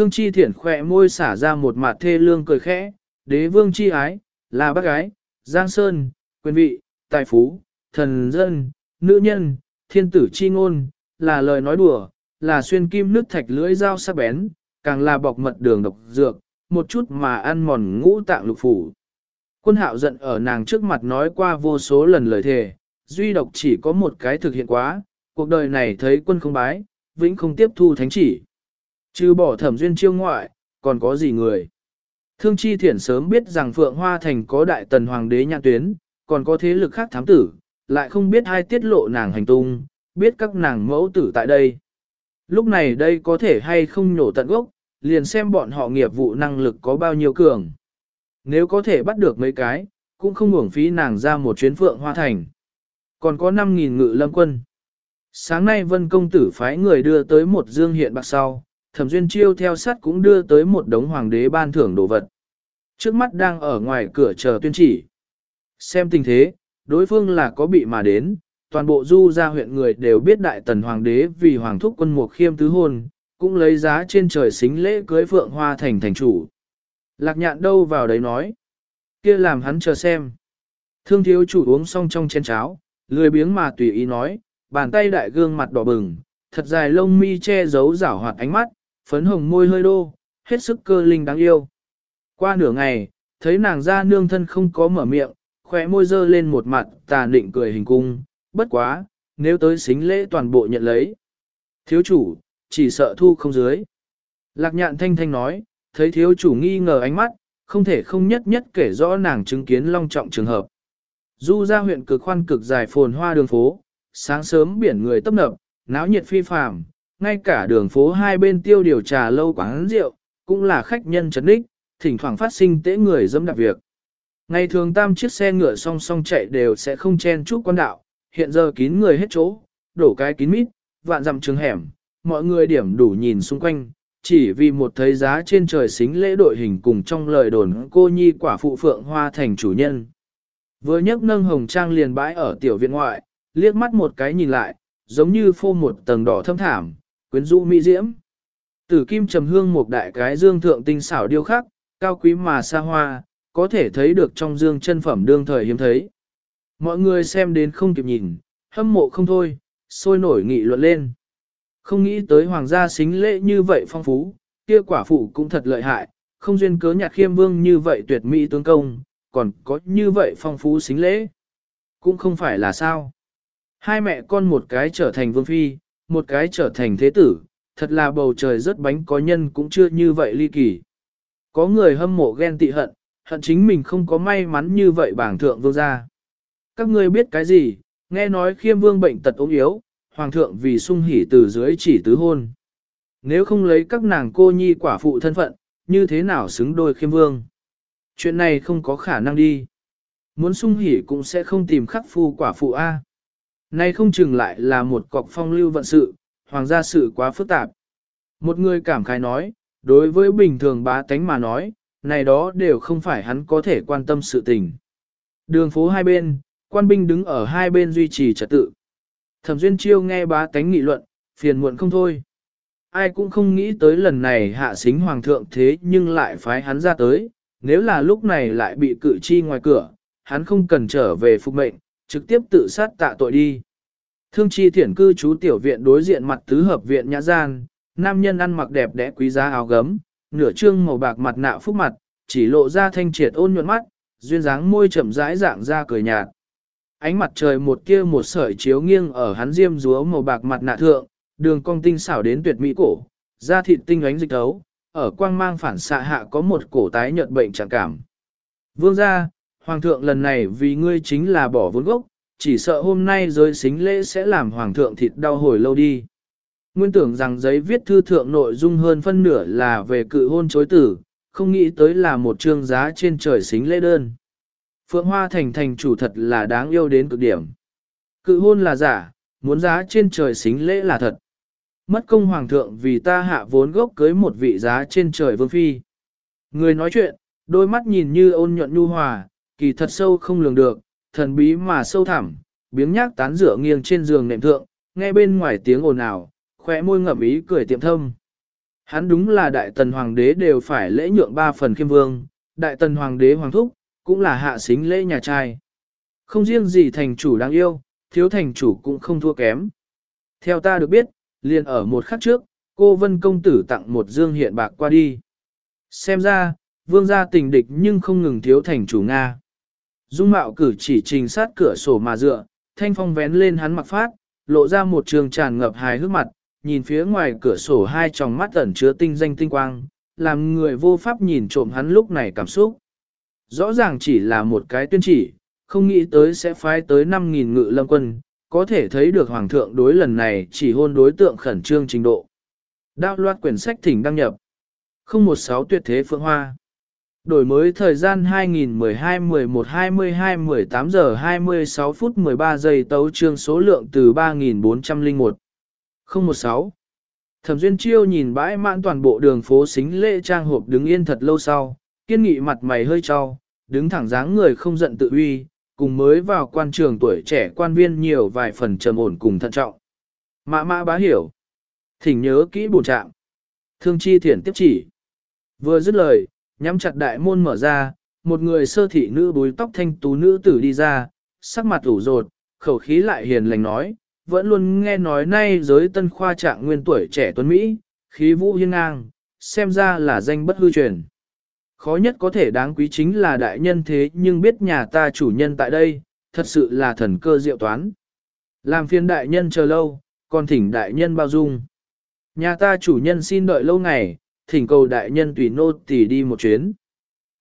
Thương chi thiển khỏe môi xả ra một mặt thê lương cười khẽ, đế vương chi ái, là bác gái, giang sơn, quyền vị, tài phú, thần dân, nữ nhân, thiên tử chi ngôn, là lời nói đùa, là xuyên kim nước thạch lưỡi dao sắc bén, càng là bọc mật đường độc dược, một chút mà ăn mòn ngũ tạng lục phủ. Quân hạo giận ở nàng trước mặt nói qua vô số lần lời thề, duy độc chỉ có một cái thực hiện quá, cuộc đời này thấy quân không bái, vĩnh không tiếp thu thánh chỉ. Chứ bỏ thẩm duyên chiêu ngoại, còn có gì người. Thương chi thiển sớm biết rằng Phượng Hoa Thành có đại tần hoàng đế nhãn tuyến, còn có thế lực khác thám tử, lại không biết ai tiết lộ nàng hành tung, biết các nàng mẫu tử tại đây. Lúc này đây có thể hay không nhổ tận gốc, liền xem bọn họ nghiệp vụ năng lực có bao nhiêu cường. Nếu có thể bắt được mấy cái, cũng không uổng phí nàng ra một chuyến Phượng Hoa Thành. Còn có 5.000 ngự lâm quân. Sáng nay Vân Công Tử phái người đưa tới một dương hiện bạc sau, Thẩm Duyên Chiêu theo sát cũng đưa tới một đống hoàng đế ban thưởng đồ vật. Trước mắt đang ở ngoài cửa chờ tuyên chỉ. Xem tình thế, đối phương là có bị mà đến, toàn bộ du gia huyện người đều biết đại tần hoàng đế vì hoàng thúc quân mục khiêm tứ hôn, cũng lấy giá trên trời xính lễ cưới phượng hoa thành thành chủ. Lạc nhạn đâu vào đấy nói. kia làm hắn chờ xem. Thương thiếu chủ uống xong trong chén cháo, lười biếng mà tùy ý nói, bàn tay đại gương mặt đỏ bừng, thật dài lông mi che giấu rảo hoạt ánh mắt, phấn hồng môi hơi đô, hết sức cơ linh đáng yêu. Qua nửa ngày, thấy nàng ra nương thân không có mở miệng, khỏe môi dơ lên một mặt tà định cười hình cung, bất quá, nếu tới xính lễ toàn bộ nhận lấy. Thiếu chủ, chỉ sợ thu không dưới. Lạc nhạn thanh thanh nói, thấy thiếu chủ nghi ngờ ánh mắt, không thể không nhất nhất kể rõ nàng chứng kiến long trọng trường hợp. Du ra huyện cực khoan cực dài phồn hoa đường phố, sáng sớm biển người tấp nập, náo nhiệt phi phàm, ngay cả đường phố hai bên tiêu điều trà lâu quán rượu, cũng là khách nhân chấn đích, thỉnh thoảng phát sinh tễ người dâm đặc việc. Ngày thường tam chiếc xe ngựa song song chạy đều sẽ không chen chúc quan đạo, hiện giờ kín người hết chỗ, đổ cái kín mít, vạn dặm trường hẻm, mọi người điểm đủ nhìn xung quanh, chỉ vì một thấy giá trên trời xính lễ đội hình cùng trong lời đồn cô nhi quả phụ phượng hoa thành chủ nhân. Vừa nhấc nâng hồng trang liền bãi ở tiểu viện ngoại, liếc mắt một cái nhìn lại, giống như phô một tầng đỏ thâm thảm, quyến rũ mỹ diễm. Tử kim trầm hương một đại cái dương thượng tinh xảo điêu khắc, cao quý mà xa hoa, có thể thấy được trong dương chân phẩm đương thời hiếm thấy. Mọi người xem đến không kịp nhìn, hâm mộ không thôi, sôi nổi nghị luận lên. Không nghĩ tới hoàng gia xính lễ như vậy phong phú, kia quả phụ cũng thật lợi hại, không duyên cớ nhạc khiêm vương như vậy tuyệt mỹ tướng công, còn có như vậy phong phú xính lễ. Cũng không phải là sao. Hai mẹ con một cái trở thành vương phi, một cái trở thành thế tử, thật là bầu trời rất bánh có nhân cũng chưa như vậy ly kỳ. Có người hâm mộ ghen tị hận, hận chính mình không có may mắn như vậy bảng thượng vương gia. Các ngươi biết cái gì, nghe nói khiêm vương bệnh tật ốm yếu, hoàng thượng vì sung hỉ từ dưới chỉ tứ hôn. Nếu không lấy các nàng cô nhi quả phụ thân phận, như thế nào xứng đôi khiêm vương? Chuyện này không có khả năng đi. Muốn sung hỉ cũng sẽ không tìm khắc phu quả phụ A. Nay không chừng lại là một cọc phong lưu vận sự, hoàng gia sự quá phức tạp. Một người cảm khái nói, đối với bình thường bá tánh mà nói, này đó đều không phải hắn có thể quan tâm sự tình. Đường phố hai bên, quan binh đứng ở hai bên duy trì trật tự. Thẩm Duyên Chiêu nghe bá tánh nghị luận, phiền muộn không thôi. Ai cũng không nghĩ tới lần này hạ xính hoàng thượng thế nhưng lại phái hắn ra tới, nếu là lúc này lại bị cự chi ngoài cửa, hắn không cần trở về phục mệnh, trực tiếp tự sát tạ tội đi. Thương chi thiển cư chú tiểu viện đối diện mặt tứ hợp viện nhã gian, nam nhân ăn mặc đẹp đẽ quý giá áo gấm, nửa trương màu bạc mặt nạ phúc mặt, chỉ lộ ra thanh triệt ôn nhuận mắt, duyên dáng môi chậm rãi dạng ra cười nhạt. Ánh mặt trời một kia một sợi chiếu nghiêng ở hắn diêm rúa màu bạc mặt nạ thượng, đường cong tinh xảo đến tuyệt mỹ cổ, da thịt tinh ánh dịch thấu, ở quang mang phản xạ hạ có một cổ tái nhợt bệnh trạng cảm. Vương gia, hoàng thượng lần này vì ngươi chính là bỏ vốn gốc, chỉ sợ hôm nay giới xính lễ sẽ làm hoàng thượng thịt đau hồi lâu đi. Nguyên tưởng rằng giấy viết thư thượng nội dung hơn phân nửa là về cự hôn chối tử, không nghĩ tới là một trương giá trên trời xính lễ đơn. Phượng Hoa Thành thành chủ thật là đáng yêu đến cực điểm. Cự hôn là giả, muốn giá trên trời xính lễ là thật. Mất công hoàng thượng vì ta hạ vốn gốc cưới một vị giá trên trời vương phi. Người nói chuyện, đôi mắt nhìn như ôn nhuận nhu hòa, kỳ thật sâu không lường được, thần bí mà sâu thẳm, biếng nhác tán rửa nghiêng trên giường nệm thượng, nghe bên ngoài tiếng ồn ào, khóe môi ngậm ý cười tiệm thâm. Hắn đúng là đại tần hoàng đế đều phải lễ nhượng ba phần khiêm vương, đại tần hoàng đế hoàng thúc, cũng là hạ xính lễ nhà trai. Không riêng gì thành chủ đáng yêu, thiếu thành chủ cũng không thua kém. Theo ta được biết, liền ở một khắc trước, cô Vân Công Tử tặng một dương hiện bạc qua đi. Xem ra, vương gia tình địch nhưng không ngừng thiếu thành chủ Nga. Dung mạo cử chỉ trình sát cửa sổ mà dựa, thanh phong vén lên hắn mặc phát, lộ ra một trường tràn ngập hài hước mặt, nhìn phía ngoài cửa sổ hai tròng mắt ẩn chứa tinh danh tinh quang, làm người vô pháp nhìn trộm hắn lúc này cảm xúc. Rõ ràng chỉ là một cái tuyên chỉ, không nghĩ tới sẽ phái tới 5.000 ngự lâm quân, có thể thấy được Hoàng thượng đối lần này chỉ hôn đối tượng khẩn trương trình độ. Đạo loạt quyển sách thỉnh đăng nhập. 016 tuyệt thế phượng hoa. Đổi mới thời gian 2012-11-22-18 giờ 26 phút 13 giây tấu trương số lượng từ 3.401.016 Thẩm Duyên Chiêu nhìn bãi mãn toàn bộ đường phố xính lễ trang hộp đứng yên thật lâu sau, kiên nghị mặt mày hơi trao, đứng thẳng dáng người không giận tự uy, cùng mới vào quan trường tuổi trẻ quan viên nhiều vài phần trầm ổn cùng thận trọng. Mã mã bá hiểu. Thỉnh nhớ kỹ bổ trạng. Thương chi thiển tiếp chỉ. Vừa dứt lời, nhắm chặt đại môn mở ra, một người sơ thị nữ búi tóc thanh tú nữ tử đi ra, sắc mặt ủ rột, khẩu khí lại hiền lành nói, vẫn luôn nghe nói nay giới tân khoa trạng nguyên tuổi trẻ tuấn Mỹ, khí vũ hiên ngang, xem ra là danh bất hư truyền. Khó nhất có thể đáng quý chính là đại nhân thế nhưng biết nhà ta chủ nhân tại đây, thật sự là thần cơ diệu toán. Làm phiền đại nhân chờ lâu, còn thỉnh đại nhân bao dung. Nhà ta chủ nhân xin đợi lâu ngày, thỉnh cầu đại nhân tùy nô tỳ đi một chuyến.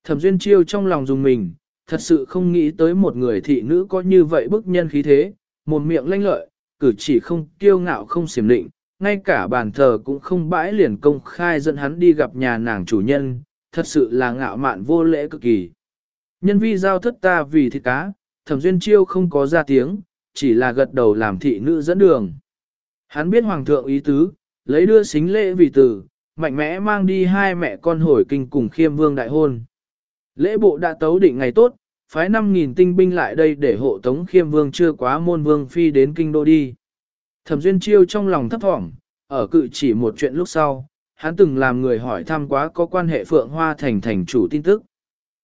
Thẩm Duyên Chiêu trong lòng dùng mình, thật sự không nghĩ tới một người thị nữ có như vậy bức nhân khí thế, một miệng lanh lợi, cử chỉ không kiêu ngạo không xiểm định, ngay cả bàn thờ cũng không bãi liền công khai dẫn hắn đi gặp nhà nàng chủ nhân, thật sự là ngạo mạn vô lễ cực kỳ. Nhân vi giao thất ta vì thịt cá, thẩm duyên chiêu không có ra tiếng, chỉ là gật đầu làm thị nữ dẫn đường. Hắn biết hoàng thượng ý tứ, lấy đưa xính lễ vì tử, mạnh mẽ mang đi hai mẹ con hồi kinh cùng khiêm vương đại hôn. Lễ bộ đã tấu định ngày tốt, phái 5.000 tinh binh lại đây để hộ tống khiêm vương chưa quá môn vương phi đến kinh đô đi. Thẩm duyên chiêu trong lòng thấp thỏm, ở cự chỉ một chuyện lúc sau, hắn từng làm người hỏi thăm quá có quan hệ Phượng Hoa Thành thành chủ tin tức.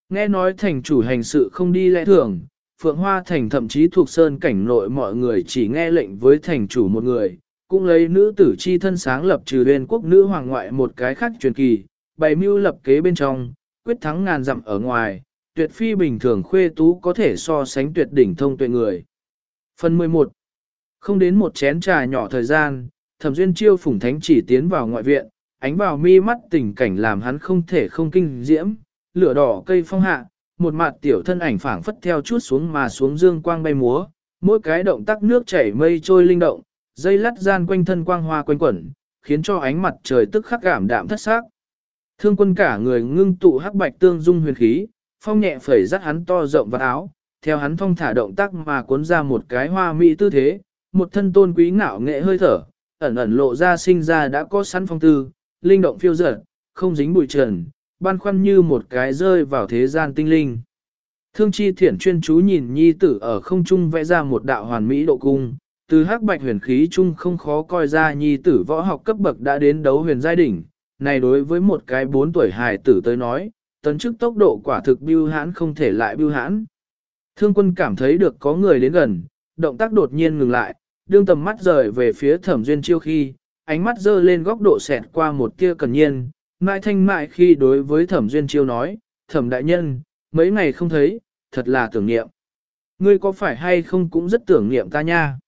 Nghe nói thành chủ hành sự không đi lẽ thường, Phượng Hoa Thành thậm chí thuộc sơn cảnh nội mọi người chỉ nghe lệnh với thành chủ một người, cũng lấy nữ tử chi thân sáng lập trừ huyền quốc nữ hoàng ngoại một cái khác truyền kỳ, bày mưu lập kế bên trong, quyết thắng ngàn dặm ở ngoài, tuyệt phi bình thường khuê tú có thể so sánh tuyệt đỉnh thông tuệ người. Phần 11 Không đến một chén trà nhỏ thời gian, thẩm duyên chiêu phủng thánh chỉ tiến vào ngoại viện, ánh vào mi mắt tình cảnh làm hắn không thể không kinh diễm, lửa đỏ cây phong hạ, một mặt tiểu thân ảnh phảng phất theo chút xuống mà xuống dương quang bay múa, mỗi cái động tác nước chảy mây trôi linh động, dây lắt gian quanh thân quang hoa quanh quẩn, khiến cho ánh mặt trời tức khắc cảm đạm thất xác. Thương quân cả người ngưng tụ hắc bạch tương dung huyền khí, phong nhẹ phẩy dắt hắn to rộng vào áo, theo hắn phong thả động tác mà cuốn ra một cái hoa mỹ tư thế, một thân tôn quý ngạo nghệ hơi thở, ẩn ẩn lộ ra sinh ra đã có sẵn phong tư, linh động phiêu dở, không dính bụi trần, ban khoăn như một cái rơi vào thế gian tinh linh. Thương chi thiển chuyên chú nhìn nhi tử ở không trung vẽ ra một đạo hoàn mỹ độ cung, từ hắc bạch huyền khí chung không khó coi ra nhi tử võ học cấp bậc đã đến đấu huyền giai đỉnh. Này đối với một cái bốn tuổi hài tử tới nói, tấn chức tốc độ quả thực biêu hãn không thể lại biêu hãn. Thương quân cảm thấy được có người đến gần, động tác đột nhiên ngừng lại, đương tầm mắt rời về phía thẩm duyên chiêu khi, ánh mắt dơ lên góc độ xẹt qua một tia cần nhiên, mãi thanh mại khi đối với thẩm duyên chiêu nói, thẩm đại nhân, mấy ngày không thấy, thật là tưởng niệm. Ngươi có phải hay không cũng rất tưởng niệm ta nha.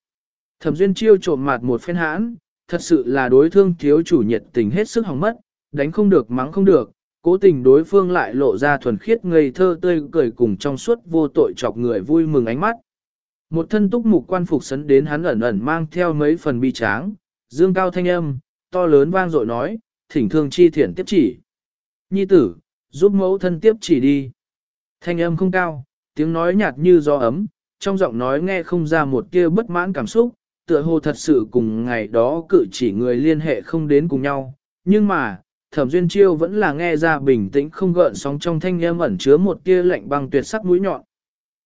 Thẩm duyên chiêu trộm mặt một phen hãn, thật sự là đối thương thiếu chủ nhiệt tình hết sức hỏng mất, đánh không được mắng không được, cố tình đối phương lại lộ ra thuần khiết ngây thơ tươi cười cùng trong suốt vô tội chọc người vui mừng ánh mắt. Một thân túc mục quan phục sấn đến hắn ẩn ẩn mang theo mấy phần bi tráng, dương cao thanh âm, to lớn vang dội nói, thỉnh thương chi thiển tiếp chỉ. Nhi tử, giúp mẫu thân tiếp chỉ đi. Thanh âm không cao, tiếng nói nhạt như gió ấm, trong giọng nói nghe không ra một tia bất mãn cảm xúc, tựa hồ thật sự cùng ngày đó cự chỉ người liên hệ không đến cùng nhau. Nhưng mà, thẩm duyên chiêu vẫn là nghe ra bình tĩnh không gợn sóng trong thanh âm ẩn chứa một tia lạnh băng tuyệt sắc mũi nhọn.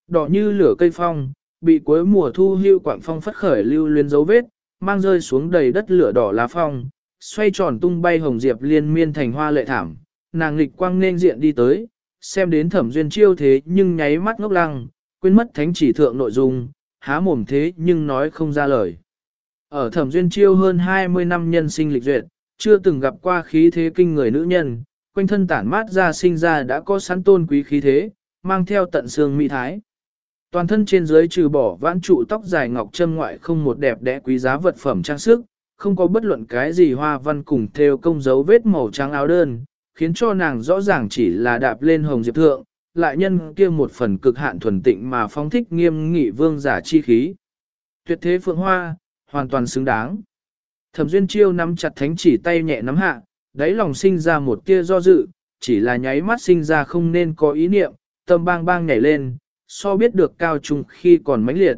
Đỏ như lửa cây phong, bị cuối mùa thu hưu quảng phong phất khởi lưu luyến dấu vết, mang rơi xuống đầy đất lửa đỏ lá phong, xoay tròn tung bay hồng diệp liên miên thành hoa lệ thảm, nàng lịch quang nên diện đi tới, xem đến thẩm duyên chiêu thế nhưng nháy mắt ngốc lăng, quên mất thánh chỉ thượng nội dung, há mồm thế nhưng nói không ra lời. Ở thẩm duyên chiêu hơn 20 năm nhân sinh lịch duyệt, chưa từng gặp qua khí thế kinh người nữ nhân, quanh thân tản mát ra sinh ra đã có sẵn tôn quý khí thế, mang theo tận xương mỹ thái. Toàn thân trên dưới trừ bỏ vãn trụ tóc dài ngọc châm ngoại không một đẹp đẽ quý giá vật phẩm trang sức, không có bất luận cái gì hoa văn cùng theo công dấu vết màu trắng áo đơn, khiến cho nàng rõ ràng chỉ là đạp lên hồng diệp thượng, lại nhân kia một phần cực hạn thuần tịnh mà phóng thích nghiêm nghị vương giả chi khí. Tuyệt thế phượng hoa, hoàn toàn xứng đáng. Thẩm Duyên Chiêu nắm chặt thánh chỉ tay nhẹ nắm hạ, đáy lòng sinh ra một tia do dự, chỉ là nháy mắt sinh ra không nên có ý niệm, tâm bang bang nhảy lên, so biết được cao trung khi còn mãnh liệt.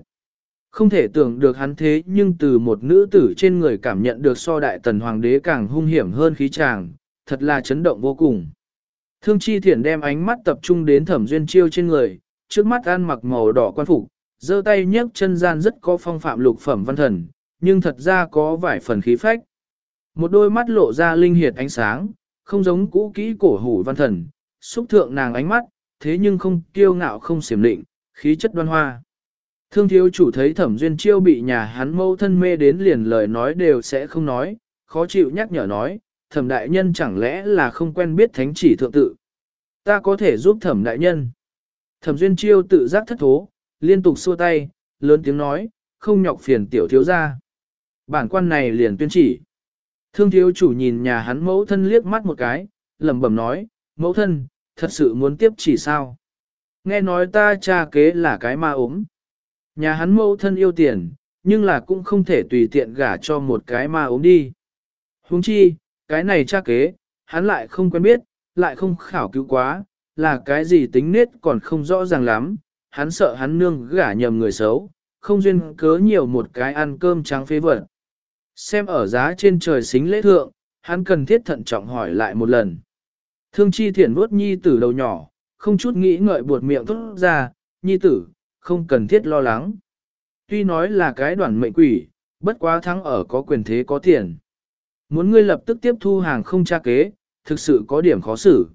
Không thể tưởng được hắn thế nhưng từ một nữ tử trên người cảm nhận được so đại tần hoàng đế càng hung hiểm hơn khí chàng, thật là chấn động vô cùng. Thương chi thiển đem ánh mắt tập trung đến thẩm duyên chiêu trên người, trước mắt ăn mặc màu đỏ quan phục, giơ tay nhấc chân gian rất có phong phạm lục phẩm văn thần, nhưng thật ra có vài phần khí phách. Một đôi mắt lộ ra linh hiệt ánh sáng, không giống cũ kỹ cổ hủ văn thần, xúc thượng nàng ánh mắt, thế nhưng không kiêu ngạo không xiểm định, khí chất đoan hoa. Thương thiếu chủ thấy thẩm duyên chiêu bị nhà hắn mâu thân mê đến liền lời nói đều sẽ không nói, khó chịu nhắc nhở nói, thẩm đại nhân chẳng lẽ là không quen biết thánh chỉ thượng tự. Ta có thể giúp thẩm đại nhân. Thẩm duyên chiêu tự giác thất thố, liên tục xua tay, lớn tiếng nói, không nhọc phiền tiểu thiếu ra. Bản quan này liền tuyên chỉ. Thương thiếu chủ nhìn nhà hắn mẫu thân liếc mắt một cái, lẩm bẩm nói, mẫu thân, thật sự muốn tiếp chỉ sao. Nghe nói ta cha kế là cái ma ốm. Nhà hắn mẫu thân yêu tiền, nhưng là cũng không thể tùy tiện gả cho một cái ma ốm đi. Huống chi, cái này cha kế, hắn lại không quen biết, lại không khảo cứu quá, là cái gì tính nết còn không rõ ràng lắm, hắn sợ hắn nương gả nhầm người xấu, không duyên cớ nhiều một cái ăn cơm trắng phế vật. Xem ở giá trên trời xính lễ thượng, hắn cần thiết thận trọng hỏi lại một lần. Thương chi thiện vuốt nhi tử đầu nhỏ, không chút nghĩ ngợi buột miệng thốt ra, nhi tử, không cần thiết lo lắng. Tuy nói là cái đoàn mệnh quỷ, bất quá thắng ở có quyền thế có tiền. Muốn ngươi lập tức tiếp thu hàng không tra kế, thực sự có điểm khó xử.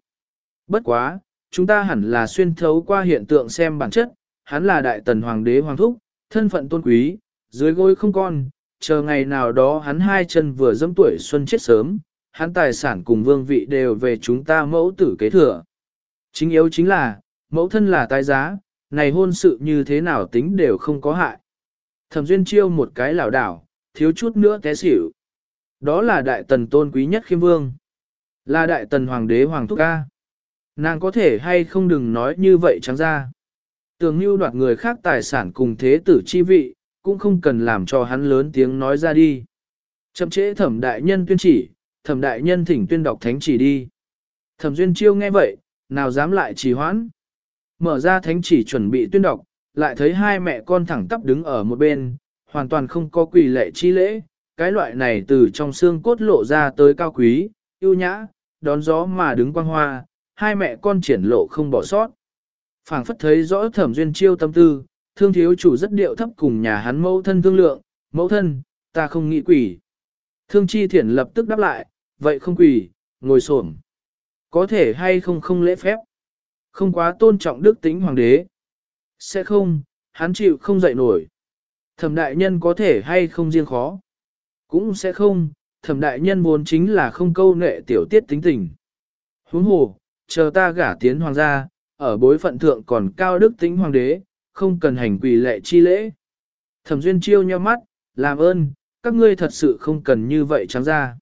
Bất quá, chúng ta hẳn là xuyên thấu qua hiện tượng xem bản chất, hắn là đại tần hoàng đế hoàng thúc, thân phận tôn quý, dưới gối không con, chờ ngày nào đó hắn hai chân vừa dẫm tuổi xuân chết sớm, hắn tài sản cùng vương vị đều về chúng ta mẫu tử kế thừa. Chính yếu chính là, mẫu thân là tài giá, này hôn sự như thế nào tính đều không có hại. Thẩm duyên chiêu một cái lảo đảo, thiếu chút nữa té xỉu. Đó là đại tần tôn quý nhất khiêm vương. Là đại tần hoàng đế hoàng thúc ca. Nàng có thể hay không đừng nói như vậy trắng ra. Tưởng như đoạt người khác tài sản cùng thế tử chi vị, cũng không cần làm cho hắn lớn tiếng nói ra đi. Chậm trễ thẩm đại nhân tuyên chỉ, thẩm đại nhân thỉnh tuyên đọc thánh chỉ đi. Thẩm duyên chiêu nghe vậy, nào dám lại trì hoãn. Mở ra thánh chỉ chuẩn bị tuyên đọc, lại thấy hai mẹ con thẳng tắp đứng ở một bên, hoàn toàn không có quỳ lệ chi lễ, cái loại này từ trong xương cốt lộ ra tới cao quý, yêu nhã, đón gió mà đứng quang hoa, hai mẹ con triển lộ không bỏ sót. phảng phất thấy rõ thẩm duyên chiêu tâm tư, thương thiếu chủ rất điệu thấp cùng nhà hắn mẫu thân thương lượng, mẫu thân, ta không nghĩ quỷ. Thương chi thiển lập tức đáp lại, vậy không quỷ, ngồi xổm Có thể hay không không lễ phép. Không quá tôn trọng đức tính hoàng đế. Sẽ không, hắn chịu không dậy nổi. Thẩm đại nhân có thể hay không riêng khó. Cũng sẽ không, thẩm đại nhân vốn chính là không câu nệ tiểu tiết tính tình. Huống hồ, chờ ta gả tiến hoàng gia, ở bối phận thượng còn cao đức tính hoàng đế, không cần hành quỳ lệ chi lễ. Thẩm duyên chiêu nhau mắt, làm ơn, các ngươi thật sự không cần như vậy trắng ra.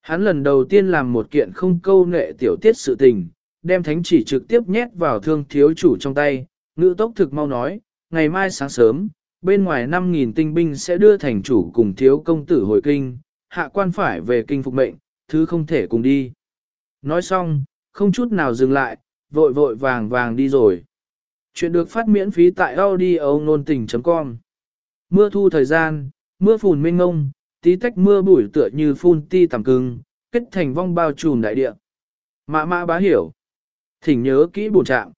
Hắn lần đầu tiên làm một kiện không câu nệ tiểu tiết sự tình, đem thánh chỉ trực tiếp nhét vào thương thiếu chủ trong tay, ngữ tốc thực mau nói, ngày mai sáng sớm, bên ngoài 5.000 tinh binh sẽ đưa thành chủ cùng thiếu công tử hồi kinh, hạ quan phải về kinh phục mệnh, thứ không thể cùng đi. Nói xong, không chút nào dừng lại, vội vội vàng vàng đi rồi. Chuyện được phát miễn phí tại audio nôn tình.com Mưa thu thời gian, mưa phùn mênh ngông, tí tách mưa bụi tựa như phun ti tầm cưng, kết thành vong bao trùm đại địa. Mã mã bá hiểu. Thỉnh nhớ kỹ bổn trạng.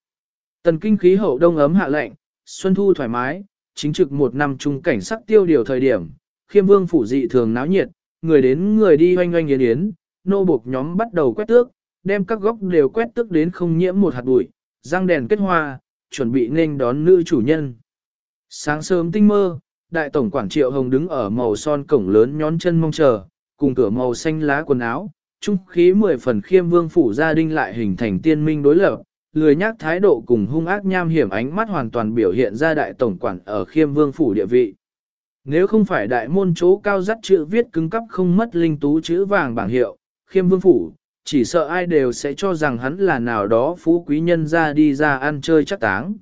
Tần kinh khí hậu đông ấm hạ lạnh, xuân thu thoải mái, chính trực một năm chung cảnh sắc tiêu điều thời điểm, khiêm vương phủ dị thường náo nhiệt, người đến người đi oanh oanh yến yến, nô buộc nhóm bắt đầu quét tước, đem các góc đều quét tước đến không nhiễm một hạt bụi, răng đèn kết hoa, chuẩn bị nên đón nữ chủ nhân. Sáng sớm tinh mơ, đại tổng quản triệu hồng đứng ở màu son cổng lớn nhón chân mong chờ, cùng cửa màu xanh lá quần áo, trung khí mười phần khiêm vương phủ gia đình lại hình thành tiên minh đối lập, lười nhác thái độ cùng hung ác nham hiểm ánh mắt hoàn toàn biểu hiện ra đại tổng quản ở khiêm vương phủ địa vị. Nếu không phải đại môn chỗ cao dắt chữ viết cứng cắp không mất linh tú chữ vàng bảng hiệu, khiêm vương phủ, chỉ sợ ai đều sẽ cho rằng hắn là nào đó phú quý nhân ra đi ra ăn chơi chắc táng.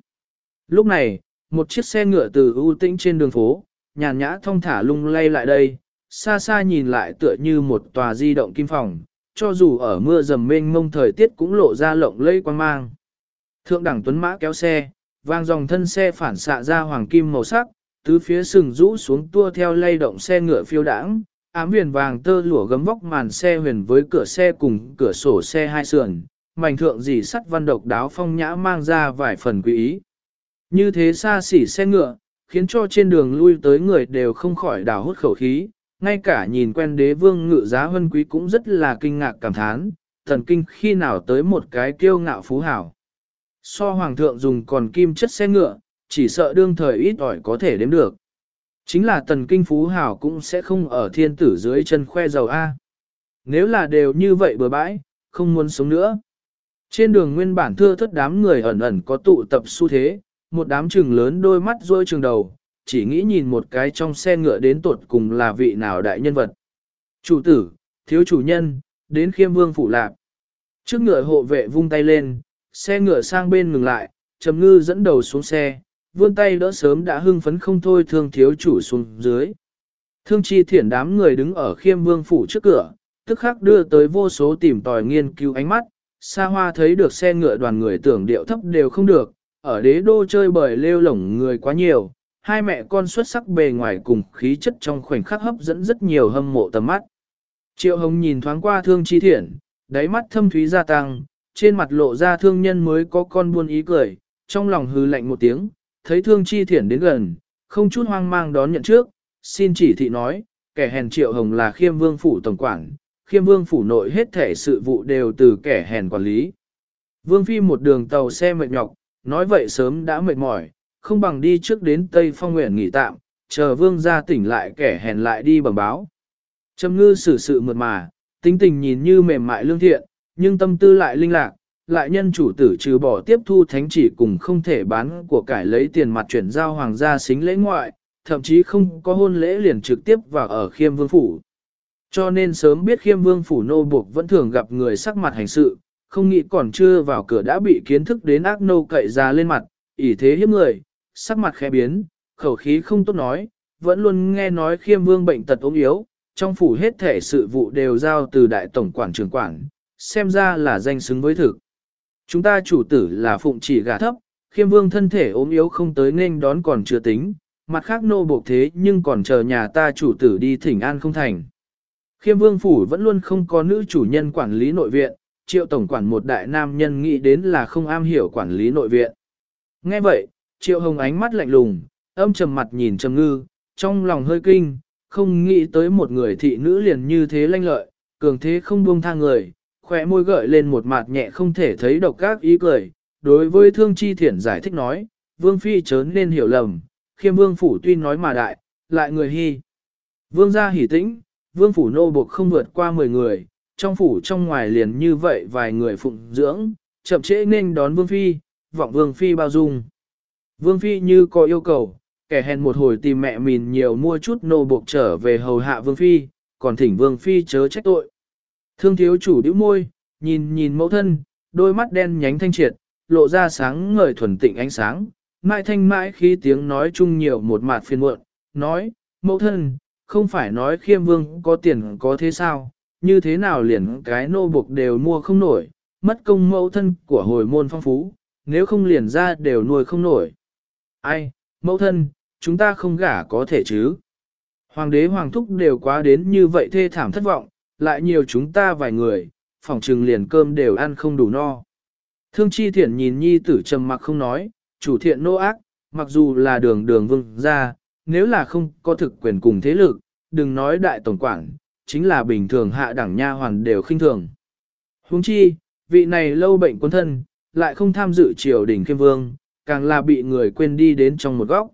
Lúc này, một chiếc xe ngựa từ ưu tĩnh trên đường phố, nhàn nhã thông thả lung lay lại đây, xa xa nhìn lại tựa như một tòa di động kim phòng, cho dù ở mưa dầm mênh mông thời tiết cũng lộ ra lộng lây quang mang. Thượng đẳng tuấn mã kéo xe, vang dòng thân xe phản xạ ra hoàng kim màu sắc, tứ phía sừng rũ xuống tua theo lay động xe ngựa phiêu đãng, ám viền vàng tơ lụa gấm vóc màn xe huyền với cửa xe cùng cửa sổ xe hai sườn, mảnh thượng dì sắt văn độc đáo phong nhã mang ra vài phần quý ý. Như thế xa xỉ xe ngựa, khiến cho trên đường lui tới người đều không khỏi đào hút khẩu khí, ngay cả nhìn quen đế vương ngự giá hân quý cũng rất là kinh ngạc cảm thán, thần kinh khi nào tới một cái kiêu ngạo phú hảo. So hoàng thượng dùng còn kim chất xe ngựa, chỉ sợ đương thời ít ỏi có thể đếm được. Chính là tần kinh phú hảo cũng sẽ không ở thiên tử dưới chân khoe dầu A. Nếu là đều như vậy bừa bãi, không muốn sống nữa. Trên đường nguyên bản thưa thất đám người ẩn ẩn có tụ tập xu thế, một đám trừng lớn đôi mắt rôi trường đầu, chỉ nghĩ nhìn một cái trong xe ngựa đến tột cùng là vị nào đại nhân vật. Chủ tử, thiếu chủ nhân, đến khiêm vương phủ lạc. Trước ngựa hộ vệ vung tay lên, xe ngựa sang bên ngừng lại, trầm ngư dẫn đầu xuống xe, vươn tay đỡ sớm đã hưng phấn không thôi thương thiếu chủ xuống dưới. Thương chi thiển đám người đứng ở khiêm vương phủ trước cửa, tức khắc đưa tới vô số tìm tòi nghiên cứu ánh mắt, xa hoa thấy được xe ngựa đoàn người tưởng điệu thấp đều không được, ở đế đô chơi bời lêu lổng người quá nhiều, hai mẹ con xuất sắc bề ngoài cùng khí chất trong khoảnh khắc hấp dẫn rất nhiều hâm mộ tầm mắt. Triệu Hồng nhìn thoáng qua thương chi thiển, đáy mắt thâm thúy gia tăng, trên mặt lộ ra thương nhân mới có con buôn ý cười, trong lòng hư lạnh một tiếng, thấy thương chi thiển đến gần, không chút hoang mang đón nhận trước, xin chỉ thị nói, kẻ hèn Triệu Hồng là khiêm vương phủ tổng quản, khiêm vương phủ nội hết thể sự vụ đều từ kẻ hèn quản lý. Vương Phi một đường tàu xe mệt nhọc, nói vậy sớm đã mệt mỏi, không bằng đi trước đến Tây Phong Nguyện nghỉ tạm, chờ vương gia tỉnh lại kẻ hèn lại đi bẩm báo. Trầm ngư xử sự mượt mà, tính tình nhìn như mềm mại lương thiện, nhưng tâm tư lại linh lạc, lại nhân chủ tử trừ bỏ tiếp thu thánh chỉ cùng không thể bán của cải lấy tiền mặt chuyển giao hoàng gia xính lễ ngoại, thậm chí không có hôn lễ liền trực tiếp vào ở khiêm vương phủ. Cho nên sớm biết khiêm vương phủ nô buộc vẫn thường gặp người sắc mặt hành sự, không nghĩ còn chưa vào cửa đã bị kiến thức đến ác nô cậy ra lên mặt, ỷ thế hiếp người, sắc mặt khẽ biến, khẩu khí không tốt nói, vẫn luôn nghe nói khiêm vương bệnh tật ốm yếu, trong phủ hết thể sự vụ đều giao từ đại tổng quản trưởng quản, xem ra là danh xứng với thực. Chúng ta chủ tử là phụng chỉ gà thấp, khiêm vương thân thể ốm yếu không tới nên đón còn chưa tính, mặt khác nô buộc thế nhưng còn chờ nhà ta chủ tử đi thỉnh an không thành. Khiêm vương phủ vẫn luôn không có nữ chủ nhân quản lý nội viện, triệu tổng quản một đại nam nhân nghĩ đến là không am hiểu quản lý nội viện. Nghe vậy, triệu hồng ánh mắt lạnh lùng, âm trầm mặt nhìn trầm ngư, trong lòng hơi kinh, không nghĩ tới một người thị nữ liền như thế lanh lợi, cường thế không buông tha người, khỏe môi gợi lên một mặt nhẹ không thể thấy độc các ý cười, đối với thương chi thiển giải thích nói, vương phi chớ nên hiểu lầm, khiêm vương phủ tuy nói mà đại, lại người hy. Vương gia hỉ tĩnh, vương phủ nô buộc không vượt qua 10 người, trong phủ trong ngoài liền như vậy vài người phụng dưỡng, chậm trễ nên đón vương phi, vọng vương phi bao dung. Vương phi như có yêu cầu, kẻ hèn một hồi tìm mẹ mình nhiều mua chút nô buộc trở về hầu hạ vương phi, còn thỉnh vương phi chớ trách tội. Thương thiếu chủ đĩu môi, nhìn nhìn mẫu thân, đôi mắt đen nhánh thanh triệt, lộ ra sáng ngời thuần tịnh ánh sáng, mãi thanh mãi khi tiếng nói chung nhiều một mặt phiền muộn, nói, mẫu thân, không phải nói khiêm vương có tiền có thế sao, như thế nào liền cái nô buộc đều mua không nổi, mất công mẫu thân của hồi môn phong phú, nếu không liền ra đều nuôi không nổi. Ai, mẫu thân, chúng ta không gả có thể chứ. Hoàng đế hoàng thúc đều quá đến như vậy thê thảm thất vọng, lại nhiều chúng ta vài người, phòng trừng liền cơm đều ăn không đủ no. Thương chi thiện nhìn nhi tử trầm mặc không nói, chủ thiện nô ác, mặc dù là đường đường vương ra, nếu là không có thực quyền cùng thế lực, đừng nói đại tổng quản, chính là bình thường hạ đẳng nha hoàn đều khinh thường. Huống chi, vị này lâu bệnh quân thân, lại không tham dự triều đình khiêm vương, càng là bị người quên đi đến trong một góc.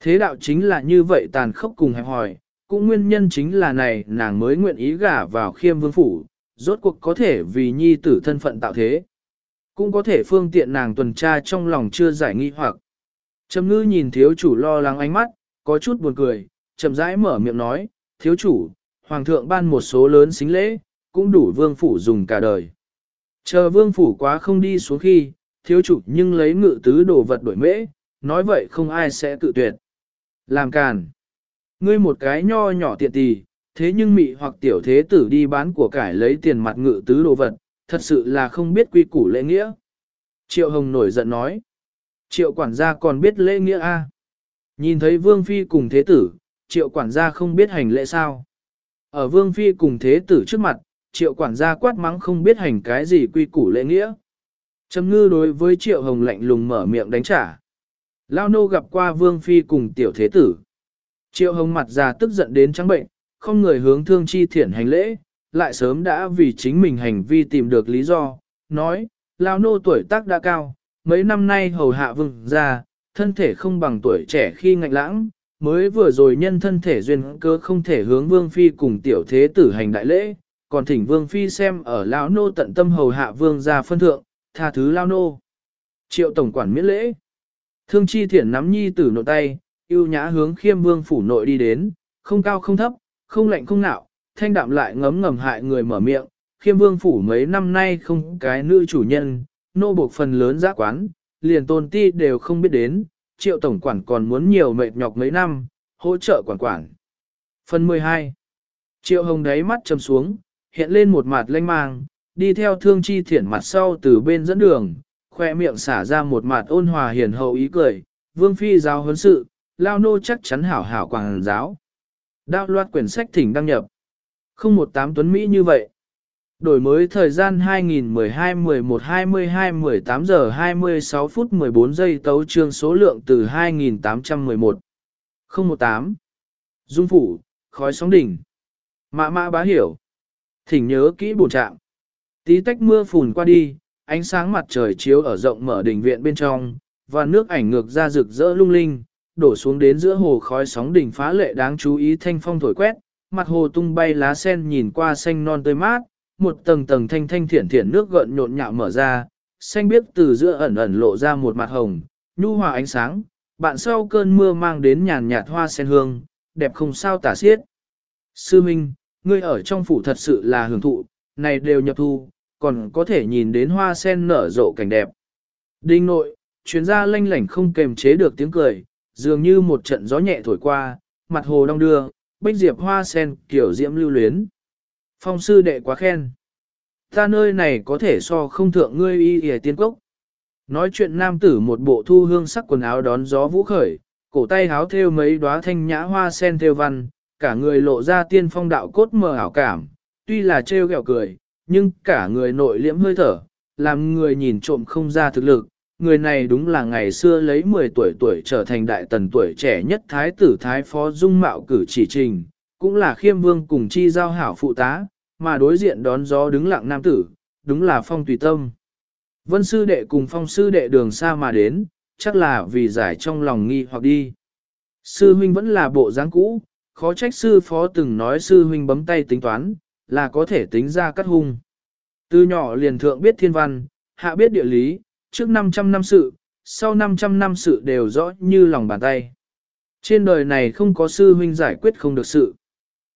Thế đạo chính là như vậy tàn khốc cùng hẹp hỏi, cũng nguyên nhân chính là này nàng mới nguyện ý gả vào khiêm vương phủ, rốt cuộc có thể vì nhi tử thân phận tạo thế. Cũng có thể phương tiện nàng tuần tra trong lòng chưa giải nghi hoặc. Trầm ngư nhìn thiếu chủ lo lắng ánh mắt, có chút buồn cười, chậm rãi mở miệng nói, thiếu chủ, hoàng thượng ban một số lớn xính lễ, cũng đủ vương phủ dùng cả đời. Chờ vương phủ quá không đi xuống khi, thiếu chủ nhưng lấy ngự tứ đồ vật đổi mễ, nói vậy không ai sẽ tự tuyệt. Làm càn. Ngươi một cái nho nhỏ tiện tì, thế nhưng mị hoặc tiểu thế tử đi bán của cải lấy tiền mặt ngự tứ đồ vật, thật sự là không biết quy củ lễ nghĩa. Triệu Hồng nổi giận nói. Triệu quản gia còn biết lễ nghĩa a? Nhìn thấy Vương Phi cùng thế tử, triệu quản gia không biết hành lễ sao. Ở Vương Phi cùng thế tử trước mặt, triệu quản gia quát mắng không biết hành cái gì quy củ lễ nghĩa. Trầm ngư đối với triệu hồng lạnh lùng mở miệng đánh trả. Lao nô gặp qua Vương Phi cùng tiểu thế tử. Triệu hồng mặt già tức giận đến trắng bệnh, không người hướng thương chi thiển hành lễ, lại sớm đã vì chính mình hành vi tìm được lý do, nói, Lao nô tuổi tác đã cao, mấy năm nay hầu hạ vương ra, thân thể không bằng tuổi trẻ khi ngạnh lãng, mới vừa rồi nhân thân thể duyên cơ không thể hướng vương phi cùng tiểu thế tử hành đại lễ, còn thỉnh vương phi xem ở lão nô tận tâm hầu hạ vương gia phân thượng, tha thứ lao nô. Triệu tổng quản miễn lễ. Thương chi thiển nắm nhi tử nội tay, yêu nhã hướng khiêm vương phủ nội đi đến, không cao không thấp, không lạnh không nạo, thanh đạm lại ngấm ngầm hại người mở miệng. Khiêm vương phủ mấy năm nay không cái nữ chủ nhân, nô buộc phần lớn giá quán, liền tôn ti đều không biết đến, triệu tổng quản còn muốn nhiều mệt nhọc mấy năm, hỗ trợ quản quản. Phần 12 Triệu hồng đáy mắt chầm xuống, hiện lên một mặt lanh mang, đi theo thương chi thiển mặt sau từ bên dẫn đường, khoe miệng xả ra một mặt ôn hòa hiền hậu ý cười, vương phi giáo huấn sự, lao nô chắc chắn hảo hảo quảng giáo. Đạo loạt quyển sách thỉnh đăng nhập. Không một tám tuấn Mỹ như vậy. Đổi mới thời gian 2012-11-22-18 giờ 26 phút 14 giây tấu trương số lượng từ 2811. 018. Dung phủ, khói sóng đỉnh. Mã mã bá hiểu. Thỉnh nhớ kỹ bổ trạng. Tí tách mưa phùn qua đi, ánh sáng mặt trời chiếu ở rộng mở đỉnh viện bên trong, và nước ảnh ngược ra rực rỡ lung linh, đổ xuống đến giữa hồ khói sóng đỉnh phá lệ đáng chú ý thanh phong thổi quét, mặt hồ tung bay lá sen nhìn qua xanh non tươi mát, một tầng tầng thanh thanh thiển thiển nước gợn nhộn nhạo mở ra, xanh biếc từ giữa ẩn ẩn lộ ra một mặt hồng, nhu hòa ánh sáng, bạn sau cơn mưa mang đến nhàn nhạt hoa sen hương, đẹp không sao tả xiết. Sư Minh, ngươi ở trong phủ thật sự là hưởng thụ, này đều nhập thu, còn có thể nhìn đến hoa sen nở rộ cảnh đẹp. Đinh nội, chuyến gia lanh lảnh không kềm chế được tiếng cười, dường như một trận gió nhẹ thổi qua, mặt hồ đong đưa, bích diệp hoa sen kiểu diễm lưu luyến. Phong sư đệ quá khen. Ta nơi này có thể so không thượng ngươi y y tiên cốc. Nói chuyện nam tử một bộ thu hương sắc quần áo đón gió vũ khởi, cổ tay háo thêu mấy đóa thanh nhã hoa sen thêu văn, cả người lộ ra tiên phong đạo cốt mờ ảo cảm, tuy là trêu ghẹo cười, nhưng cả người nội liễm hơi thở, làm người nhìn trộm không ra thực lực. Người này đúng là ngày xưa lấy 10 tuổi tuổi trở thành đại tần tuổi trẻ nhất thái tử thái phó dung mạo cử chỉ trình, cũng là khiêm vương cùng chi giao hảo phụ tá, mà đối diện đón gió đứng lặng nam tử, đúng là phong tùy tâm. Vân sư đệ cùng phong sư đệ đường xa mà đến, chắc là vì giải trong lòng nghi hoặc đi. Sư huynh vẫn là bộ dáng cũ, khó trách sư phó từng nói sư huynh bấm tay tính toán, là có thể tính ra cắt hung. Từ nhỏ liền thượng biết thiên văn, hạ biết địa lý, trước 500 năm sự, sau 500 năm sự đều rõ như lòng bàn tay. Trên đời này không có sư huynh giải quyết không được sự.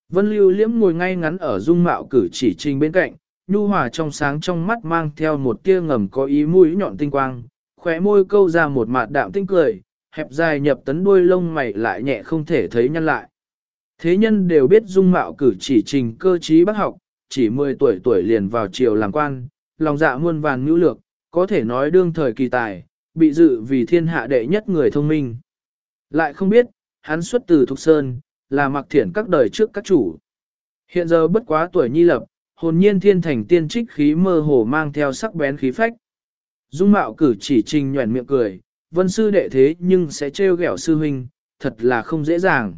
Vân Lưu Liễm ngồi ngay ngắn ở dung mạo cử chỉ trình bên cạnh, nhu hòa trong sáng trong mắt mang theo một tia ngầm có ý mũi nhọn tinh quang, khóe môi câu ra một mạt đạm tinh cười, hẹp dài nhập tấn đuôi lông mày lại nhẹ không thể thấy nhăn lại. Thế nhân đều biết dung mạo cử chỉ trình cơ trí bác học, chỉ 10 tuổi tuổi liền vào triều làm quan, lòng dạ muôn vàn ngữ lược, có thể nói đương thời kỳ tài, bị dự vì thiên hạ đệ nhất người thông minh. Lại không biết, hắn xuất từ Thục Sơn, là mặc thiển các đời trước các chủ. Hiện giờ bất quá tuổi nhi lập, hồn nhiên thiên thành tiên trích khí mơ hồ mang theo sắc bén khí phách. Dung mạo cử chỉ trình nhuẩn miệng cười, vân sư đệ thế nhưng sẽ trêu ghẹo sư huynh, thật là không dễ dàng.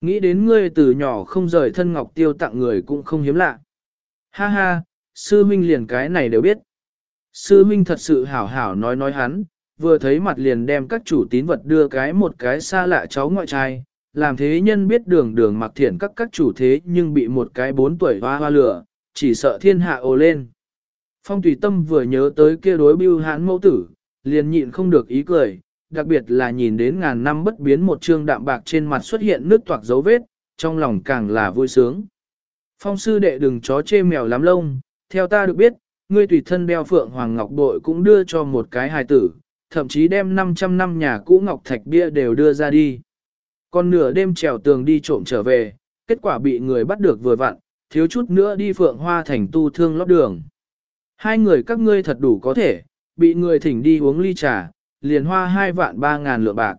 Nghĩ đến ngươi từ nhỏ không rời thân ngọc tiêu tặng người cũng không hiếm lạ. Ha ha, sư huynh liền cái này đều biết. Sư huynh thật sự hảo hảo nói nói hắn, vừa thấy mặt liền đem các chủ tín vật đưa cái một cái xa lạ cháu ngoại trai, làm thế nhân biết đường đường mặc thiện các các chủ thế nhưng bị một cái bốn tuổi hoa hoa lửa, chỉ sợ thiên hạ ồ lên. Phong tùy tâm vừa nhớ tới kia đối bưu hán mẫu tử, liền nhịn không được ý cười, đặc biệt là nhìn đến ngàn năm bất biến một trương đạm bạc trên mặt xuất hiện nước toạc dấu vết, trong lòng càng là vui sướng. Phong sư đệ đừng chó chê mèo lắm lông, theo ta được biết, ngươi tùy thân đeo phượng hoàng ngọc bội cũng đưa cho một cái hài tử, thậm chí đem 500 năm nhà cũ ngọc thạch bia đều đưa ra đi. Còn nửa đêm trèo tường đi trộm trở về, kết quả bị người bắt được vừa vặn, thiếu chút nữa đi phượng hoa thành tu thương lót đường. Hai người các ngươi thật đủ có thể, bị người thỉnh đi uống ly trà, liền hoa hai vạn ba ngàn lượng bạc.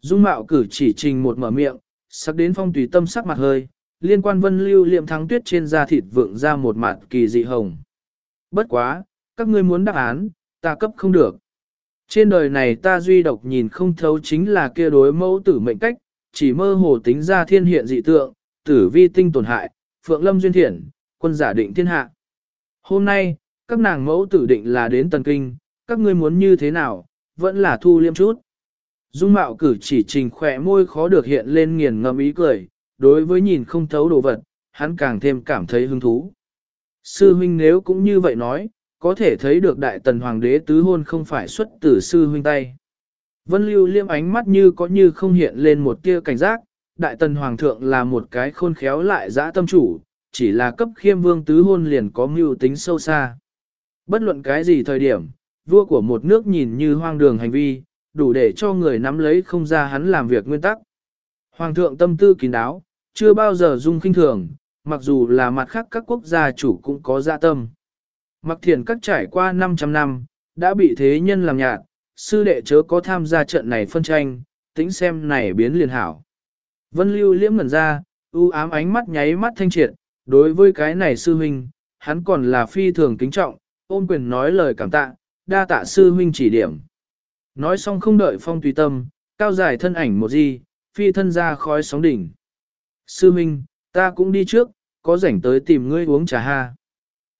Dung mạo cử chỉ trình một mở miệng, sắc đến phong tùy tâm sắc mặt hơi, liên quan vân lưu liệm thắng tuyết trên da thịt vượng ra một mặt kỳ dị hồng. Bất quá, các ngươi muốn đáp án, ta cấp không được. Trên đời này ta duy độc nhìn không thấu chính là kia đối mẫu tử mệnh cách, chỉ mơ hồ tính ra thiên hiện dị tượng, tử vi tinh tổn hại, phượng lâm duyên thiện, quân giả định thiên hạ. Hôm nay, các nàng mẫu tử định là đến tần kinh, các ngươi muốn như thế nào, vẫn là thu liêm chút. Dung mạo cử chỉ trình khỏe môi khó được hiện lên nghiền ngầm ý cười, đối với nhìn không thấu đồ vật, hắn càng thêm cảm thấy hứng thú. Sư huynh nếu cũng như vậy nói, có thể thấy được đại tần hoàng đế tứ hôn không phải xuất từ sư huynh tay. Vân lưu liêm ánh mắt như có như không hiện lên một tia cảnh giác, đại tần hoàng thượng là một cái khôn khéo lại dã tâm chủ, chỉ là cấp khiêm vương tứ hôn liền có mưu tính sâu xa. Bất luận cái gì thời điểm, vua của một nước nhìn như hoang đường hành vi, đủ để cho người nắm lấy không ra hắn làm việc nguyên tắc. Hoàng thượng tâm tư kín đáo, chưa bao giờ dung kinh thường, mặc dù là mặt khác các quốc gia chủ cũng có dạ tâm. Mặc thiền các trải qua 500 năm, đã bị thế nhân làm nhạt, sư đệ chớ có tham gia trận này phân tranh, tính xem này biến liền hảo. Vân lưu liễm ngẩn ra, ưu ám ánh mắt nháy mắt thanh triệt, đối với cái này sư huynh, hắn còn là phi thường kính trọng, ôn quyền nói lời cảm tạ, đa tạ sư huynh chỉ điểm. Nói xong không đợi phong tùy tâm, cao dài thân ảnh một gì, phi thân ra khói sóng đỉnh. Sư huynh, ta cũng đi trước, có rảnh tới tìm ngươi uống trà ha.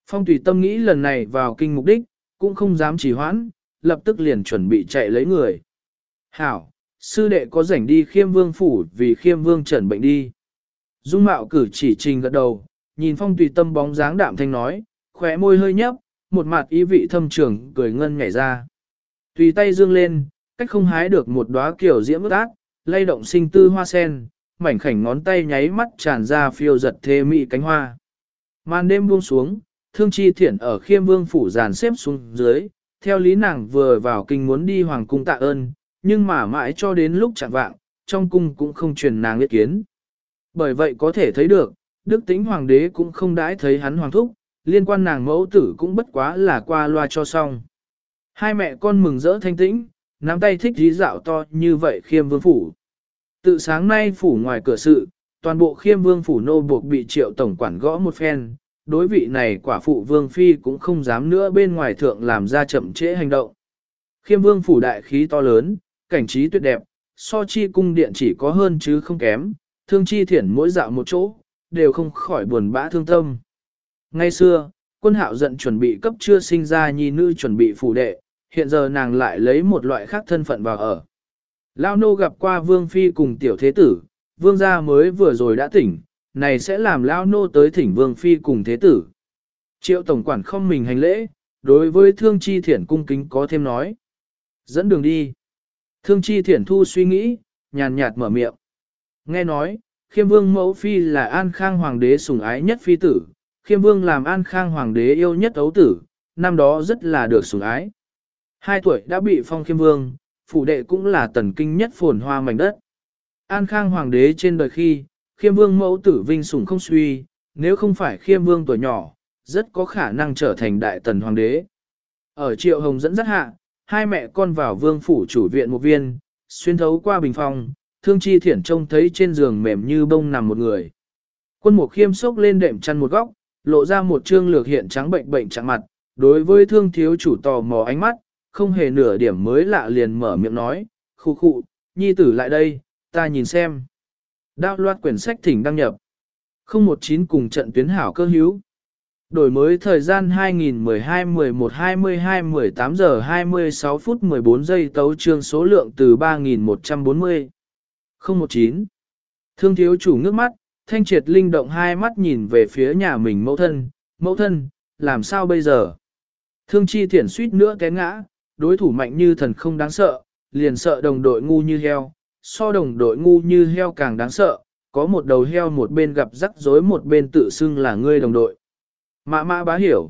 Phong tùy tâm nghĩ lần này vào kinh mục đích, cũng không dám trì hoãn, lập tức liền chuẩn bị chạy lấy người. Hảo, sư đệ có rảnh đi khiêm vương phủ vì khiêm vương trần bệnh đi. Dung mạo cử chỉ trình gật đầu, nhìn phong tùy tâm bóng dáng đạm thanh nói, khóe môi hơi nhấp, một mặt ý vị thâm trường cười ngân nhảy ra. Tùy tay dương lên, cách không hái được một đóa kiểu diễm ước ác, lay động sinh tư hoa sen, mảnh khảnh ngón tay nháy mắt tràn ra phiêu giật thê mị cánh hoa. Màn đêm buông xuống, thương chi thiển ở khiêm vương phủ giàn xếp xuống dưới, theo lý nàng vừa vào kinh muốn đi hoàng cung tạ ơn, nhưng mà mãi cho đến lúc chẳng vạng, trong cung cũng không truyền nàng ý kiến. Bởi vậy có thể thấy được, đức tính hoàng đế cũng không đãi thấy hắn hoàng thúc, liên quan nàng mẫu tử cũng bất quá là qua loa cho xong. Hai mẹ con mừng rỡ thanh tĩnh, nắm tay thích dí dạo to như vậy khiêm vương phủ. Tự sáng nay phủ ngoài cửa sự, toàn bộ khiêm vương phủ nô buộc bị triệu tổng quản gõ một phen, đối vị này quả phụ vương phi cũng không dám nữa bên ngoài thượng làm ra chậm trễ hành động. Khiêm vương phủ đại khí to lớn, cảnh trí tuyệt đẹp, so chi cung điện chỉ có hơn chứ không kém, thương chi thiển mỗi dạo một chỗ, đều không khỏi buồn bã thương tâm. Ngay xưa, quân hạo giận chuẩn bị cấp chưa sinh ra nhi nữ chuẩn bị phủ đệ, hiện giờ nàng lại lấy một loại khác thân phận vào ở. Lao nô gặp qua vương phi cùng tiểu thế tử, vương gia mới vừa rồi đã tỉnh, này sẽ làm Lao nô tới thỉnh vương phi cùng thế tử. Triệu tổng quản không mình hành lễ, đối với thương chi thiển cung kính có thêm nói. Dẫn đường đi. Thương chi thiển thu suy nghĩ, nhàn nhạt mở miệng. Nghe nói, khiêm vương mẫu phi là an khang hoàng đế sủng ái nhất phi tử, khiêm vương làm an khang hoàng đế yêu nhất ấu tử, năm đó rất là được sủng ái. Hai tuổi đã bị phong khiêm vương, phủ đệ cũng là tần kinh nhất phồn hoa mảnh đất. An khang hoàng đế trên đời khi, khiêm vương mẫu tử vinh sủng không suy, nếu không phải khiêm vương tuổi nhỏ, rất có khả năng trở thành đại tần hoàng đế. Ở triệu hồng dẫn dắt hạ, hai mẹ con vào vương phủ chủ viện một viên, xuyên thấu qua bình phòng, thương chi thiển trông thấy trên giường mềm như bông nằm một người. Quân mục khiêm sốc lên đệm chăn một góc, lộ ra một trương lược hiện trắng bệnh bệnh trạng mặt, đối với thương thiếu chủ tò mò ánh mắt, không hề nửa điểm mới lạ liền mở miệng nói, khu khu, nhi tử lại đây, ta nhìn xem. Đao loạt quyển sách thỉnh đăng nhập. 019 cùng trận tuyến hảo cơ hữu. Đổi mới thời gian 2012-11-22-18 giờ 26 phút 14 giây tấu trương số lượng từ 3140. 019. Thương thiếu chủ ngước mắt, thanh triệt linh động hai mắt nhìn về phía nhà mình mẫu thân, mẫu thân, làm sao bây giờ? Thương chi thiển suýt nữa té ngã, đối thủ mạnh như thần không đáng sợ, liền sợ đồng đội ngu như heo, so đồng đội ngu như heo càng đáng sợ, có một đầu heo một bên gặp rắc rối một bên tự xưng là ngươi đồng đội. Mã mã bá hiểu.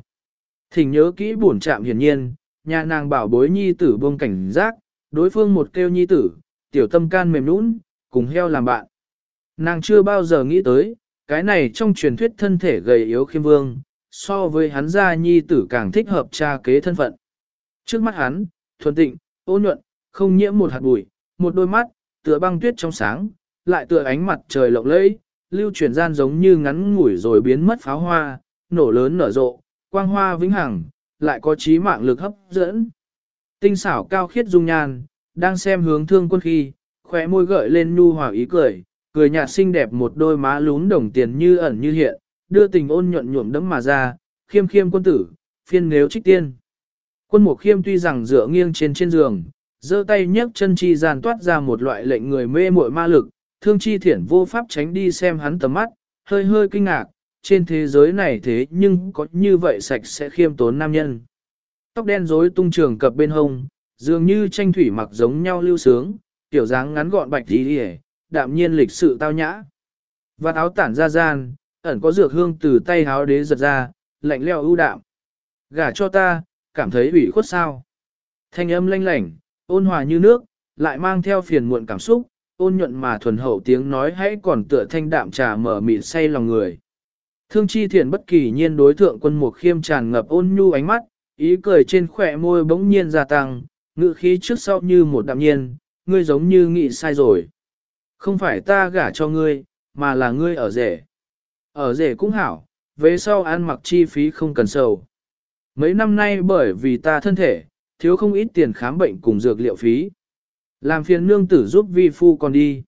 Thỉnh nhớ kỹ buồn chạm hiển nhiên, nhà nàng bảo bối nhi tử buông cảnh giác, đối phương một kêu nhi tử, tiểu tâm can mềm nũng, cùng heo làm bạn. Nàng chưa bao giờ nghĩ tới, cái này trong truyền thuyết thân thể gầy yếu khiêm vương, so với hắn gia nhi tử càng thích hợp cha kế thân phận. Trước mắt hắn, thuần tịnh, ôn nhuận, không nhiễm một hạt bụi, một đôi mắt, tựa băng tuyết trong sáng, lại tựa ánh mặt trời lộng lẫy, lưu chuyển gian giống như ngắn ngủi rồi biến mất pháo hoa, nổ lớn nở rộ, quang hoa vĩnh hằng, lại có trí mạng lực hấp dẫn. Tinh xảo cao khiết dung nhan, đang xem hướng thương quân khi, khóe môi gợi lên nhu hòa ý cười, cười nhạt xinh đẹp một đôi má lún đồng tiền như ẩn như hiện, đưa tình ôn nhuận nhuộm đẫm mà ra, khiêm khiêm quân tử, phiên nếu trích tiên. Quân mục khiêm tuy rằng dựa nghiêng trên trên giường, giơ tay nhấc chân chi giàn toát ra một loại lệnh người mê muội ma lực, thương chi thiển vô pháp tránh đi xem hắn tầm mắt, hơi hơi kinh ngạc, trên thế giới này thế nhưng có như vậy sạch sẽ khiêm tốn nam nhân. Tóc đen rối tung trường cập bên hông, dường như tranh thủy mặc giống nhau lưu sướng, tiểu dáng ngắn gọn bạch đi hề, đạm nhiên lịch sự tao nhã. Và áo tản ra gian, ẩn có dược hương từ tay Háo đế giật ra, lạnh leo ưu đạm. Gả cho ta, cảm thấy ủy khuất sao. Thanh âm lanh lảnh, ôn hòa như nước, lại mang theo phiền muộn cảm xúc, ôn nhuận mà thuần hậu tiếng nói hãy còn tựa thanh đạm trà mở mịn say lòng người. Thương chi thiện bất kỳ nhiên đối thượng quân mục khiêm tràn ngập ôn nhu ánh mắt, ý cười trên khỏe môi bỗng nhiên gia tăng, ngự khí trước sau như một đạm nhiên, ngươi giống như nghĩ sai rồi. Không phải ta gả cho ngươi, mà là ngươi ở rể. Ở rể cũng hảo, về sau ăn mặc chi phí không cần sầu. Mấy năm nay bởi vì ta thân thể, thiếu không ít tiền khám bệnh cùng dược liệu phí. Làm phiền nương tử giúp vi phu còn đi.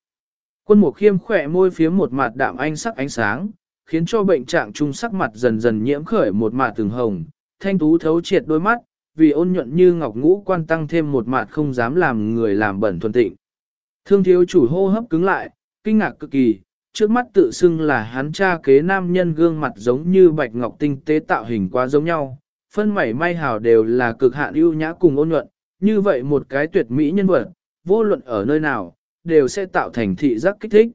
Quân mục khiêm khỏe môi phía một mặt đạm anh sắc ánh sáng, khiến cho bệnh trạng trung sắc mặt dần dần nhiễm khởi một mặt từng hồng, thanh tú thấu triệt đôi mắt, vì ôn nhuận như ngọc ngũ quan tăng thêm một mặt không dám làm người làm bẩn thuần tịnh. Thương thiếu chủ hô hấp cứng lại, kinh ngạc cực kỳ, trước mắt tự xưng là hắn cha kế nam nhân gương mặt giống như bạch ngọc tinh tế tạo hình quá giống nhau, phân mảy may hào đều là cực hạn ưu nhã cùng ôn nhuận, như vậy một cái tuyệt mỹ nhân vật, vô luận ở nơi nào, đều sẽ tạo thành thị giác kích thích.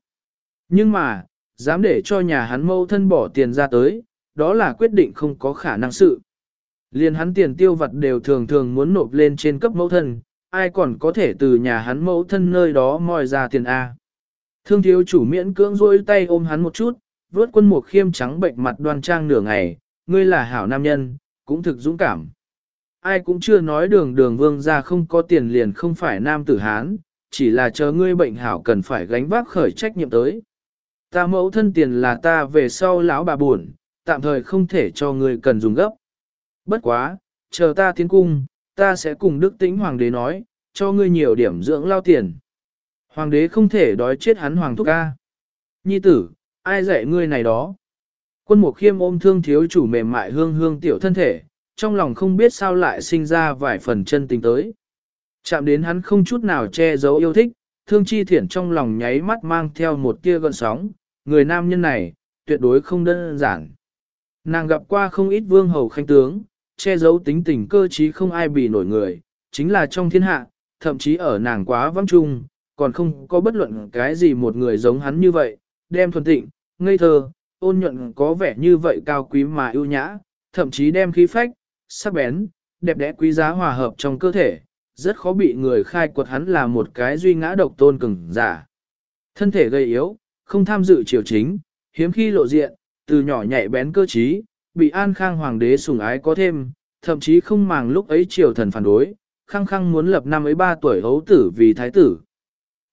Nhưng mà, dám để cho nhà hắn mâu thân bỏ tiền ra tới, đó là quyết định không có khả năng sự. Liên hắn tiền tiêu vật đều thường thường muốn nộp lên trên cấp mẫu thân, ai còn có thể từ nhà hắn mẫu thân nơi đó moi ra tiền A. Thương thiếu chủ miễn cưỡng rôi tay ôm hắn một chút, vớt quân mục khiêm trắng bệnh mặt đoan trang nửa ngày, ngươi là hảo nam nhân, cũng thực dũng cảm. Ai cũng chưa nói đường đường vương ra không có tiền liền không phải nam tử Hán, chỉ là chờ ngươi bệnh hảo cần phải gánh vác khởi trách nhiệm tới. Ta mẫu thân tiền là ta về sau lão bà buồn, tạm thời không thể cho ngươi cần dùng gấp. Bất quá, chờ ta tiến cung, ta sẽ cùng đức tĩnh hoàng đế nói, cho ngươi nhiều điểm dưỡng lao tiền. Hoàng đế không thể đói chết hắn hoàng thúc ca. Nhi tử, ai dạy ngươi này đó? Quân mục khiêm ôm thương thiếu chủ mềm mại hương hương tiểu thân thể, trong lòng không biết sao lại sinh ra vài phần chân tình tới. Chạm đến hắn không chút nào che giấu yêu thích, thương chi thiển trong lòng nháy mắt mang theo một tia gợn sóng, người nam nhân này, tuyệt đối không đơn giản. Nàng gặp qua không ít vương hầu khanh tướng, che giấu tính tình cơ trí không ai bị nổi người, chính là trong thiên hạ, thậm chí ở nàng quá vắng chung, còn không có bất luận cái gì một người giống hắn như vậy, đem thuần tịnh, ngây thơ, ôn nhuận có vẻ như vậy cao quý mà ưu nhã, thậm chí đem khí phách, sắc bén, đẹp đẽ quý giá hòa hợp trong cơ thể, rất khó bị người khai quật hắn là một cái duy ngã độc tôn cứng giả. Thân thể gầy yếu, không tham dự triều chính, hiếm khi lộ diện, từ nhỏ nhạy bén cơ trí, bị an khang hoàng đế sủng ái có thêm, thậm chí không màng lúc ấy triều thần phản đối, khăng khăng muốn lập năm ấy ba tuổi hấu tử vì thái tử.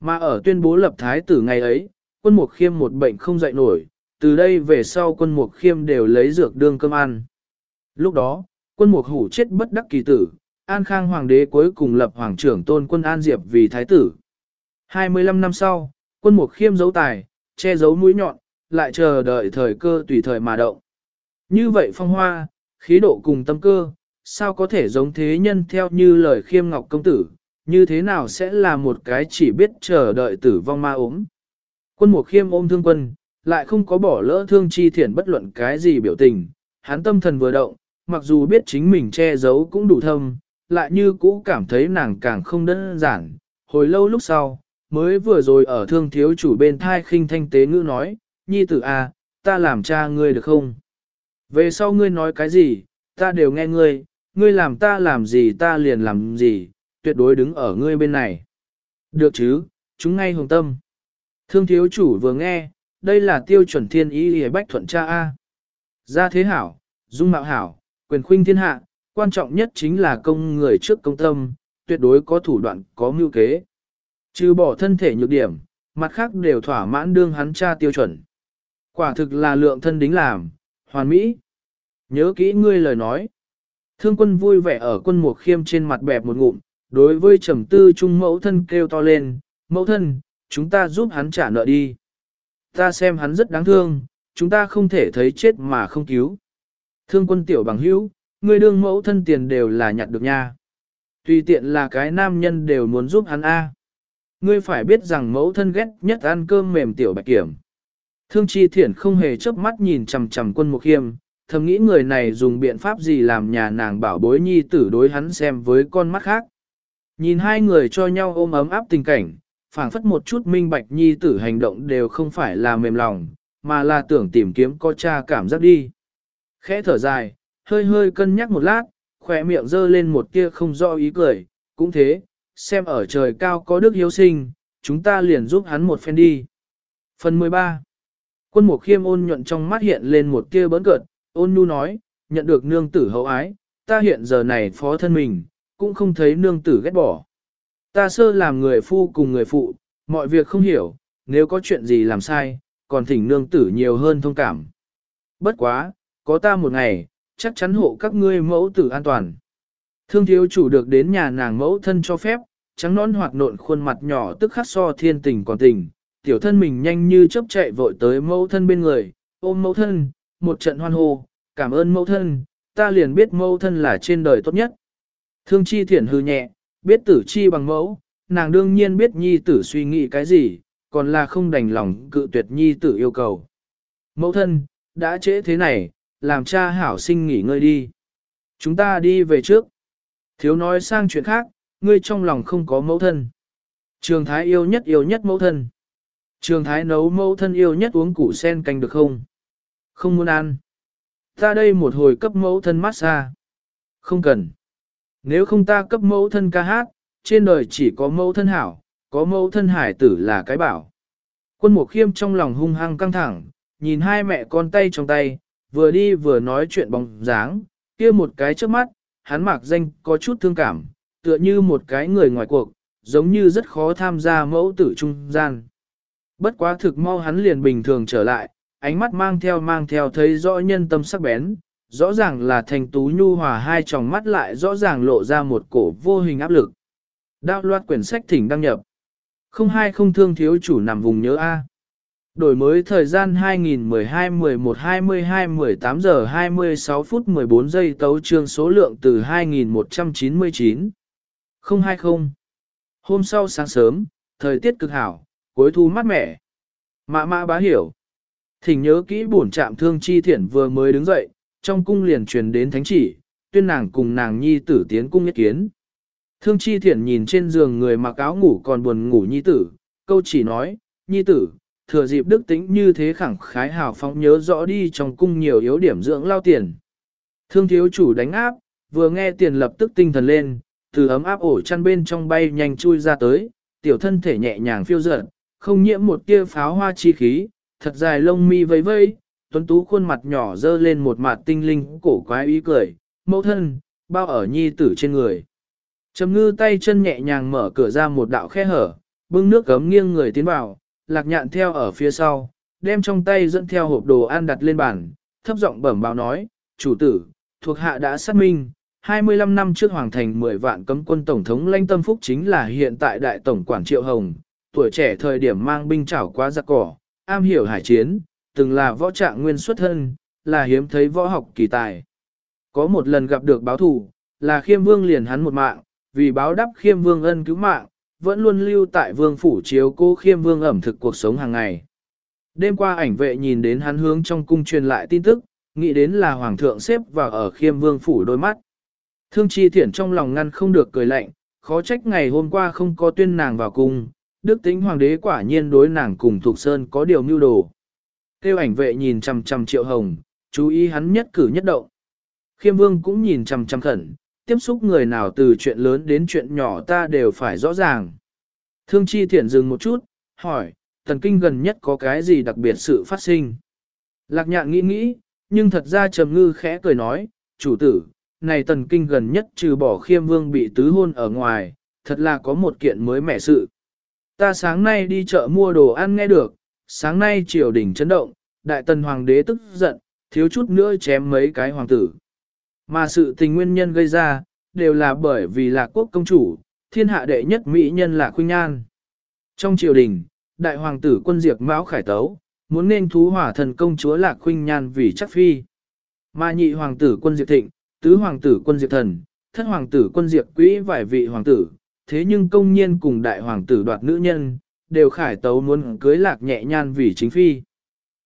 Mà ở tuyên bố lập thái tử ngày ấy, quân mục khiêm một bệnh không dậy nổi, từ đây về sau quân mục khiêm đều lấy dược đương cơm ăn. Lúc đó, quân mục hủ chết bất đắc kỳ tử, An Khang Hoàng đế cuối cùng lập Hoàng trưởng tôn quân An Diệp vì thái tử. 25 năm sau, quân mục khiêm giấu tài, che giấu mũi nhọn, lại chờ đợi thời cơ tùy thời mà động. Như vậy phong hoa, khí độ cùng tâm cơ, sao có thể giống thế nhân theo như lời khiêm ngọc công tử, như thế nào sẽ là một cái chỉ biết chờ đợi tử vong ma ốm. Quân mục khiêm ôm thương quân, lại không có bỏ lỡ thương chi thiển bất luận cái gì biểu tình, hắn tâm thần vừa động, mặc dù biết chính mình che giấu cũng đủ thâm, lại như cũ cảm thấy nàng càng không đơn giản. Hồi lâu lúc sau, mới vừa rồi ở thương thiếu chủ bên thai khinh thanh tế ngữ nói, nhi tử à, ta làm cha ngươi được không? Về sau ngươi nói cái gì, ta đều nghe ngươi, ngươi làm ta làm gì ta liền làm gì, tuyệt đối đứng ở ngươi bên này. Được chứ, chúng ngay hồng tâm. Thương thiếu chủ vừa nghe, đây là tiêu chuẩn thiên ý hề bách thuận cha A. Gia thế hảo, dung mạo hảo, quyền khuynh thiên hạ, quan trọng nhất chính là công người trước công tâm, tuyệt đối có thủ đoạn, có mưu kế. Trừ bỏ thân thể nhược điểm, mặt khác đều thỏa mãn đương hắn cha tiêu chuẩn. Quả thực là lượng thân đính làm, hoàn mỹ. Nhớ kỹ ngươi lời nói. Thương quân vui vẻ ở quân mục khiêm trên mặt bẹp một ngụm, đối với trầm tư trung mẫu thân kêu to lên, mẫu thân, chúng ta giúp hắn trả nợ đi. Ta xem hắn rất đáng thương, chúng ta không thể thấy chết mà không cứu. Thương quân tiểu bằng hữu, ngươi đương mẫu thân tiền đều là nhặt được nha. Tùy tiện là cái nam nhân đều muốn giúp hắn A. Ngươi phải biết rằng mẫu thân ghét nhất ăn cơm mềm tiểu bạch kiểm. Thương chi thiển không hề chớp mắt nhìn chằm chằm quân mục khiêm, thầm nghĩ người này dùng biện pháp gì làm nhà nàng bảo bối nhi tử đối hắn xem với con mắt khác. Nhìn hai người cho nhau ôm ấm áp tình cảnh, phảng phất một chút minh bạch nhi tử hành động đều không phải là mềm lòng, mà là tưởng tìm kiếm có cha cảm giác đi. Khẽ thở dài, hơi hơi cân nhắc một lát, khỏe miệng dơ lên một tia không rõ ý cười, cũng thế, xem ở trời cao có đức hiếu sinh, chúng ta liền giúp hắn một phen đi. Phần 13 Quân mục khiêm ôn nhuận trong mắt hiện lên một tia bấn cợt, ôn nhu nói, nhận được nương tử hậu ái, ta hiện giờ này phó thân mình, cũng không thấy nương tử ghét bỏ. Ta sơ làm người phu cùng người phụ, mọi việc không hiểu, nếu có chuyện gì làm sai, còn thỉnh nương tử nhiều hơn thông cảm. Bất quá, có ta một ngày, chắc chắn hộ các ngươi mẫu tử an toàn. Thương thiếu chủ được đến nhà nàng mẫu thân cho phép, trắng nón hoạt nộn khuôn mặt nhỏ tức khắc so thiên tình còn tình, tiểu thân mình nhanh như chớp chạy vội tới mẫu thân bên người, ôm mẫu thân, một trận hoan hô, cảm ơn mẫu thân, ta liền biết mẫu thân là trên đời tốt nhất. Thương chi thiển hư nhẹ, biết tử chi bằng mẫu, nàng đương nhiên biết nhi tử suy nghĩ cái gì, còn là không đành lòng cự tuyệt nhi tử yêu cầu. Mẫu thân, đã trễ thế này, làm cha hảo sinh nghỉ ngơi đi. Chúng ta đi về trước. Thiếu nói sang chuyện khác, ngươi trong lòng không có mẫu thân. Trường thái yêu nhất yêu nhất mẫu thân. Trường thái nấu mẫu thân yêu nhất uống củ sen canh được không? Không muốn ăn. Ta đây một hồi cấp mẫu thân massage. Không cần. Nếu không ta cấp mẫu thân ca hát, trên đời chỉ có mẫu thân hảo, có mẫu thân hải tử là cái bảo. Quân mục khiêm trong lòng hung hăng căng thẳng, nhìn hai mẹ con tay trong tay, vừa đi vừa nói chuyện bóng dáng, kia một cái trước mắt, hắn mặc danh có chút thương cảm, tựa như một cái người ngoài cuộc, giống như rất khó tham gia mẫu tử trung gian. Bất quá thực mau hắn liền bình thường trở lại, ánh mắt mang theo mang theo thấy rõ nhân tâm sắc bén, rõ ràng là thành tú nhu hòa hai tròng mắt lại rõ ràng lộ ra một cổ vô hình áp lực. Đao loạt quyển sách thỉnh đăng nhập. Không hai không thương thiếu chủ nằm vùng nhớ A. Đổi mới thời gian 2012-11-22-18 giờ 26 phút 14 giây tấu trương số lượng từ 2199. 020. Hôm sau sáng sớm, thời tiết cực hảo, cuối thu mát mẻ. Mạ mạ bá hiểu. Thỉnh nhớ kỹ bổn trạm thương chi thiển vừa mới đứng dậy, trong cung liền truyền đến thánh chỉ, tuyên nàng cùng nàng nhi tử tiến cung nhất kiến. Thương chi thiển nhìn trên giường người mặc áo ngủ còn buồn ngủ nhi tử, câu chỉ nói, nhi tử, thừa dịp đức tính như thế khẳng khái hào phóng nhớ rõ đi trong cung nhiều yếu điểm dưỡng lao tiền. Thương thiếu chủ đánh áp, vừa nghe tiền lập tức tinh thần lên, từ ấm áp ổ chăn bên trong bay nhanh chui ra tới, tiểu thân thể nhẹ nhàng phiêu dở, không nhiễm một tia pháo hoa chi khí, thật dài lông mi vây vây, tuấn tú khuôn mặt nhỏ dơ lên một mặt tinh linh cổ quái ý cười, mẫu thân, bao ở nhi tử trên người. Trầm ngư tay chân nhẹ nhàng mở cửa ra một đạo khe hở, bưng nước gấm nghiêng người tiến vào, lạc nhạn theo ở phía sau, đem trong tay dẫn theo hộp đồ ăn đặt lên bàn, thấp giọng bẩm báo nói, chủ tử, thuộc hạ đã xác minh, 25 năm trước hoàng thành 10 vạn cấm quân tổng thống lãnh tâm phúc chính là hiện tại đại tổng quản triệu hồng, tuổi trẻ thời điểm mang binh chảo qua giặc cỏ, am hiểu hải chiến, từng là võ trạng nguyên xuất thân, là hiếm thấy võ học kỳ tài. Có một lần gặp được báo thủ, là khiêm vương liền hắn một mạng, vì báo đáp khiêm vương ân cứu mạng, vẫn luôn lưu tại vương phủ chiếu cô khiêm vương ẩm thực cuộc sống hàng ngày. Đêm qua ảnh vệ nhìn đến hắn hướng trong cung truyền lại tin tức, nghĩ đến là hoàng thượng xếp vào ở khiêm vương phủ đôi mắt. Thương chi thiển trong lòng ngăn không được cười lạnh, khó trách ngày hôm qua không có tuyên nàng vào cung, đức tính hoàng đế quả nhiên đối nàng cùng Thục Sơn có điều mưu đồ. Tiêu ảnh vệ nhìn chằm chằm triệu hồng, chú ý hắn nhất cử nhất động. Khiêm vương cũng nhìn chằm chằm khẩn, tiếp xúc người nào từ chuyện lớn đến chuyện nhỏ ta đều phải rõ ràng. Thương chi thiện dừng một chút, hỏi, tần kinh gần nhất có cái gì đặc biệt sự phát sinh? Lạc nhạn nghĩ nghĩ, nhưng thật ra trầm ngư khẽ cười nói, chủ tử, này tần kinh gần nhất trừ bỏ khiêm vương bị tứ hôn ở ngoài, thật là có một kiện mới mẻ sự. Ta sáng nay đi chợ mua đồ ăn nghe được, sáng nay triều đình chấn động, đại tần hoàng đế tức giận, thiếu chút nữa chém mấy cái hoàng tử. Mà sự tình nguyên nhân gây ra, đều là bởi vì là quốc công chủ, thiên hạ đệ nhất mỹ nhân là Khuynh Nhan. Trong triều đình, đại hoàng tử quân diệt Mão Khải Tấu, muốn nên thú hỏa thần công chúa Lạc Khuynh Nhan vì chắc phi. Mà nhị hoàng tử quân diệt thịnh, tứ hoàng tử quân diệt thần, thất hoàng tử quân diệt quỹ vài vị hoàng tử, thế nhưng công nhiên cùng đại hoàng tử đoạt nữ nhân, đều khải tấu muốn cưới lạc nhẹ nhan vì chính phi.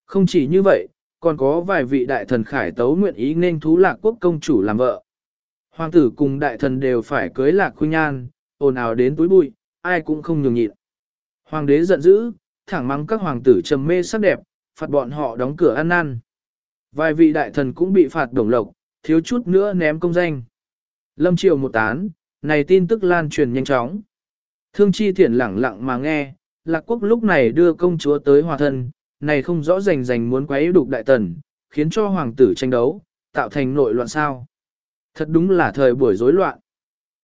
Không chỉ như vậy, còn có vài vị đại thần khải tấu nguyện ý nên thú lạc quốc công chủ làm vợ. Hoàng tử cùng đại thần đều phải cưới lạc khuynh nhan, ồn ào đến túi bụi, ai cũng không nhường nhịn. Hoàng đế giận dữ, thẳng mắng các hoàng tử trầm mê sắc đẹp, phạt bọn họ đóng cửa ăn năn. Vài vị đại thần cũng bị phạt đồng lộc, thiếu chút nữa ném công danh. Lâm triều một tán, này tin tức lan truyền nhanh chóng. Thương chi thiển lẳng lặng mà nghe, lạc quốc lúc này đưa công chúa tới hòa thân, này không rõ rành rành muốn quấy đục đại tần, khiến cho hoàng tử tranh đấu, tạo thành nội loạn sao. Thật đúng là thời buổi rối loạn.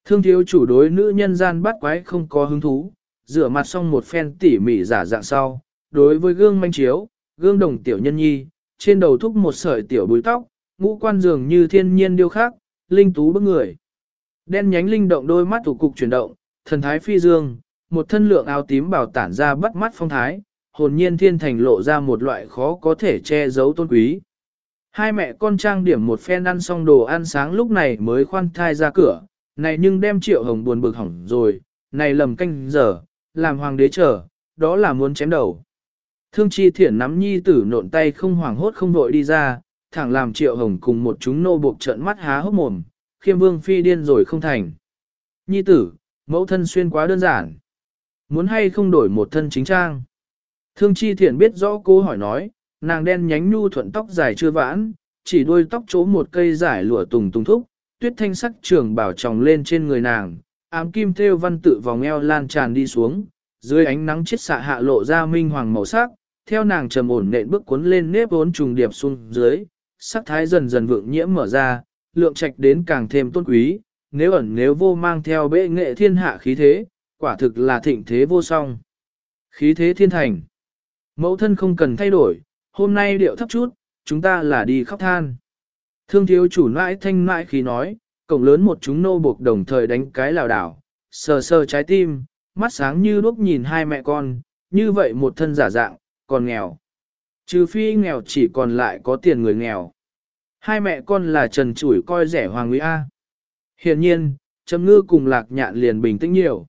Thương thiếu chủ đối nữ nhân gian bắt quái không có hứng thú, rửa mặt xong một phen tỉ mỉ giả dạng sau, đối với gương manh chiếu, gương đồng tiểu nhân nhi, trên đầu thúc một sợi tiểu búi tóc, ngũ quan dường như thiên nhiên điêu khắc, linh tú bức người. Đen nhánh linh động đôi mắt thủ cục chuyển động, thần thái phi dương, một thân lượng áo tím bảo tản ra bắt mắt phong thái, hồn nhiên thiên thành lộ ra một loại khó có thể che giấu tôn quý. Hai mẹ con trang điểm một phen ăn xong đồ ăn sáng lúc này mới khoan thai ra cửa, này nhưng đem triệu hồng buồn bực hỏng rồi, này lầm canh giờ, làm hoàng đế chờ, đó là muốn chém đầu. Thương chi thiển nắm nhi tử nộn tay không hoảng hốt không đội đi ra, thẳng làm triệu hồng cùng một chúng nô buộc trợn mắt há hốc mồm, khiêm vương phi điên rồi không thành. Nhi tử, mẫu thân xuyên quá đơn giản. Muốn hay không đổi một thân chính trang. Thương chi thiện biết rõ cô hỏi nói, nàng đen nhánh nhu thuận tóc dài chưa vãn, chỉ đuôi tóc chỗ một cây giải lụa tùng tùng thúc, tuyết thanh sắc trường bảo tròng lên trên người nàng, ám kim thêu văn tự vòng eo lan tràn đi xuống, dưới ánh nắng chiết xạ hạ lộ ra minh hoàng màu sắc, theo nàng trầm ổn nện bước cuốn lên nếp vốn trùng điệp xuống dưới, sắc thái dần dần vượng nhiễm mở ra, lượng trạch đến càng thêm tôn quý, nếu ẩn nếu vô mang theo bệ nghệ thiên hạ khí thế, quả thực là thịnh thế vô song. Khí thế thiên thành. Mẫu thân không cần thay đổi, hôm nay điệu thấp chút, chúng ta là đi khóc than. Thương thiếu chủ nãi thanh nãi khí nói, cổng lớn một chúng nô buộc đồng thời đánh cái lào đảo, sờ sờ trái tim, mắt sáng như đuốc nhìn hai mẹ con, như vậy một thân giả dạng, còn nghèo. Trừ phi nghèo chỉ còn lại có tiền người nghèo. Hai mẹ con là trần chủi coi rẻ hoàng quý A. Hiện nhiên, Trầm Ngư cùng lạc nhạn liền bình tĩnh nhiều.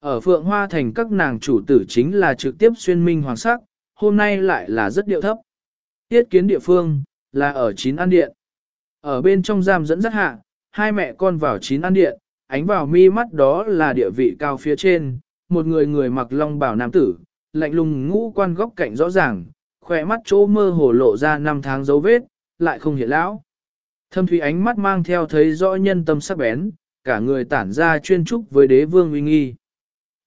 Ở Phượng Hoa Thành các nàng chủ tử chính là trực tiếp xuyên minh hoàng sắc, hôm nay lại là rất điệu thấp. Tiết kiến địa phương, là ở chín an điện. Ở bên trong giam dẫn rất hạ, hai mẹ con vào chín an điện, ánh vào mi mắt đó là địa vị cao phía trên, một người người mặc long bảo nam tử, lạnh lùng ngũ quan góc cạnh rõ ràng, khỏe mắt chỗ mơ hồ lộ ra năm tháng dấu vết, lại không hiện lão. Thâm thủy ánh mắt mang theo thấy rõ nhân tâm sắc bén, cả người tản ra chuyên trúc với đế vương uy nghi.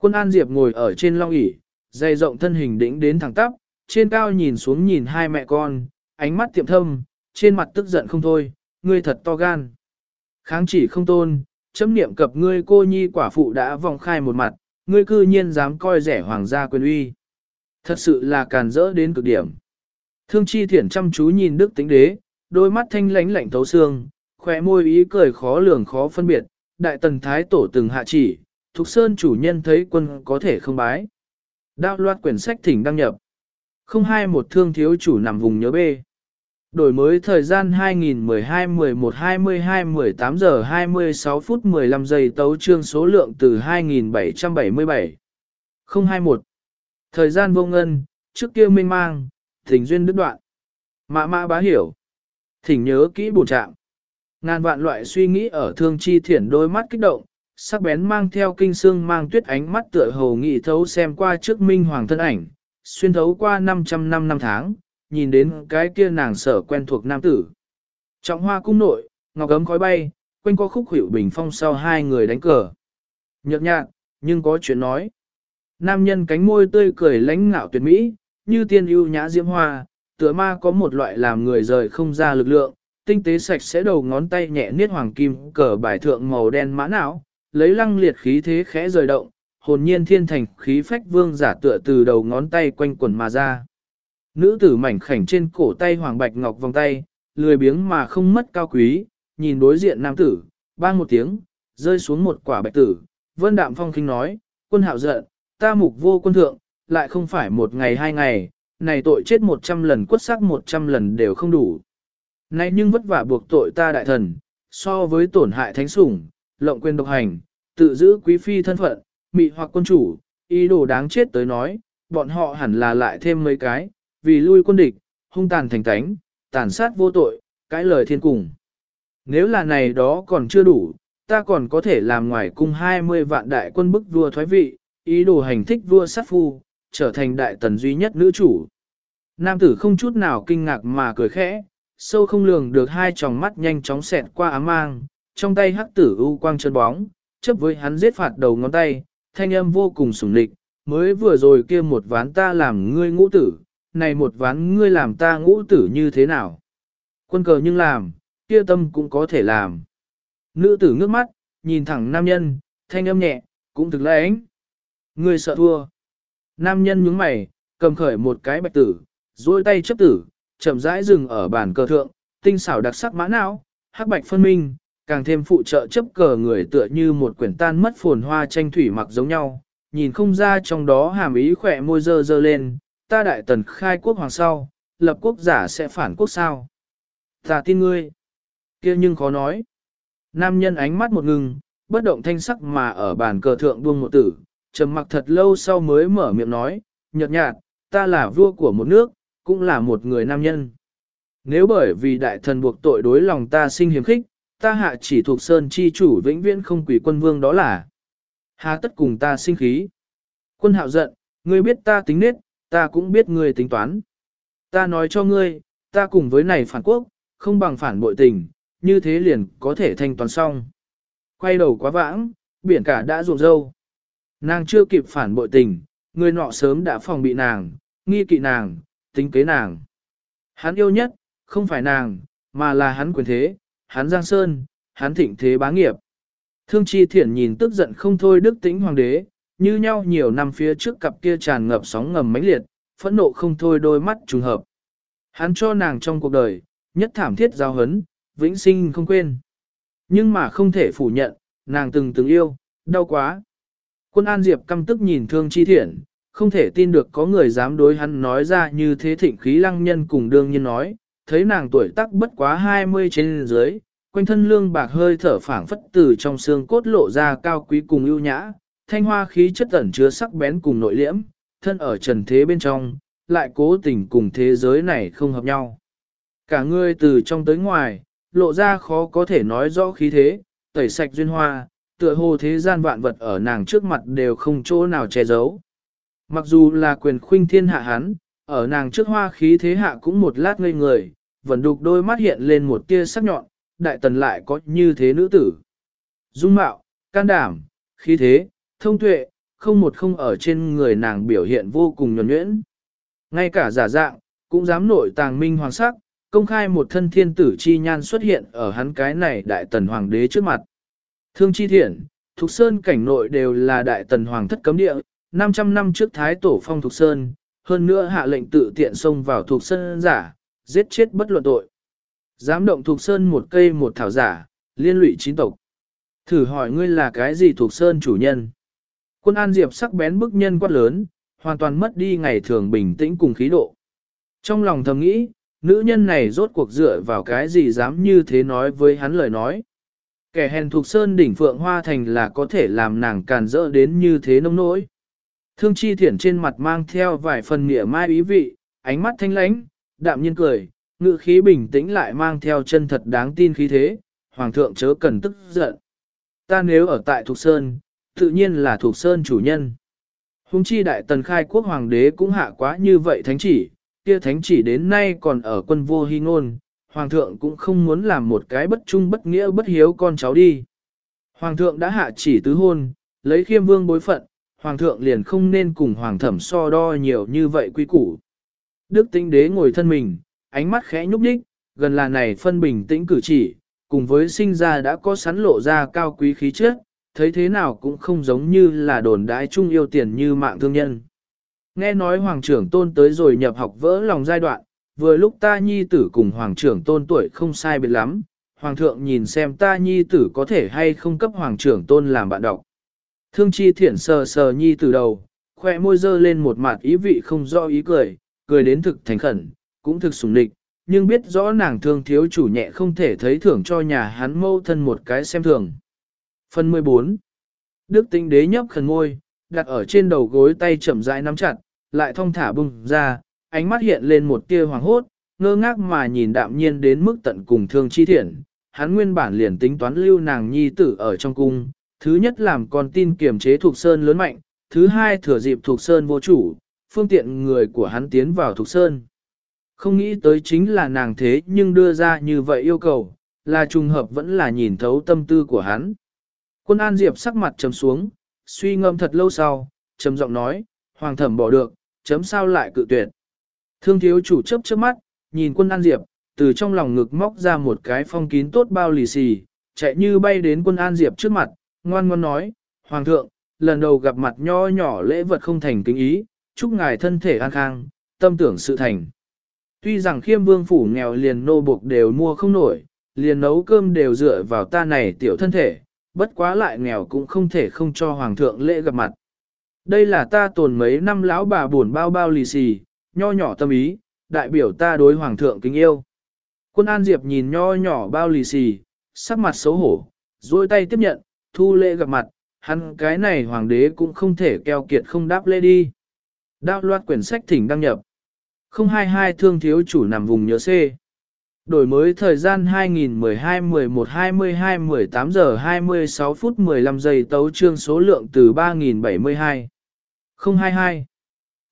Quân An Diệp ngồi ở trên long ỷ, dày rộng thân hình đỉnh đến thẳng tắp, trên cao nhìn xuống nhìn hai mẹ con, ánh mắt tiệm thâm, trên mặt tức giận không thôi, ngươi thật to gan. Kháng chỉ không tôn, chấm niệm cập ngươi cô nhi quả phụ đã vòng khai một mặt, ngươi cư nhiên dám coi rẻ hoàng gia quyền uy. Thật sự là càn rỡ đến cực điểm. Thương chi thiển chăm chú nhìn đức tính đế, đôi mắt thanh lánh lạnh thấu xương, khỏe môi ý cười khó lường khó phân biệt, đại tần thái tổ từng hạ chỉ, Thục Sơn chủ nhân thấy quân có thể không bái. Đạo loạt quyển sách thỉnh đăng nhập. Không hai một thương thiếu chủ nằm vùng nhớ bê. Đổi mới thời gian 2012-11-22-18 giờ 26 phút 15 giây tấu trương số lượng từ 2777. 021. Thời gian vô ngân, trước kia minh mang, thỉnh duyên đứt đoạn. Mã mã bá hiểu. Thỉnh nhớ kỹ bổ trạng. Ngàn vạn loại suy nghĩ ở thương chi thiển đôi mắt kích động, sắc bén mang theo kinh xương mang tuyết ánh mắt tựa hồ nghị thấu xem qua trước minh hoàng thân ảnh, xuyên thấu qua 500 năm năm tháng, nhìn đến cái kia nàng sở quen thuộc nam tử. Trọng hoa cung nội, ngọc ấm khói bay, quanh co khúc hữu bình phong sau hai người đánh cờ. Nhợt nhạt, nhưng có chuyện nói. Nam nhân cánh môi tươi cười lãnh ngạo tuyệt mỹ, như tiên ưu nhã diễm hoa, tựa ma có một loại làm người rời không ra lực lượng, tinh tế sạch sẽ đầu ngón tay nhẹ niết hoàng kim cờ bài thượng màu đen mã não, lấy lăng liệt khí thế khẽ rời động, hồn nhiên thiên thành khí phách vương giả tựa từ đầu ngón tay quanh quần mà ra. Nữ tử mảnh khảnh trên cổ tay hoàng bạch ngọc vòng tay, lười biếng mà không mất cao quý, nhìn đối diện nam tử, bang một tiếng, rơi xuống một quả bạch tử, vân đạm phong kinh nói, quân hạo giận, ta mục vô quân thượng, lại không phải một ngày hai ngày, này tội chết một trăm lần quất sắc một trăm lần đều không đủ. Này nhưng vất vả buộc tội ta đại thần, so với tổn hại thánh sủng, lộng quyền độc hành, tự giữ quý phi thân phận, mị hoặc quân chủ, ý đồ đáng chết tới nói, bọn họ hẳn là lại thêm mấy cái, vì lui quân địch, hung tàn thành tánh, tàn sát vô tội, cái lời thiên cùng. Nếu là này đó còn chưa đủ, ta còn có thể làm ngoài cung 20 vạn đại quân bức vua thoái vị, ý đồ hành thích vua sát phu, trở thành đại tần duy nhất nữ chủ. Nam tử không chút nào kinh ngạc mà cười khẽ, sâu không lường được hai tròng mắt nhanh chóng xẹt qua ám mang, trong tay hắc tử u quang chân bóng, chấp với hắn giết phạt đầu ngón tay, thanh âm vô cùng sủng lịch, mới vừa rồi kia một ván ta làm ngươi ngũ tử, này một ván ngươi làm ta ngũ tử như thế nào? Quân cờ nhưng làm, kia tâm cũng có thể làm. Nữ tử ngước mắt, nhìn thẳng nam nhân, thanh âm nhẹ, cũng thực lãnh. Ngươi sợ thua. Nam nhân nhướng mày, cầm khởi một cái bạch tử, duỗi tay chấp tử, chậm rãi dừng ở bàn cờ thượng, tinh xảo đặc sắc mã não, hắc bạch phân minh, càng thêm phụ trợ chấp cờ người tựa như một quyển tan mất phồn hoa tranh thủy mặc giống nhau, nhìn không ra trong đó hàm ý khỏe môi dơ dơ lên, ta đại tần khai quốc hoàng sau, lập quốc giả sẽ phản quốc sao. Ta tin ngươi. kia nhưng khó nói. Nam nhân ánh mắt một ngừng, bất động thanh sắc mà ở bàn cờ thượng buông một tử, trầm mặc thật lâu sau mới mở miệng nói, nhợt nhạt, ta là vua của một nước, cũng là một người nam nhân. Nếu bởi vì đại thần buộc tội đối lòng ta sinh hiếm khích, ta hạ chỉ thuộc sơn chi chủ vĩnh viễn không quỷ quân vương đó là. Hà tất cùng ta sinh khí. Quân hạo giận, ngươi biết ta tính nết, ta cũng biết ngươi tính toán. Ta nói cho ngươi, ta cùng với này phản quốc, không bằng phản bội tình, như thế liền có thể thanh toán xong. Quay đầu quá vãng, biển cả đã rụng râu. Nàng chưa kịp phản bội tình, người nọ sớm đã phòng bị nàng, nghi kỵ nàng, tính kế nàng. Hắn yêu nhất, không phải nàng, mà là hắn quyền thế, hắn giang sơn, hắn thịnh thế bá nghiệp. Thương chi thiển nhìn tức giận không thôi đức tĩnh hoàng đế, như nhau nhiều năm phía trước cặp kia tràn ngập sóng ngầm mãnh liệt, phẫn nộ không thôi đôi mắt trùng hợp. Hắn cho nàng trong cuộc đời, nhất thảm thiết giao hấn, vĩnh sinh không quên. Nhưng mà không thể phủ nhận, nàng từng từng yêu, đau quá. Quân An Diệp căm tức nhìn thương chi Thiển, không thể tin được có người dám đối hắn nói ra như thế thịnh khí lăng nhân cùng đương nhiên nói, thấy nàng tuổi tác bất quá 20 trên dưới, quanh thân lương bạc hơi thở phảng phất từ trong xương cốt lộ ra cao quý cùng ưu nhã, thanh hoa khí chất ẩn chứa sắc bén cùng nội liễm, thân ở trần thế bên trong, lại cố tình cùng thế giới này không hợp nhau. Cả người từ trong tới ngoài, lộ ra khó có thể nói rõ khí thế, tẩy sạch duyên hoa, tựa hồ thế gian vạn vật ở nàng trước mặt đều không chỗ nào che giấu. Mặc dù là quyền khuynh thiên hạ hắn, ở nàng trước hoa khí thế hạ cũng một lát ngây người, vẫn đục đôi mắt hiện lên một tia sắc nhọn, đại tần lại có như thế nữ tử. Dung mạo, can đảm, khí thế, thông tuệ, không một không ở trên người nàng biểu hiện vô cùng nhuẩn nhuyễn. Ngay cả giả dạng, cũng dám nội tàng minh hoàng sắc, công khai một thân thiên tử chi nhan xuất hiện ở hắn cái này đại tần hoàng đế trước mặt. Thương chi thiện, Thục Sơn cảnh nội đều là đại tần hoàng thất cấm địa, 500 năm trước Thái Tổ Phong Thục Sơn, hơn nữa hạ lệnh tự tiện xông vào thuộc Sơn giả, giết chết bất luận tội. Dám động thuộc Sơn một cây một thảo giả, liên lụy chín tộc. Thử hỏi ngươi là cái gì thuộc Sơn chủ nhân? Quân An Diệp sắc bén bức nhân quát lớn, hoàn toàn mất đi ngày thường bình tĩnh cùng khí độ. Trong lòng thầm nghĩ, nữ nhân này rốt cuộc dựa vào cái gì dám như thế nói với hắn lời nói. Kẻ hèn thuộc sơn đỉnh phượng hoa thành là có thể làm nàng càn rỡ đến như thế nông nỗi. Thương chi thiển trên mặt mang theo vài phần nghĩa mai ý vị, ánh mắt thanh lãnh, đạm nhiên cười, ngự khí bình tĩnh lại mang theo chân thật đáng tin khí thế, hoàng thượng chớ cần tức giận. Ta nếu ở tại Thục Sơn, tự nhiên là Thục Sơn chủ nhân. Hùng chi đại tần khai quốc hoàng đế cũng hạ quá như vậy thánh chỉ, kia thánh chỉ đến nay còn ở quân vô hy ngôn, hoàng thượng cũng không muốn làm một cái bất trung bất nghĩa bất hiếu con cháu đi. Hoàng thượng đã hạ chỉ tứ hôn, lấy khiêm vương bối phận, hoàng thượng liền không nên cùng hoàng thẩm so đo nhiều như vậy quy củ. Đức tinh đế ngồi thân mình, ánh mắt khẽ nhúc nhích. gần là này phân bình tĩnh cử chỉ, cùng với sinh ra đã có sắn lộ ra cao quý khí chất, thấy thế nào cũng không giống như là đồn đái chung yêu tiền như mạng thương nhân. Nghe nói hoàng trưởng tôn tới rồi nhập học vỡ lòng giai đoạn, vừa lúc ta nhi tử cùng hoàng trưởng tôn tuổi không sai biệt lắm, hoàng thượng nhìn xem ta nhi tử có thể hay không cấp hoàng trưởng tôn làm bạn đọc. Thương chi thiển sờ sờ nhi tử đầu, khoe môi dơ lên một mặt ý vị không rõ ý cười, cười đến thực thành khẩn, cũng thực sùng địch, nhưng biết rõ nàng thương thiếu chủ nhẹ không thể thấy thưởng cho nhà hắn mâu thân một cái xem thường. Phần 14 Đức tinh đế nhấp khẩn môi, đặt ở trên đầu gối tay chậm rãi nắm chặt, lại thong thả bung ra, ánh mắt hiện lên một tia hoàng hốt, ngơ ngác mà nhìn đạm nhiên đến mức tận cùng thương chi thiện. Hắn nguyên bản liền tính toán lưu nàng nhi tử ở trong cung, thứ nhất làm con tin kiềm chế thuộc sơn lớn mạnh, thứ hai thừa dịp thuộc sơn vô chủ, phương tiện người của hắn tiến vào thuộc sơn. Không nghĩ tới chính là nàng thế nhưng đưa ra như vậy yêu cầu, là trùng hợp vẫn là nhìn thấu tâm tư của hắn. Quân An Diệp sắc mặt trầm xuống, suy ngâm thật lâu sau, trầm giọng nói, hoàng thẩm bỏ được, chấm sao lại cự tuyệt. Thương thiếu chủ chấp trước mắt, nhìn quân An Diệp, từ trong lòng ngực móc ra một cái phong kín tốt bao lì xì, chạy như bay đến quân An Diệp trước mặt, ngoan ngoan nói, Hoàng thượng, lần đầu gặp mặt nho nhỏ lễ vật không thành kính ý, chúc ngài thân thể an khang, tâm tưởng sự thành. Tuy rằng khiêm vương phủ nghèo liền nô buộc đều mua không nổi, liền nấu cơm đều dựa vào ta này tiểu thân thể, bất quá lại nghèo cũng không thể không cho hoàng thượng lễ gặp mặt. Đây là ta tồn mấy năm lão bà buồn bao bao lì xì, nho nhỏ tâm ý, đại biểu ta đối hoàng thượng kính yêu. Quân An Diệp nhìn nho nhỏ bao lì xì, sắc mặt xấu hổ, duỗi tay tiếp nhận, thu lễ gặp mặt, hắn cái này hoàng đế cũng không thể keo kiệt không đáp lễ đi. Đao loạt quyển sách thỉnh đăng nhập. 022 thương thiếu chủ nằm vùng nhớ C. Đổi mới thời gian 2012-11-22-18 giờ 26 phút 15 giây tấu trương số lượng từ 3072. 022.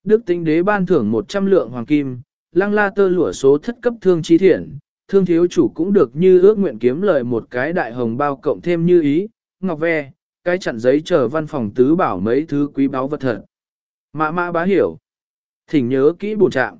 Đức tính đế ban thưởng 100 lượng hoàng kim, lăng la tơ lụa số thất cấp thương chi thiện, thương thiếu chủ cũng được như ước nguyện kiếm lời một cái đại hồng bao cộng thêm như ý, ngọc ve, cái chặn giấy chờ văn phòng tứ bảo mấy thứ quý báu vật thật. Mã mã bá hiểu. Thỉnh nhớ kỹ bổ trạng.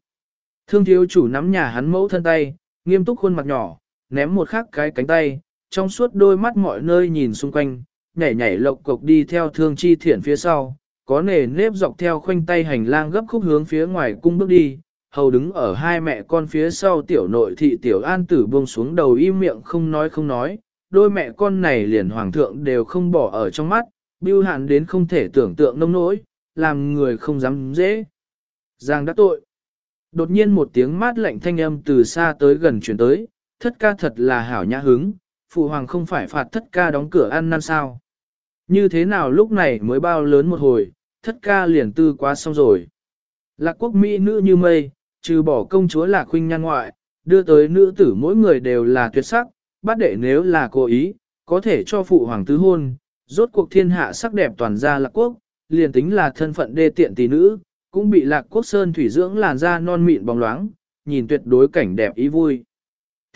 Thương thiếu chủ nắm nhà hắn mẫu thân tay, nghiêm túc khuôn mặt nhỏ, ném một khắc cái cánh tay, trong suốt đôi mắt mọi nơi nhìn xung quanh, nhảy nhảy lộc cộc đi theo thương chi thiện phía sau, có nề nếp dọc theo khoanh tay hành lang gấp khúc hướng phía ngoài cung bước đi, hầu đứng ở hai mẹ con phía sau tiểu nội thị tiểu an tử buông xuống đầu im miệng không nói không nói, đôi mẹ con này liền hoàng thượng đều không bỏ ở trong mắt, bưu hạn đến không thể tưởng tượng nông nỗi, làm người không dám dễ. Giang đã tội. Đột nhiên một tiếng mát lạnh thanh âm từ xa tới gần chuyển tới, thất ca thật là hảo nhã hứng, phụ hoàng không phải phạt thất ca đóng cửa ăn năn sao. Như thế nào lúc này mới bao lớn một hồi, thất ca liền tư quá xong rồi. Lạc quốc Mỹ nữ như mây, trừ bỏ công chúa lạc huynh nhan ngoại, đưa tới nữ tử mỗi người đều là tuyệt sắc, bát đệ nếu là cố ý, có thể cho phụ hoàng tứ hôn, rốt cuộc thiên hạ sắc đẹp toàn gia lạc quốc, liền tính là thân phận đê tiện tỷ nữ, cũng bị lạc quốc sơn thủy dưỡng làn da non mịn bóng loáng, nhìn tuyệt đối cảnh đẹp ý vui.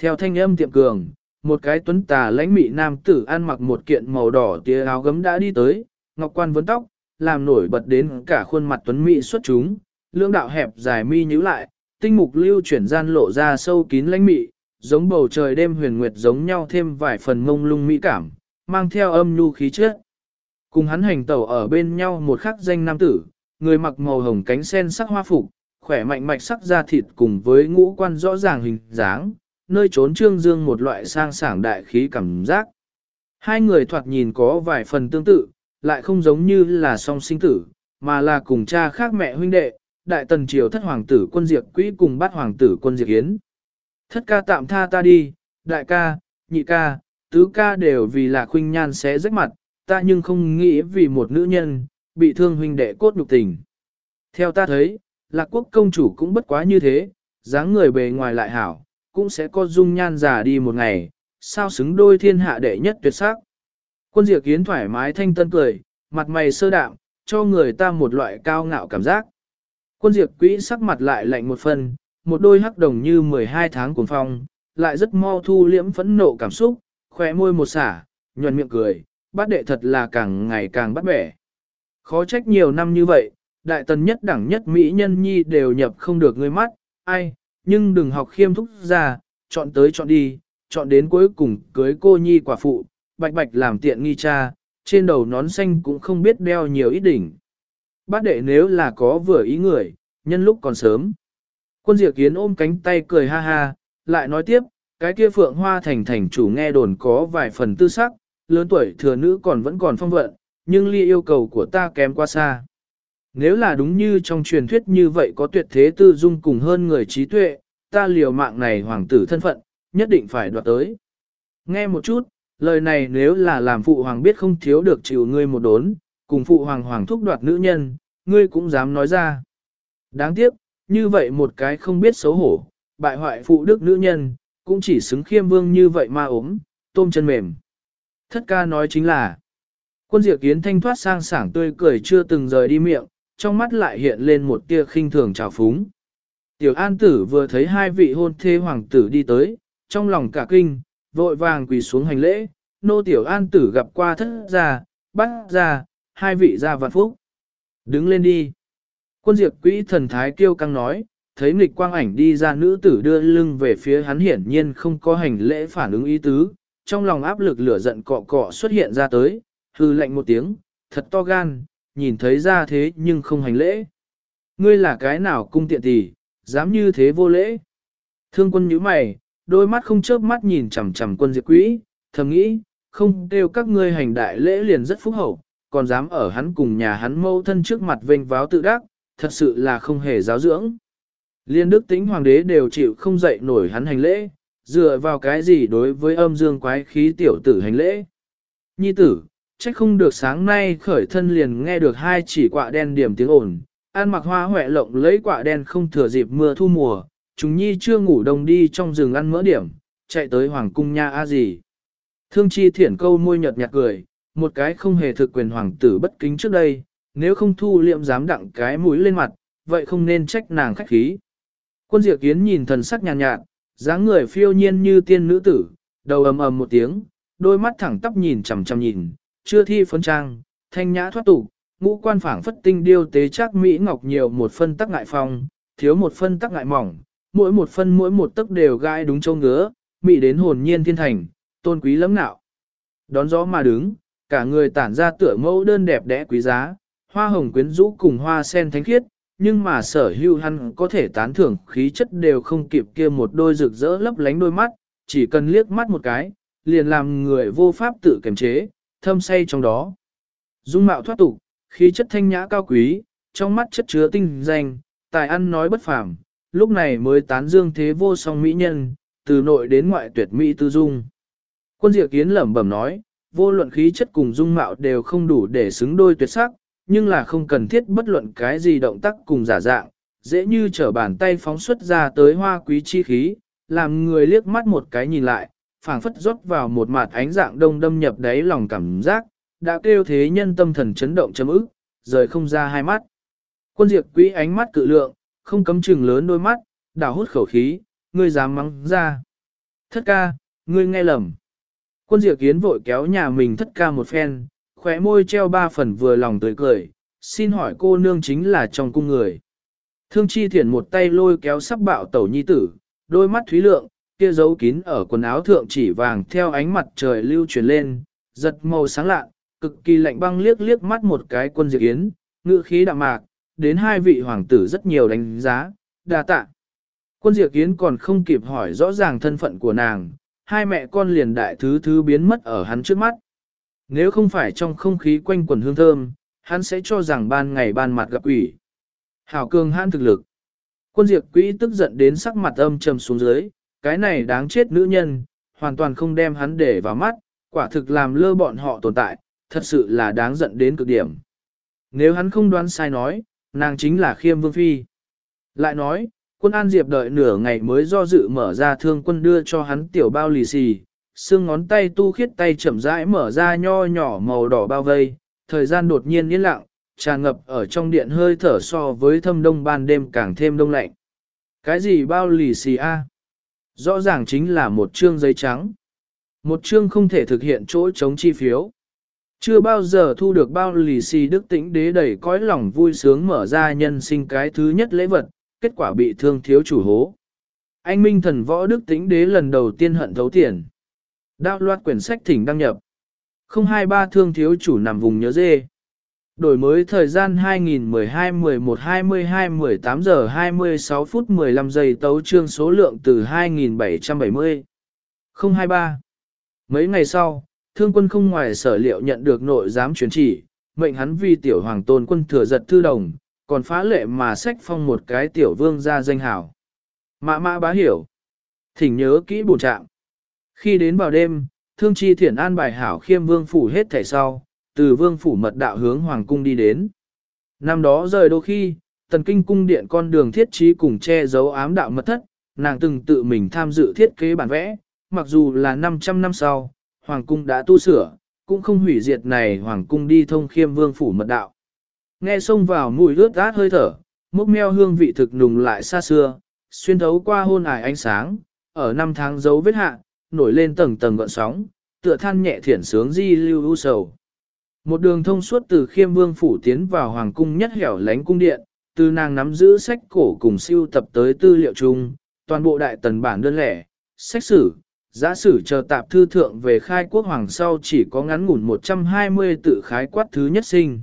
Theo thanh âm tiệm cường, một cái tuấn tà lãnh mị nam tử ăn mặc một kiện màu đỏ tia áo gấm đã đi tới, ngọc quan vấn tóc, làm nổi bật đến cả khuôn mặt tuấn mỹ xuất chúng, lương đạo hẹp dài mi nhíu lại, tinh mục lưu chuyển gian lộ ra sâu kín lãnh mị, giống bầu trời đêm huyền nguyệt giống nhau thêm vài phần mông lung mỹ cảm, mang theo âm nhu khí chất. Cùng hắn hành tẩu ở bên nhau một khắc danh nam tử, người mặc màu hồng cánh sen sắc hoa phục, khỏe mạnh mạch sắc da thịt cùng với ngũ quan rõ ràng hình dáng, nơi trốn trương dương một loại sang sảng đại khí cảm giác. Hai người thoạt nhìn có vài phần tương tự, lại không giống như là song sinh tử, mà là cùng cha khác mẹ huynh đệ, đại tần triều thất hoàng tử quân diệt quỹ cùng bát hoàng tử quân diệt hiến. Thất ca tạm tha ta đi, đại ca, nhị ca, tứ ca đều vì là khuynh nhan sẽ rách mặt, ta nhưng không nghĩ vì một nữ nhân, bị thương huynh đệ cốt nhục tình. Theo ta thấy, lạc quốc công chủ cũng bất quá như thế, dáng người bề ngoài lại hảo, cũng sẽ có dung nhan già đi một ngày, sao xứng đôi thiên hạ đệ nhất tuyệt sắc. Quân diệt kiến thoải mái thanh tân cười, mặt mày sơ đạm, cho người ta một loại cao ngạo cảm giác. Quân diệt quỹ sắc mặt lại lạnh một phần, một đôi hắc đồng như 12 tháng cuồng phong, lại rất mau thu liễm phẫn nộ cảm xúc, khỏe môi một xả, nhuận miệng cười, bát đệ thật là càng ngày càng bắt bẻ. Khó trách nhiều năm như vậy, đại tần nhất đẳng nhất mỹ nhân nhi đều nhập không được người mắt, ai, nhưng đừng học khiêm thúc ra, chọn tới chọn đi, chọn đến cuối cùng cưới cô nhi quả phụ, bạch bạch làm tiện nghi cha, trên đầu nón xanh cũng không biết đeo nhiều ít đỉnh. Bát đệ nếu là có vừa ý người, nhân lúc còn sớm. Quân diệt kiến ôm cánh tay cười ha ha, lại nói tiếp, cái kia phượng hoa thành thành chủ nghe đồn có vài phần tư sắc, lớn tuổi thừa nữ còn vẫn còn phong vận, nhưng ly yêu cầu của ta kém quá xa. Nếu là đúng như trong truyền thuyết như vậy có tuyệt thế tư dung cùng hơn người trí tuệ, ta liều mạng này hoàng tử thân phận, nhất định phải đoạt tới. Nghe một chút, lời này nếu là làm phụ hoàng biết không thiếu được chịu ngươi một đốn, cùng phụ hoàng hoàng thúc đoạt nữ nhân, ngươi cũng dám nói ra. Đáng tiếc, như vậy một cái không biết xấu hổ, bại hoại phụ đức nữ nhân, cũng chỉ xứng khiêm vương như vậy mà ốm, tôm chân mềm. Thất ca nói chính là, quân diệt kiến thanh thoát sang sảng tươi cười chưa từng rời đi miệng, trong mắt lại hiện lên một tia khinh thường trào phúng. Tiểu an tử vừa thấy hai vị hôn thê hoàng tử đi tới, trong lòng cả kinh, vội vàng quỳ xuống hành lễ, nô tiểu an tử gặp qua thất gia, bắt gia, hai vị gia vạn phúc. Đứng lên đi. Quân diệt quỹ thần thái kêu căng nói, thấy nghịch quang ảnh đi ra nữ tử đưa lưng về phía hắn hiển nhiên không có hành lễ phản ứng ý tứ, trong lòng áp lực lửa giận cọ cọ xuất hiện ra tới, hư lạnh một tiếng, thật to gan, nhìn thấy ra thế nhưng không hành lễ. Ngươi là cái nào cung tiện tỷ, dám như thế vô lễ. Thương quân nhíu mày, đôi mắt không chớp mắt nhìn chằm chằm quân diệt quỹ, thầm nghĩ, không kêu các ngươi hành đại lễ liền rất phúc hậu, còn dám ở hắn cùng nhà hắn mâu thân trước mặt vênh váo tự đắc, thật sự là không hề giáo dưỡng. Liên đức tính hoàng đế đều chịu không dậy nổi hắn hành lễ, dựa vào cái gì đối với âm dương quái khí tiểu tử hành lễ. Nhi tử, trách không được sáng nay khởi thân liền nghe được hai chỉ quạ đen điểm tiếng ồn, an mặc hoa huệ lộng lấy quạ đen không thừa dịp mưa thu mùa, chúng nhi chưa ngủ đồng đi trong rừng ăn mỡ điểm, chạy tới hoàng cung nha a gì. Thương chi thiển câu môi nhợt nhạt cười, một cái không hề thực quyền hoàng tử bất kính trước đây, nếu không thu liệm dám đặng cái mũi lên mặt, vậy không nên trách nàng khách khí. Quân diệt kiến nhìn thần sắc nhàn nhạt, dáng người phiêu nhiên như tiên nữ tử, đầu ầm ầm một tiếng, đôi mắt thẳng tắp nhìn chằm chằm nhìn, chưa thi phấn trang, thanh nhã thoát tục, ngũ quan phảng phất tinh điêu tế chắc mỹ ngọc nhiều một phân tắc ngại phong, thiếu một phân tắc ngại mỏng, mỗi một phân mỗi một tấc đều gai đúng châu ngứa, mỹ đến hồn nhiên thiên thành, tôn quý lẫm nạo. Đón gió mà đứng, cả người tản ra tựa mẫu đơn đẹp đẽ quý giá, hoa hồng quyến rũ cùng hoa sen thánh khiết, nhưng mà sở hưu hắn có thể tán thưởng khí chất đều không kịp kia một đôi rực rỡ lấp lánh đôi mắt, chỉ cần liếc mắt một cái, liền làm người vô pháp tự kiềm chế, thâm say trong đó. Dung mạo thoát tục, khí chất thanh nhã cao quý, trong mắt chất chứa tinh danh, tài ăn nói bất phàm, lúc này mới tán dương thế vô song mỹ nhân, từ nội đến ngoại tuyệt mỹ tư dung. Quân diệt kiến lẩm bẩm nói, vô luận khí chất cùng dung mạo đều không đủ để xứng đôi tuyệt sắc, nhưng là không cần thiết bất luận cái gì động tác cùng giả dạng, dễ như trở bàn tay phóng xuất ra tới hoa quý chi khí, làm người liếc mắt một cái nhìn lại, phảng phất rót vào một mặt ánh dạng đông đâm nhập đáy lòng cảm giác, đã kêu thế nhân tâm thần chấn động chấm ức, rời không ra hai mắt. Quân diệt quý ánh mắt cự lượng, không cấm chừng lớn đôi mắt, đảo hút khẩu khí, ngươi dám mắng ra. Thất ca, ngươi nghe lầm. Quân diệt kiến vội kéo nhà mình thất ca một phen, khóe môi treo ba phần vừa lòng tươi cười, xin hỏi cô nương chính là trong cung người. Thương chi thiển một tay lôi kéo sắp bạo tẩu nhi tử, đôi mắt thúy lượng, kia giấu kín ở quần áo thượng chỉ vàng theo ánh mặt trời lưu chuyển lên, giật màu sáng lạ, cực kỳ lạnh băng liếc liếc mắt một cái quân diệt yến, ngữ khí đạm mạc, đến hai vị hoàng tử rất nhiều đánh giá, đa tạ. Quân diệt yến còn không kịp hỏi rõ ràng thân phận của nàng, hai mẹ con liền đại thứ thứ biến mất ở hắn trước mắt. Nếu không phải trong không khí quanh quần hương thơm, hắn sẽ cho rằng ban ngày ban mặt gặp quỷ. Hảo cường hãn thực lực. Quân diệt quỹ tức giận đến sắc mặt âm trầm xuống dưới, cái này đáng chết nữ nhân, hoàn toàn không đem hắn để vào mắt, quả thực làm lơ bọn họ tồn tại, thật sự là đáng giận đến cực điểm. Nếu hắn không đoán sai nói, nàng chính là khiêm vương phi. Lại nói, quân an diệp đợi nửa ngày mới do dự mở ra thương quân đưa cho hắn tiểu bao lì xì, xương ngón tay tu khiết tay chậm rãi mở ra nho nhỏ màu đỏ bao vây, thời gian đột nhiên yên lặng, tràn ngập ở trong điện hơi thở so với thâm đông ban đêm càng thêm đông lạnh. Cái gì bao lì xì a? Rõ ràng chính là một chương giấy trắng. Một chương không thể thực hiện chỗ chống chi phiếu. Chưa bao giờ thu được bao lì xì đức tĩnh đế đẩy cõi lòng vui sướng mở ra nhân sinh cái thứ nhất lễ vật, kết quả bị thương thiếu chủ hố. Anh Minh thần võ đức tĩnh đế lần đầu tiên hận thấu tiền. Đạo loạt quyển sách thỉnh đăng nhập. 023 thương thiếu chủ nằm vùng nhớ dê. Đổi mới thời gian 2012-11-22-18 giờ 26 phút 15 giây tấu trương số lượng từ 2770. 023. Mấy ngày sau, thương quân không ngoài sở liệu nhận được nội giám truyền chỉ, mệnh hắn vì tiểu hoàng tôn quân thừa giật thư đồng, còn phá lệ mà sách phong một cái tiểu vương ra danh hảo. Mã mã bá hiểu. Thỉnh nhớ kỹ bổn trạng. Khi đến vào đêm, thương chi thiện an bài hảo khiêm vương phủ hết thẻ sau, từ vương phủ mật đạo hướng hoàng cung đi đến. Năm đó rời đô khi, tần kinh cung điện con đường thiết trí cùng che giấu ám đạo mật thất, nàng từng tự mình tham dự thiết kế bản vẽ, mặc dù là 500 năm sau, hoàng cung đã tu sửa, cũng không hủy diệt này hoàng cung đi thông khiêm vương phủ mật đạo. Nghe xông vào mùi ướt át hơi thở, mốc meo hương vị thực nùng lại xa xưa, xuyên thấu qua hôn ải ánh sáng, ở năm tháng dấu vết hạ, nổi lên tầng tầng gợn sóng, tựa than nhẹ thiển sướng di lưu u sầu. Một đường thông suốt từ khiêm vương phủ tiến vào hoàng cung nhất hẻo lánh cung điện, từ nàng nắm giữ sách cổ cùng siêu tập tới tư liệu chung, toàn bộ đại tần bản đơn lẻ, sách sử, giả sử chờ tạp thư thượng về khai quốc hoàng sau chỉ có ngắn ngủn 120 tự khái quát thứ nhất sinh.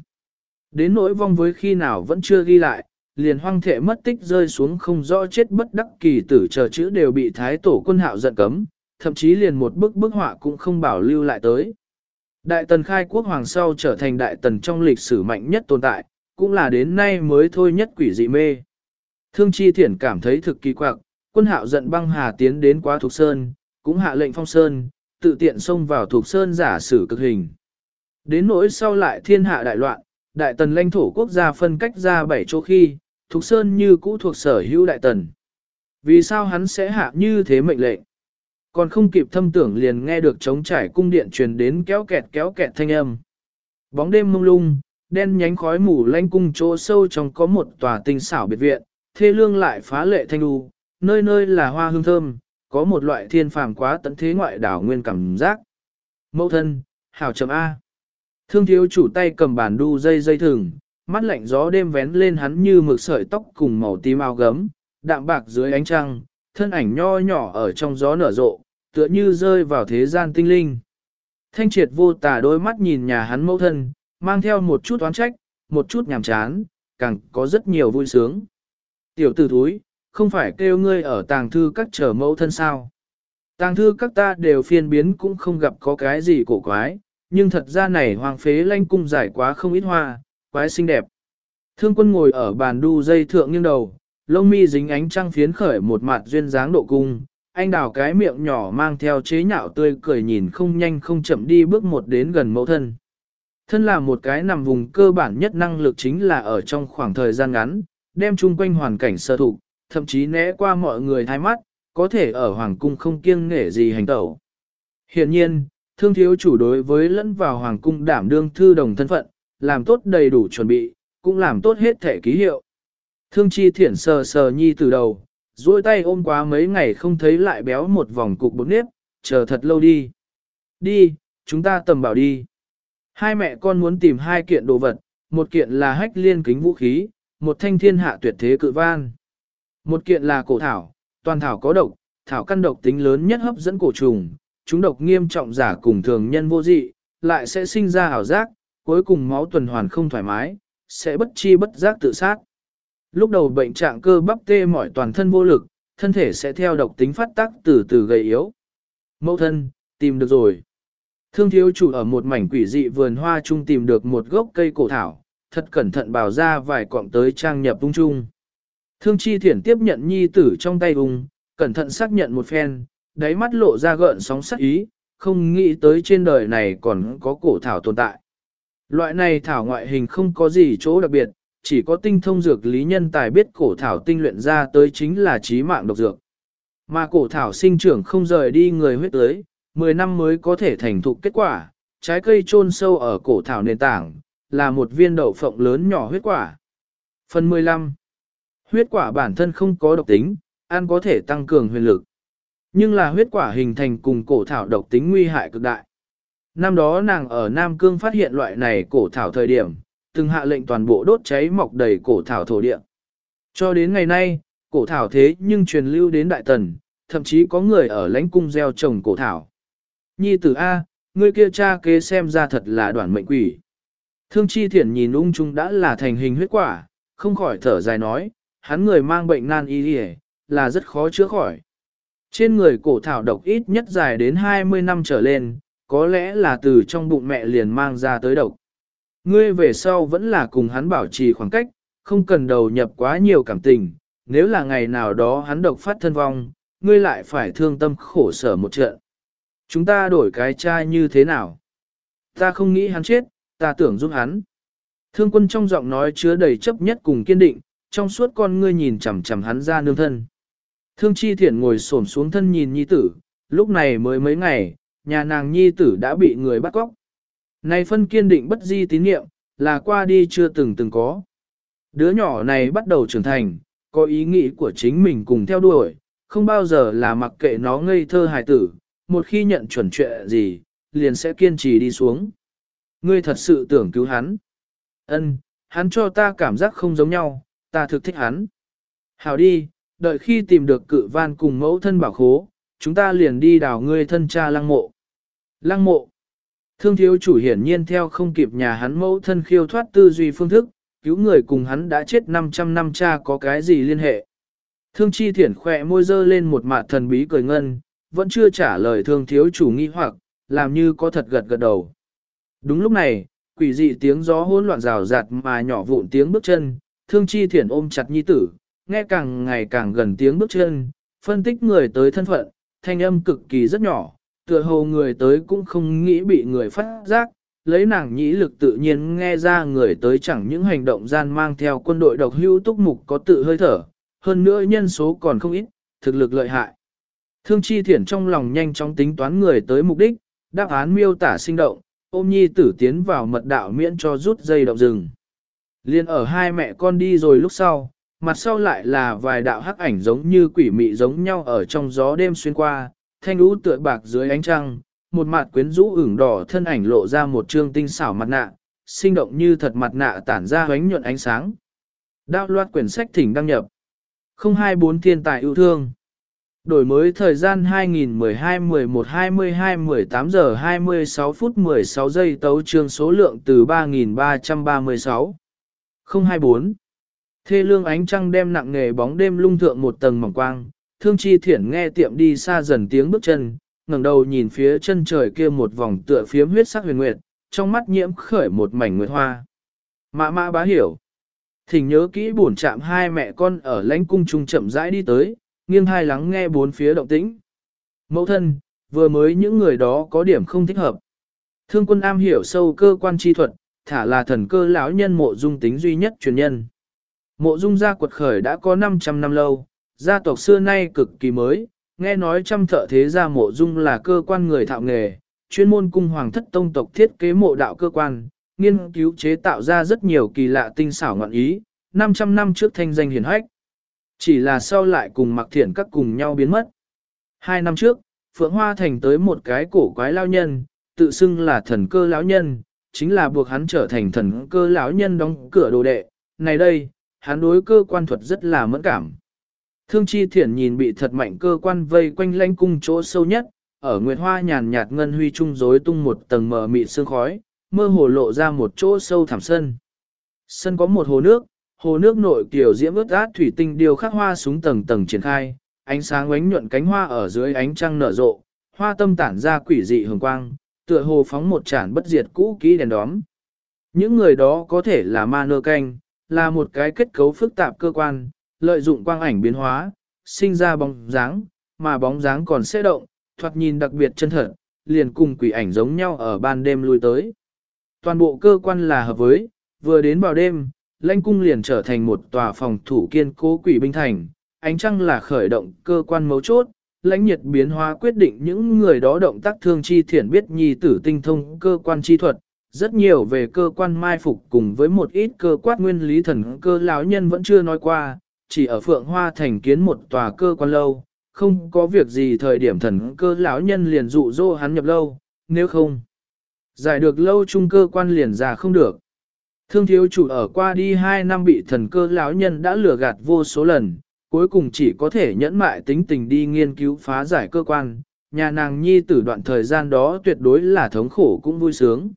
Đến nỗi vong với khi nào vẫn chưa ghi lại, liền hoang thể mất tích rơi xuống không rõ chết bất đắc kỳ tử chờ chữ đều bị thái tổ quân hạo giận cấm, thậm chí liền một bức bức họa cũng không bảo lưu lại tới. Đại tần khai quốc hoàng sau trở thành đại tần trong lịch sử mạnh nhất tồn tại, cũng là đến nay mới thôi nhất quỷ dị mê. Thương chi thiển cảm thấy thực kỳ quặc, quân hạo giận băng hà tiến đến quá thuộc sơn, cũng hạ lệnh phong sơn, tự tiện xông vào thuộc sơn giả sử cực hình. Đến nỗi sau lại thiên hạ đại loạn, đại tần lãnh thổ quốc gia phân cách ra bảy chỗ khi, thuộc sơn như cũ thuộc sở hữu đại tần. Vì sao hắn sẽ hạ như thế mệnh lệnh? Còn không kịp thâm tưởng liền nghe được trống trải cung điện truyền đến kéo kẹt kéo kẹt thanh âm. Bóng đêm mông lung, đen nhánh khói mù lanh cung chỗ sâu trong có một tòa tinh xảo biệt viện, thê lương lại phá lệ thanh đu, nơi nơi là hoa hương thơm, có một loại thiên phàm quá tận thế ngoại đảo nguyên cảm giác. Mẫu thân, hào chấm A. Thương thiếu chủ tay cầm bàn đu dây dây thừng, mắt lạnh gió đêm vén lên hắn như mực sợi tóc cùng màu tím áo gấm, đạm bạc dưới ánh trăng, thân ảnh nho nhỏ ở trong gió nở rộ, tựa như rơi vào thế gian tinh linh. Thanh triệt vô tả đôi mắt nhìn nhà hắn mẫu thân, mang theo một chút oán trách, một chút nhàm chán, càng có rất nhiều vui sướng. Tiểu tử thúi, không phải kêu ngươi ở tàng thư các trở mẫu thân sao. Tàng thư các ta đều phiên biến cũng không gặp có cái gì cổ quái, nhưng thật ra này hoàng phế lanh cung giải quá không ít hoa, quái xinh đẹp. Thương quân ngồi ở bàn đu dây thượng nghiêng đầu, lông mi dính ánh trăng phiến khởi một mặt duyên dáng độ cung, anh đào cái miệng nhỏ mang theo chế nhạo tươi cười nhìn không nhanh không chậm đi bước một đến gần mẫu thân. Thân là một cái nằm vùng cơ bản nhất năng lực chính là ở trong khoảng thời gian ngắn, đem chung quanh hoàn cảnh sơ thụ, thậm chí né qua mọi người thái mắt, có thể ở hoàng cung không kiêng nể gì hành tẩu. Hiện nhiên, thương thiếu chủ đối với lẫn vào hoàng cung đảm đương thư đồng thân phận, làm tốt đầy đủ chuẩn bị, cũng làm tốt hết thể ký hiệu. Thương chi thiển sờ sờ nhi từ đầu, duỗi tay ôm quá mấy ngày không thấy lại béo một vòng cục bột nếp, chờ thật lâu đi. Đi, chúng ta tầm bảo đi. Hai mẹ con muốn tìm hai kiện đồ vật, một kiện là hách liên kính vũ khí, một thanh thiên hạ tuyệt thế cự van. Một kiện là cổ thảo, toàn thảo có độc, thảo căn độc tính lớn nhất hấp dẫn cổ trùng, chúng độc nghiêm trọng giả cùng thường nhân vô dị, lại sẽ sinh ra ảo giác, cuối cùng máu tuần hoàn không thoải mái, sẽ bất chi bất giác tự sát. Lúc đầu bệnh trạng cơ bắp tê mỏi toàn thân vô lực, thân thể sẽ theo độc tính phát tác từ từ gầy yếu. Mẫu thân, tìm được rồi. Thương thiếu chủ ở một mảnh quỷ dị vườn hoa chung tìm được một gốc cây cổ thảo, thật cẩn thận bảo ra vài cọng tới trang nhập ung chung. Thương chi thiển tiếp nhận nhi tử trong tay ung, cẩn thận xác nhận một phen, đáy mắt lộ ra gợn sóng sắc ý, không nghĩ tới trên đời này còn có cổ thảo tồn tại. Loại này thảo ngoại hình không có gì chỗ đặc biệt, chỉ có tinh thông dược lý nhân tài biết cổ thảo tinh luyện ra tới chính là trí mạng độc dược. Mà cổ thảo sinh trưởng không rời đi người huyết tới, 10 năm mới có thể thành thục kết quả, trái cây chôn sâu ở cổ thảo nền tảng, là một viên đậu phộng lớn nhỏ huyết quả. Phần 15. Huyết quả bản thân không có độc tính, ăn có thể tăng cường huyền lực. Nhưng là huyết quả hình thành cùng cổ thảo độc tính nguy hại cực đại. Năm đó nàng ở Nam Cương phát hiện loại này cổ thảo thời điểm, từng hạ lệnh toàn bộ đốt cháy mọc đầy cổ thảo thổ địa. Cho đến ngày nay, cổ thảo thế nhưng truyền lưu đến Đại Tần, thậm chí có người ở lãnh cung gieo trồng cổ thảo. Nhi tử A, người kia cha kế xem ra thật là đoạn mệnh quỷ. Thương chi thiển nhìn ung chung đã là thành hình huyết quả, không khỏi thở dài nói, hắn người mang bệnh nan y là rất khó chữa khỏi. Trên người cổ thảo độc ít nhất dài đến 20 năm trở lên, có lẽ là từ trong bụng mẹ liền mang ra tới độc. Ngươi về sau vẫn là cùng hắn bảo trì khoảng cách, không cần đầu nhập quá nhiều cảm tình, nếu là ngày nào đó hắn độc phát thân vong, ngươi lại phải thương tâm khổ sở một trận. Chúng ta đổi cái trai như thế nào? Ta không nghĩ hắn chết, ta tưởng giúp hắn. Thương quân trong giọng nói chứa đầy chấp nhất cùng kiên định, trong suốt con ngươi nhìn chằm chằm hắn ra nương thân. Thương chi thiện ngồi xổm xuống thân nhìn nhi tử, lúc này mới mấy ngày, nhà nàng nhi tử đã bị người bắt cóc. Này phân kiên định bất di tín nhiệm là qua đi chưa từng từng có. Đứa nhỏ này bắt đầu trưởng thành, có ý nghĩ của chính mình cùng theo đuổi, không bao giờ là mặc kệ nó ngây thơ hài tử, một khi nhận chuẩn chuyện gì, liền sẽ kiên trì đi xuống. Ngươi thật sự tưởng cứu hắn. Ân, hắn cho ta cảm giác không giống nhau, ta thực thích hắn. Hảo đi, đợi khi tìm được cự van cùng mẫu thân bảo khố, chúng ta liền đi đào ngươi thân cha lăng mộ. Lăng mộ. Thương thiếu chủ hiển nhiên theo không kịp nhà hắn mẫu thân khiêu thoát tư duy phương thức, cứu người cùng hắn đã chết 500 năm cha có cái gì liên hệ. Thương chi thiển khỏe môi dơ lên một mạt thần bí cười ngân, vẫn chưa trả lời thương thiếu chủ nghi hoặc, làm như có thật gật gật đầu. Đúng lúc này, quỷ dị tiếng gió hỗn loạn rào rạt mà nhỏ vụn tiếng bước chân, thương chi thiển ôm chặt nhi tử, nghe càng ngày càng gần tiếng bước chân, phân tích người tới thân phận, thanh âm cực kỳ rất nhỏ, tựa hồ người tới cũng không nghĩ bị người phát giác, lấy nàng nhĩ lực tự nhiên nghe ra người tới chẳng những hành động gian mang theo quân đội độc hưu túc mục có tự hơi thở, hơn nữa nhân số còn không ít, thực lực lợi hại. Thương chi thiển trong lòng nhanh chóng tính toán người tới mục đích, đáp án miêu tả sinh động, ôm nhi tử tiến vào mật đạo miễn cho rút dây động rừng. Liên ở hai mẹ con đi rồi lúc sau, mặt sau lại là vài đạo hắc ảnh giống như quỷ mị giống nhau ở trong gió đêm xuyên qua, thanh lũ tựa bạc dưới ánh trăng, một mặt quyến rũ ửng đỏ thân ảnh lộ ra một trương tinh xảo mặt nạ, sinh động như thật mặt nạ tản ra ánh nhuận ánh sáng. Đạo loạt quyển sách thỉnh đăng nhập. 024 thiên tài yêu thương. Đổi mới thời gian 2012-11-22-18 giờ 26 phút 16 giây tấu trương số lượng từ 3.336. 024. Thê lương ánh trăng đem nặng nghề bóng đêm lung thượng một tầng mỏng quang, thương chi thiển nghe tiệm đi xa dần tiếng bước chân, ngẩng đầu nhìn phía chân trời kia một vòng tựa phiếm huyết sắc huyền nguyệt, trong mắt nhiễm khởi một mảnh nguyệt hoa. Mã mã bá hiểu. Thỉnh nhớ kỹ bổn chạm hai mẹ con ở lãnh cung trung chậm rãi đi tới, nghiêng hai lắng nghe bốn phía động tĩnh. Mẫu thân, vừa mới những người đó có điểm không thích hợp. Thương quân am hiểu sâu cơ quan chi thuật, thả là thần cơ lão nhân mộ dung tính duy nhất truyền nhân. Mộ dung gia quật khởi đã có 500 năm lâu, gia tộc xưa nay cực kỳ mới, nghe nói trăm thợ thế gia mộ dung là cơ quan người thạo nghề, chuyên môn cung hoàng thất tông tộc thiết kế mộ đạo cơ quan, nghiên cứu chế tạo ra rất nhiều kỳ lạ tinh xảo ngọn ý, 500 năm trước thanh danh hiển hách. Chỉ là sau lại cùng mặc thiện các cùng nhau biến mất. Hai năm trước, Phượng Hoa Thành tới một cái cổ quái lao nhân, tự xưng là thần cơ lão nhân, chính là buộc hắn trở thành thần cơ lão nhân đóng cửa đồ đệ. Này đây, hắn đối cơ quan thuật rất là mẫn cảm. Thương chi thiển nhìn bị thật mạnh cơ quan vây quanh lãnh cung chỗ sâu nhất, ở nguyệt hoa nhàn nhạt ngân huy trung rối tung một tầng mờ mịt sương khói, mơ hồ lộ ra một chỗ sâu thẳm sân. Sân có một hồ nước, hồ nước nội kiểu diễm ướt át thủy tinh điều khắc hoa xuống tầng tầng triển khai, ánh sáng ánh nhuận cánh hoa ở dưới ánh trăng nở rộ, hoa tâm tản ra quỷ dị hường quang, tựa hồ phóng một chản bất diệt cũ kỹ đèn đóm. Những người đó có thể là ma nơ canh, là một cái kết cấu phức tạp cơ quan, lợi dụng quang ảnh biến hóa, sinh ra bóng dáng, mà bóng dáng còn sẽ động, thoạt nhìn đặc biệt chân thật, liền cùng quỷ ảnh giống nhau ở ban đêm lui tới. Toàn bộ cơ quan là hợp với, vừa đến vào đêm, lãnh cung liền trở thành một tòa phòng thủ kiên cố quỷ binh thành, ánh trăng là khởi động cơ quan mấu chốt, lãnh nhiệt biến hóa quyết định những người đó động tác thương chi thiển biết nhi tử tinh thông cơ quan chi thuật, rất nhiều về cơ quan mai phục cùng với một ít cơ quát nguyên lý thần cơ lão nhân vẫn chưa nói qua, chỉ ở Phượng Hoa thành kiến một tòa cơ quan lâu, không có việc gì thời điểm thần cơ lão nhân liền dụ dỗ hắn nhập lâu, nếu không, giải được lâu trung cơ quan liền ra không được. Thương thiếu chủ ở qua đi 2 năm bị thần cơ lão nhân đã lừa gạt vô số lần, cuối cùng chỉ có thể nhẫn mại tính tình đi nghiên cứu phá giải cơ quan, nhà nàng nhi tử đoạn thời gian đó tuyệt đối là thống khổ cũng vui sướng.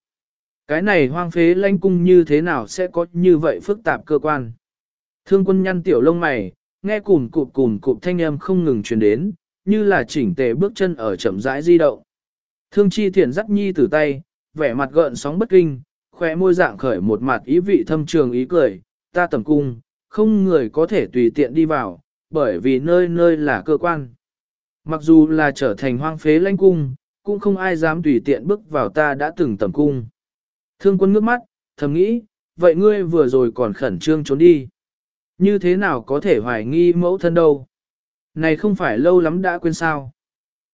Cái này hoang phế lãnh cung như thế nào sẽ có như vậy phức tạp cơ quan. Thương quân nhăn tiểu lông mày, nghe cùn cụp cùn cụp thanh âm không ngừng truyền đến, như là chỉnh tề bước chân ở chậm rãi di động. Thương chi thiện dắt nhi từ tay, vẻ mặt gợn sóng bất kinh, khỏe môi dạng khởi một mặt ý vị thâm trường ý cười, ta tầm cung, không người có thể tùy tiện đi vào, bởi vì nơi nơi là cơ quan. Mặc dù là trở thành hoang phế lãnh cung, cũng không ai dám tùy tiện bước vào ta đã từng tầm cung. Thương quân ngước mắt, thầm nghĩ, vậy ngươi vừa rồi còn khẩn trương trốn đi. Như thế nào có thể hoài nghi mẫu thân đâu? Này không phải lâu lắm đã quên sao?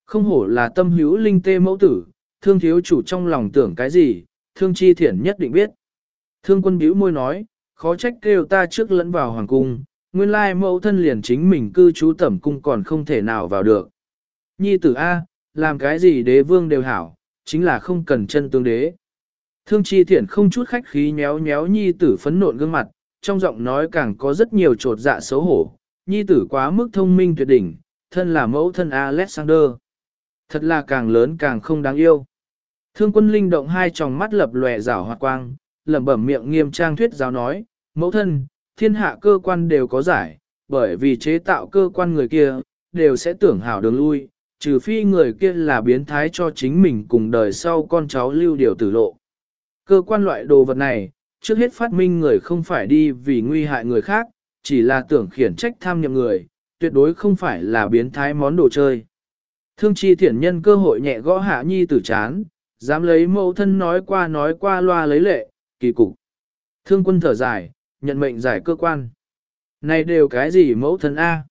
Không hổ là tâm hữu linh tê mẫu tử, thương thiếu chủ trong lòng tưởng cái gì, thương chi thiển nhất định biết. Thương quân bĩu môi nói, khó trách kêu ta trước lẫn vào hoàng cung, nguyên lai mẫu thân liền chính mình cư trú tẩm cung còn không thể nào vào được. Nhi tử A, làm cái gì đế vương đều hảo, chính là không cần chân tương đế. Thương chi thiển không chút khách khí nhéo nhéo nhi tử phấn nộn gương mặt, trong giọng nói càng có rất nhiều trột dạ xấu hổ, nhi tử quá mức thông minh tuyệt đỉnh, thân là mẫu thân Alexander. Thật là càng lớn càng không đáng yêu. Thương quân linh động hai tròng mắt lập lòe rảo hoạt quang, lẩm bẩm miệng nghiêm trang thuyết giáo nói, mẫu thân, thiên hạ cơ quan đều có giải, bởi vì chế tạo cơ quan người kia, đều sẽ tưởng hảo đường lui, trừ phi người kia là biến thái cho chính mình cùng đời sau con cháu lưu điều tử lộ. Cơ quan loại đồ vật này, trước hết phát minh người không phải đi vì nguy hại người khác, chỉ là tưởng khiển trách tham nhậm người, tuyệt đối không phải là biến thái món đồ chơi. Thương chi thiển nhân cơ hội nhẹ gõ hạ nhi tử chán, dám lấy mẫu thân nói qua nói qua loa lấy lệ, kỳ cục. Thương quân thở dài, nhận mệnh giải cơ quan. Này đều cái gì mẫu thân A?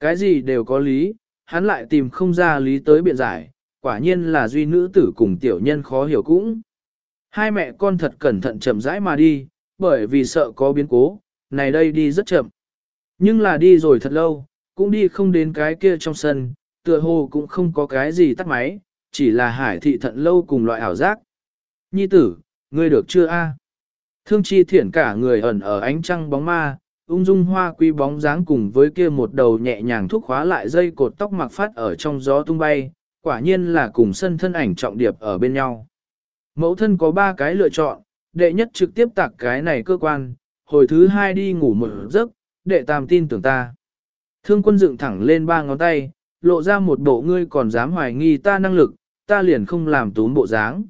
Cái gì đều có lý, hắn lại tìm không ra lý tới biện giải, quả nhiên là duy nữ tử cùng tiểu nhân khó hiểu cũng. Hai mẹ con thật cẩn thận chậm rãi mà đi, bởi vì sợ có biến cố, này đây đi rất chậm. Nhưng là đi rồi thật lâu, cũng đi không đến cái kia trong sân, tựa hồ cũng không có cái gì tắt máy, chỉ là hải thị thận lâu cùng loại ảo giác. Nhi tử, ngươi được chưa a? Thương chi thiển cả người ẩn ở ánh trăng bóng ma, ung dung hoa quý bóng dáng cùng với kia một đầu nhẹ nhàng thúc khóa lại dây cột tóc mặc phát ở trong gió tung bay, quả nhiên là cùng sân thân ảnh trọng điệp ở bên nhau. Mẫu thân có ba cái lựa chọn, đệ nhất trực tiếp tạc cái này cơ quan, hồi thứ hai đi ngủ một giấc, đệ tam tin tưởng ta. Thương quân dựng thẳng lên ba ngón tay, lộ ra một bộ ngươi còn dám hoài nghi ta năng lực, ta liền không làm túm bộ dáng.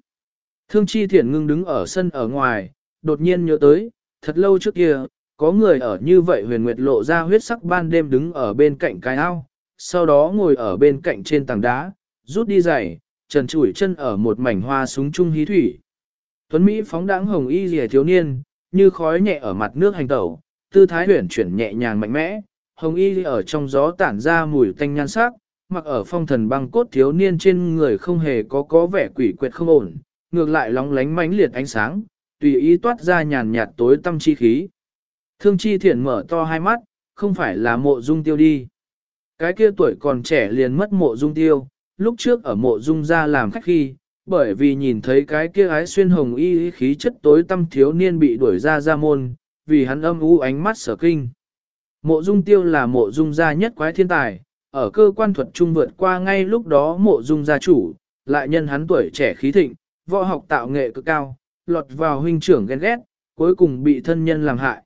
Thương chi thiển ngưng đứng ở sân ở ngoài, đột nhiên nhớ tới, thật lâu trước kia, có người ở như vậy huyền nguyệt lộ ra huyết sắc ban đêm đứng ở bên cạnh cái ao, sau đó ngồi ở bên cạnh trên tảng đá, rút đi giày, trần trụi chân ở một mảnh hoa súng trung hí thủy. Tuấn Mỹ phóng đãng hồng y rìa thiếu niên, như khói nhẹ ở mặt nước hành tẩu, tư thái huyển chuyển nhẹ nhàng mạnh mẽ, hồng y ở trong gió tản ra mùi tanh nhan sắc, mặc ở phong thần băng cốt thiếu niên trên người không hề có có vẻ quỷ quyệt không ổn, ngược lại lóng lánh mãnh liệt ánh sáng, tùy ý toát ra nhàn nhạt tối tâm chi khí. Thương chi thiện mở to hai mắt, không phải là mộ dung tiêu đi. Cái kia tuổi còn trẻ liền mất mộ dung tiêu, lúc trước ở mộ dung ra làm khách khi, bởi vì nhìn thấy cái kia ái xuyên hồng y khí chất tối tâm thiếu niên bị đuổi ra ra môn, vì hắn âm u ánh mắt sở kinh. Mộ dung tiêu là mộ dung gia nhất quái thiên tài, ở cơ quan thuật trung vượt qua ngay lúc đó mộ dung gia chủ, lại nhân hắn tuổi trẻ khí thịnh, võ học tạo nghệ cực cao, lọt vào huynh trưởng ghen ghét, cuối cùng bị thân nhân làm hại.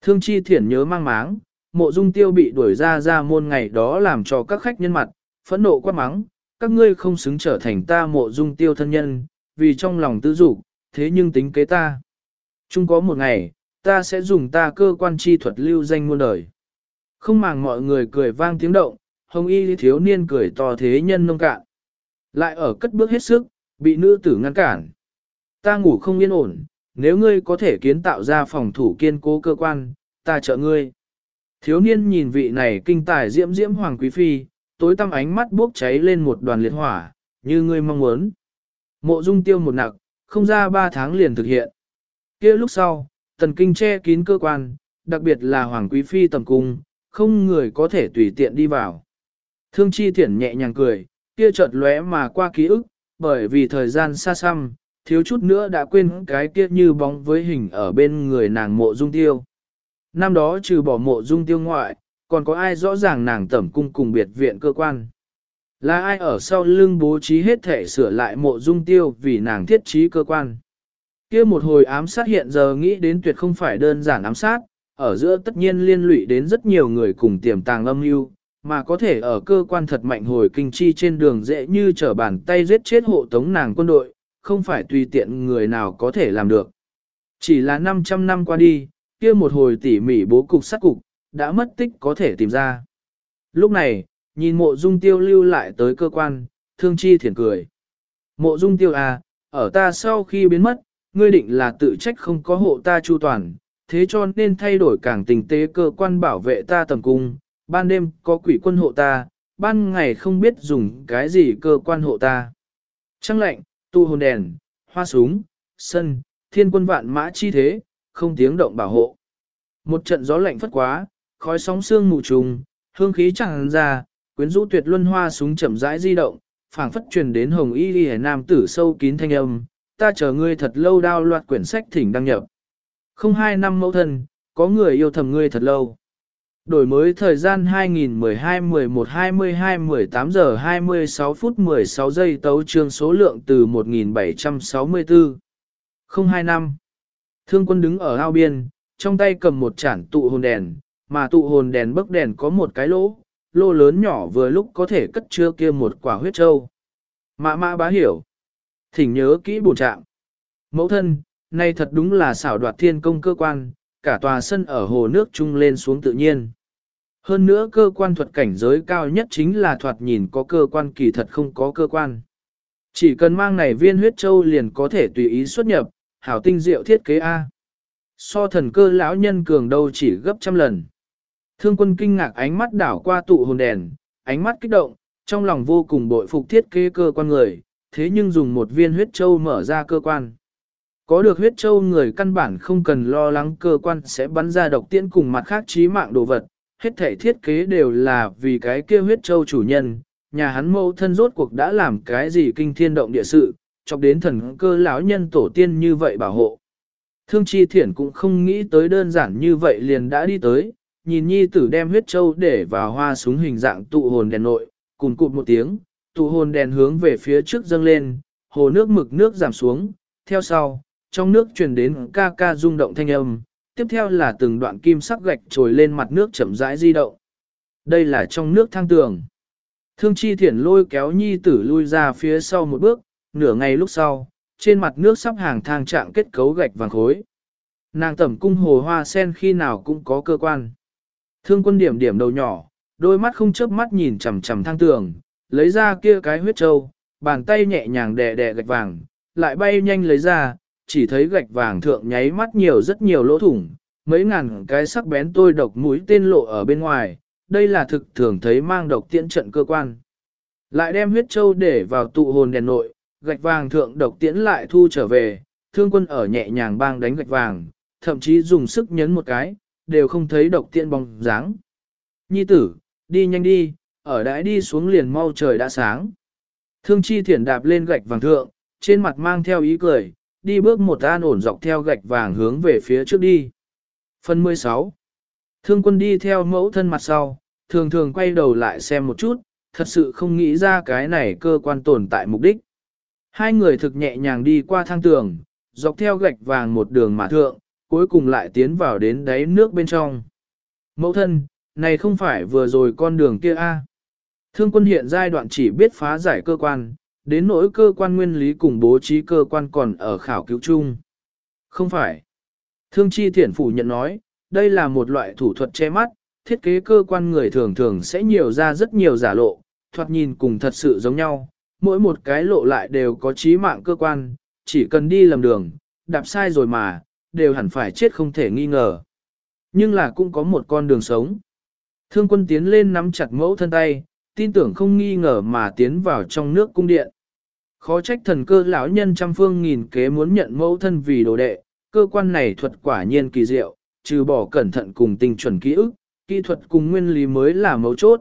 Thương chi thiển nhớ mang máng, mộ dung tiêu bị đuổi ra ra môn ngày đó làm cho các khách nhân mặt, phẫn nộ quát mắng, các ngươi không xứng trở thành ta mộ dung tiêu thân nhân, vì trong lòng tư dục thế nhưng tính kế ta. Chung có một ngày, ta sẽ dùng ta cơ quan chi thuật lưu danh muôn đời. Không màng mọi người cười vang tiếng động, hồng y thiếu niên cười to thế nhân nông cạn. Lại ở cất bước hết sức, bị nữ tử ngăn cản. Ta ngủ không yên ổn, nếu ngươi có thể kiến tạo ra phòng thủ kiên cố cơ quan, ta trợ ngươi. Thiếu niên nhìn vị này kinh tài diễm diễm hoàng quý phi, tối tăm ánh mắt bốc cháy lên một đoàn liệt hỏa, như ngươi mong muốn. Mộ dung tiêu một nặc, không ra ba tháng liền thực hiện. kia lúc sau, tần kinh che kín cơ quan, đặc biệt là hoàng quý phi tầm cung, không người có thể tùy tiện đi vào. Thương chi thiển nhẹ nhàng cười, kia chợt lóe mà qua ký ức, bởi vì thời gian xa xăm, thiếu chút nữa đã quên cái kia như bóng với hình ở bên người nàng mộ dung tiêu. Năm đó trừ bỏ mộ dung tiêu ngoại, còn có ai rõ ràng nàng tẩm cung cùng biệt viện cơ quan. Là ai ở sau lưng bố trí hết thể sửa lại mộ dung tiêu vì nàng thiết trí cơ quan. kia một hồi ám sát hiện giờ nghĩ đến tuyệt không phải đơn giản ám sát, ở giữa tất nhiên liên lụy đến rất nhiều người cùng tiềm tàng âm mưu mà có thể ở cơ quan thật mạnh hồi kinh chi trên đường dễ như trở bàn tay giết chết hộ tống nàng quân đội, không phải tùy tiện người nào có thể làm được. Chỉ là 500 năm qua đi, kia một hồi tỉ mỉ bố cục sát cục, đã mất tích có thể tìm ra. Lúc này, nhìn mộ dung tiêu lưu lại tới cơ quan, thương chi thiền cười. Mộ dung tiêu à, ở ta sau khi biến mất, ngươi định là tự trách không có hộ ta chu toàn, thế cho nên thay đổi càng tình tế cơ quan bảo vệ ta tầm cung, ban đêm có quỷ quân hộ ta, ban ngày không biết dùng cái gì cơ quan hộ ta. Trăng lạnh, tu hồn đèn, hoa súng, sân, thiên quân vạn mã chi thế, không tiếng động bảo hộ. Một trận gió lạnh phất quá, khói sóng sương mù trùng, hương khí tràn ra, quyến rũ tuyệt luân hoa súng chậm rãi di động, phảng phất truyền đến hồng y y nam tử sâu kín thanh âm, ta chờ ngươi thật lâu đao loạt quyển sách thỉnh đăng nhập. Không hai năm mẫu thân, có người yêu thầm ngươi thật lâu. Đổi mới thời gian 2012-11-22-18 giờ 26 phút 16 giây tấu trương số lượng từ 1764. 02 năm. Thương quân đứng ở ao biên, trong tay cầm một chản tụ hồn đèn, mà tụ hồn đèn bấc đèn có một cái lỗ, lỗ lớn nhỏ vừa lúc có thể cất chứa kia một quả huyết châu. Mã mã bá hiểu. Thỉnh nhớ kỹ bổn trạng. Mẫu thân, nay thật đúng là xảo đoạt thiên công cơ quan, cả tòa sân ở hồ nước trung lên xuống tự nhiên. Hơn nữa cơ quan thuật cảnh giới cao nhất chính là thoạt nhìn có cơ quan kỳ thật không có cơ quan. Chỉ cần mang này viên huyết châu liền có thể tùy ý xuất nhập, hảo tinh diệu thiết kế A. So thần cơ lão nhân cường đâu chỉ gấp trăm lần. Thương quân kinh ngạc ánh mắt đảo qua tụ hồn đèn, ánh mắt kích động, trong lòng vô cùng bội phục thiết kế cơ quan người, thế nhưng dùng một viên huyết châu mở ra cơ quan. Có được huyết châu người căn bản không cần lo lắng cơ quan sẽ bắn ra độc tiễn cùng mặt khác trí mạng đồ vật, hết thể thiết kế đều là vì cái kia huyết châu chủ nhân, nhà hắn mâu thân rốt cuộc đã làm cái gì kinh thiên động địa sự, chọc đến thần cơ lão nhân tổ tiên như vậy bảo hộ. Thương chi thiển cũng không nghĩ tới đơn giản như vậy liền đã đi tới, nhìn nhi tử đem huyết châu để vào hoa súng hình dạng tụ hồn đèn nội, cùng cụt một tiếng, tụ hồn đèn hướng về phía trước dâng lên, hồ nước mực nước giảm xuống, theo sau, trong nước truyền đến ca ca rung động thanh âm, tiếp theo là từng đoạn kim sắc gạch trồi lên mặt nước chậm rãi di động. Đây là trong nước thang tường. Thương chi thiển lôi kéo nhi tử lui ra phía sau một bước, nửa ngày lúc sau, trên mặt nước sắp hàng thang trạng kết cấu gạch vàng khối. Nàng tẩm cung hồ hoa sen khi nào cũng có cơ quan. Thương quân điểm điểm đầu nhỏ, đôi mắt không chớp mắt nhìn chằm chằm thang tường, lấy ra kia cái huyết trâu, bàn tay nhẹ nhàng đè đè gạch vàng, lại bay nhanh lấy ra, chỉ thấy gạch vàng thượng nháy mắt nhiều rất nhiều lỗ thủng, mấy ngàn cái sắc bén tôi độc mũi tên lộ ở bên ngoài, đây là thực thường thấy mang độc tiễn trận cơ quan. Lại đem huyết châu để vào tụ hồn đèn nội, gạch vàng thượng độc tiễn lại thu trở về, thương quân ở nhẹ nhàng bang đánh gạch vàng, thậm chí dùng sức nhấn một cái, đều không thấy độc tiện bóng dáng. Nhi tử, đi nhanh đi, ở đãi đi xuống liền mau trời đã sáng. Thương chi thiển đạp lên gạch vàng thượng, trên mặt mang theo ý cười, đi bước một an ổn dọc theo gạch vàng hướng về phía trước đi. Phần 16 Thương quân đi theo mẫu thân mặt sau, thường thường quay đầu lại xem một chút, thật sự không nghĩ ra cái này cơ quan tồn tại mục đích. Hai người thực nhẹ nhàng đi qua thang tường, dọc theo gạch vàng một đường mà thượng, cuối cùng lại tiến vào đến đáy nước bên trong. Mẫu thân, này không phải vừa rồi con đường kia a? Thương quân hiện giai đoạn chỉ biết phá giải cơ quan, đến nỗi cơ quan nguyên lý cùng bố trí cơ quan còn ở khảo cứu chung. Không phải. Thương chi thiển phủ nhận nói, đây là một loại thủ thuật che mắt, thiết kế cơ quan người thường thường sẽ nhiều ra rất nhiều giả lộ, thoạt nhìn cùng thật sự giống nhau, mỗi một cái lộ lại đều có trí mạng cơ quan, chỉ cần đi lầm đường, đạp sai rồi mà, đều hẳn phải chết không thể nghi ngờ. Nhưng là cũng có một con đường sống. Thương quân tiến lên nắm chặt mẫu thân tay, tin tưởng không nghi ngờ mà tiến vào trong nước cung điện. Khó trách thần cơ lão nhân trăm phương nghìn kế muốn nhận mẫu thân vì đồ đệ, cơ quan này thuật quả nhiên kỳ diệu, trừ bỏ cẩn thận cùng tình chuẩn ký ức, kỹ thuật cùng nguyên lý mới là mấu chốt.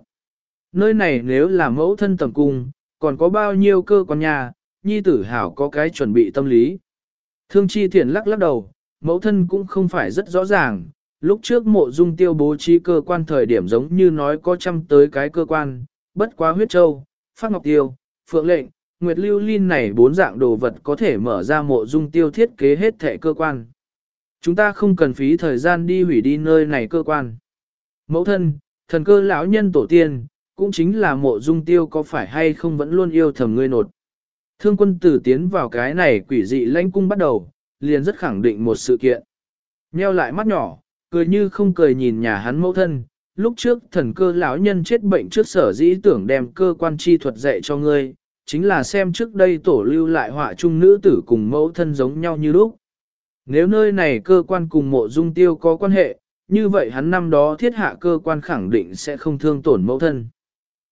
Nơi này nếu là mẫu thân tầm cung, còn có bao nhiêu cơ quan nhà, nhi tử hảo có cái chuẩn bị tâm lý. Thương chi thiện lắc lắc đầu, mẫu thân cũng không phải rất rõ ràng, lúc trước mộ dung tiêu bố trí cơ quan thời điểm giống như nói có trăm tới cái cơ quan, bất quá huyết châu, phát ngọc tiêu, phượng lệnh, nguyệt lưu linh này bốn dạng đồ vật có thể mở ra mộ dung tiêu thiết kế hết thể cơ quan. Chúng ta không cần phí thời gian đi hủy đi nơi này cơ quan. Mẫu thân, thần cơ lão nhân tổ tiên, cũng chính là mộ dung tiêu có phải hay không vẫn luôn yêu thầm ngươi nột. Thương quân tử tiến vào cái này quỷ dị lãnh cung bắt đầu, liền rất khẳng định một sự kiện. Nheo lại mắt nhỏ, cười như không cười nhìn nhà hắn mẫu thân, lúc trước thần cơ lão nhân chết bệnh trước sở dĩ tưởng đem cơ quan chi thuật dạy cho ngươi, chính là xem trước đây tổ lưu lại họa chung nữ tử cùng mẫu thân giống nhau như lúc. Nếu nơi này cơ quan cùng mộ dung tiêu có quan hệ, như vậy hắn năm đó thiết hạ cơ quan khẳng định sẽ không thương tổn mẫu thân.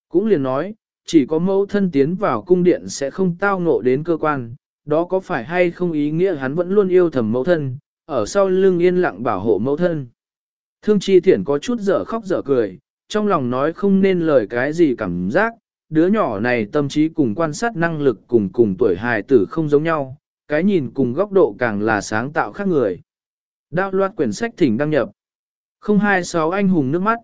Cũng liền nói, chỉ có mẫu thân tiến vào cung điện sẽ không tao ngộ đến cơ quan, đó có phải hay không ý nghĩa hắn vẫn luôn yêu thầm mẫu thân, ở sau lưng yên lặng bảo hộ mẫu thân. Thương chi thiển có chút dở khóc dở cười, trong lòng nói không nên lời cái gì cảm giác, đứa nhỏ này tâm trí cùng quan sát năng lực cùng cùng tuổi hài tử không giống nhau, cái nhìn cùng góc độ càng là sáng tạo khác người. Đạo loạt quyển sách thỉnh đăng nhập. 026 anh hùng nước mắt.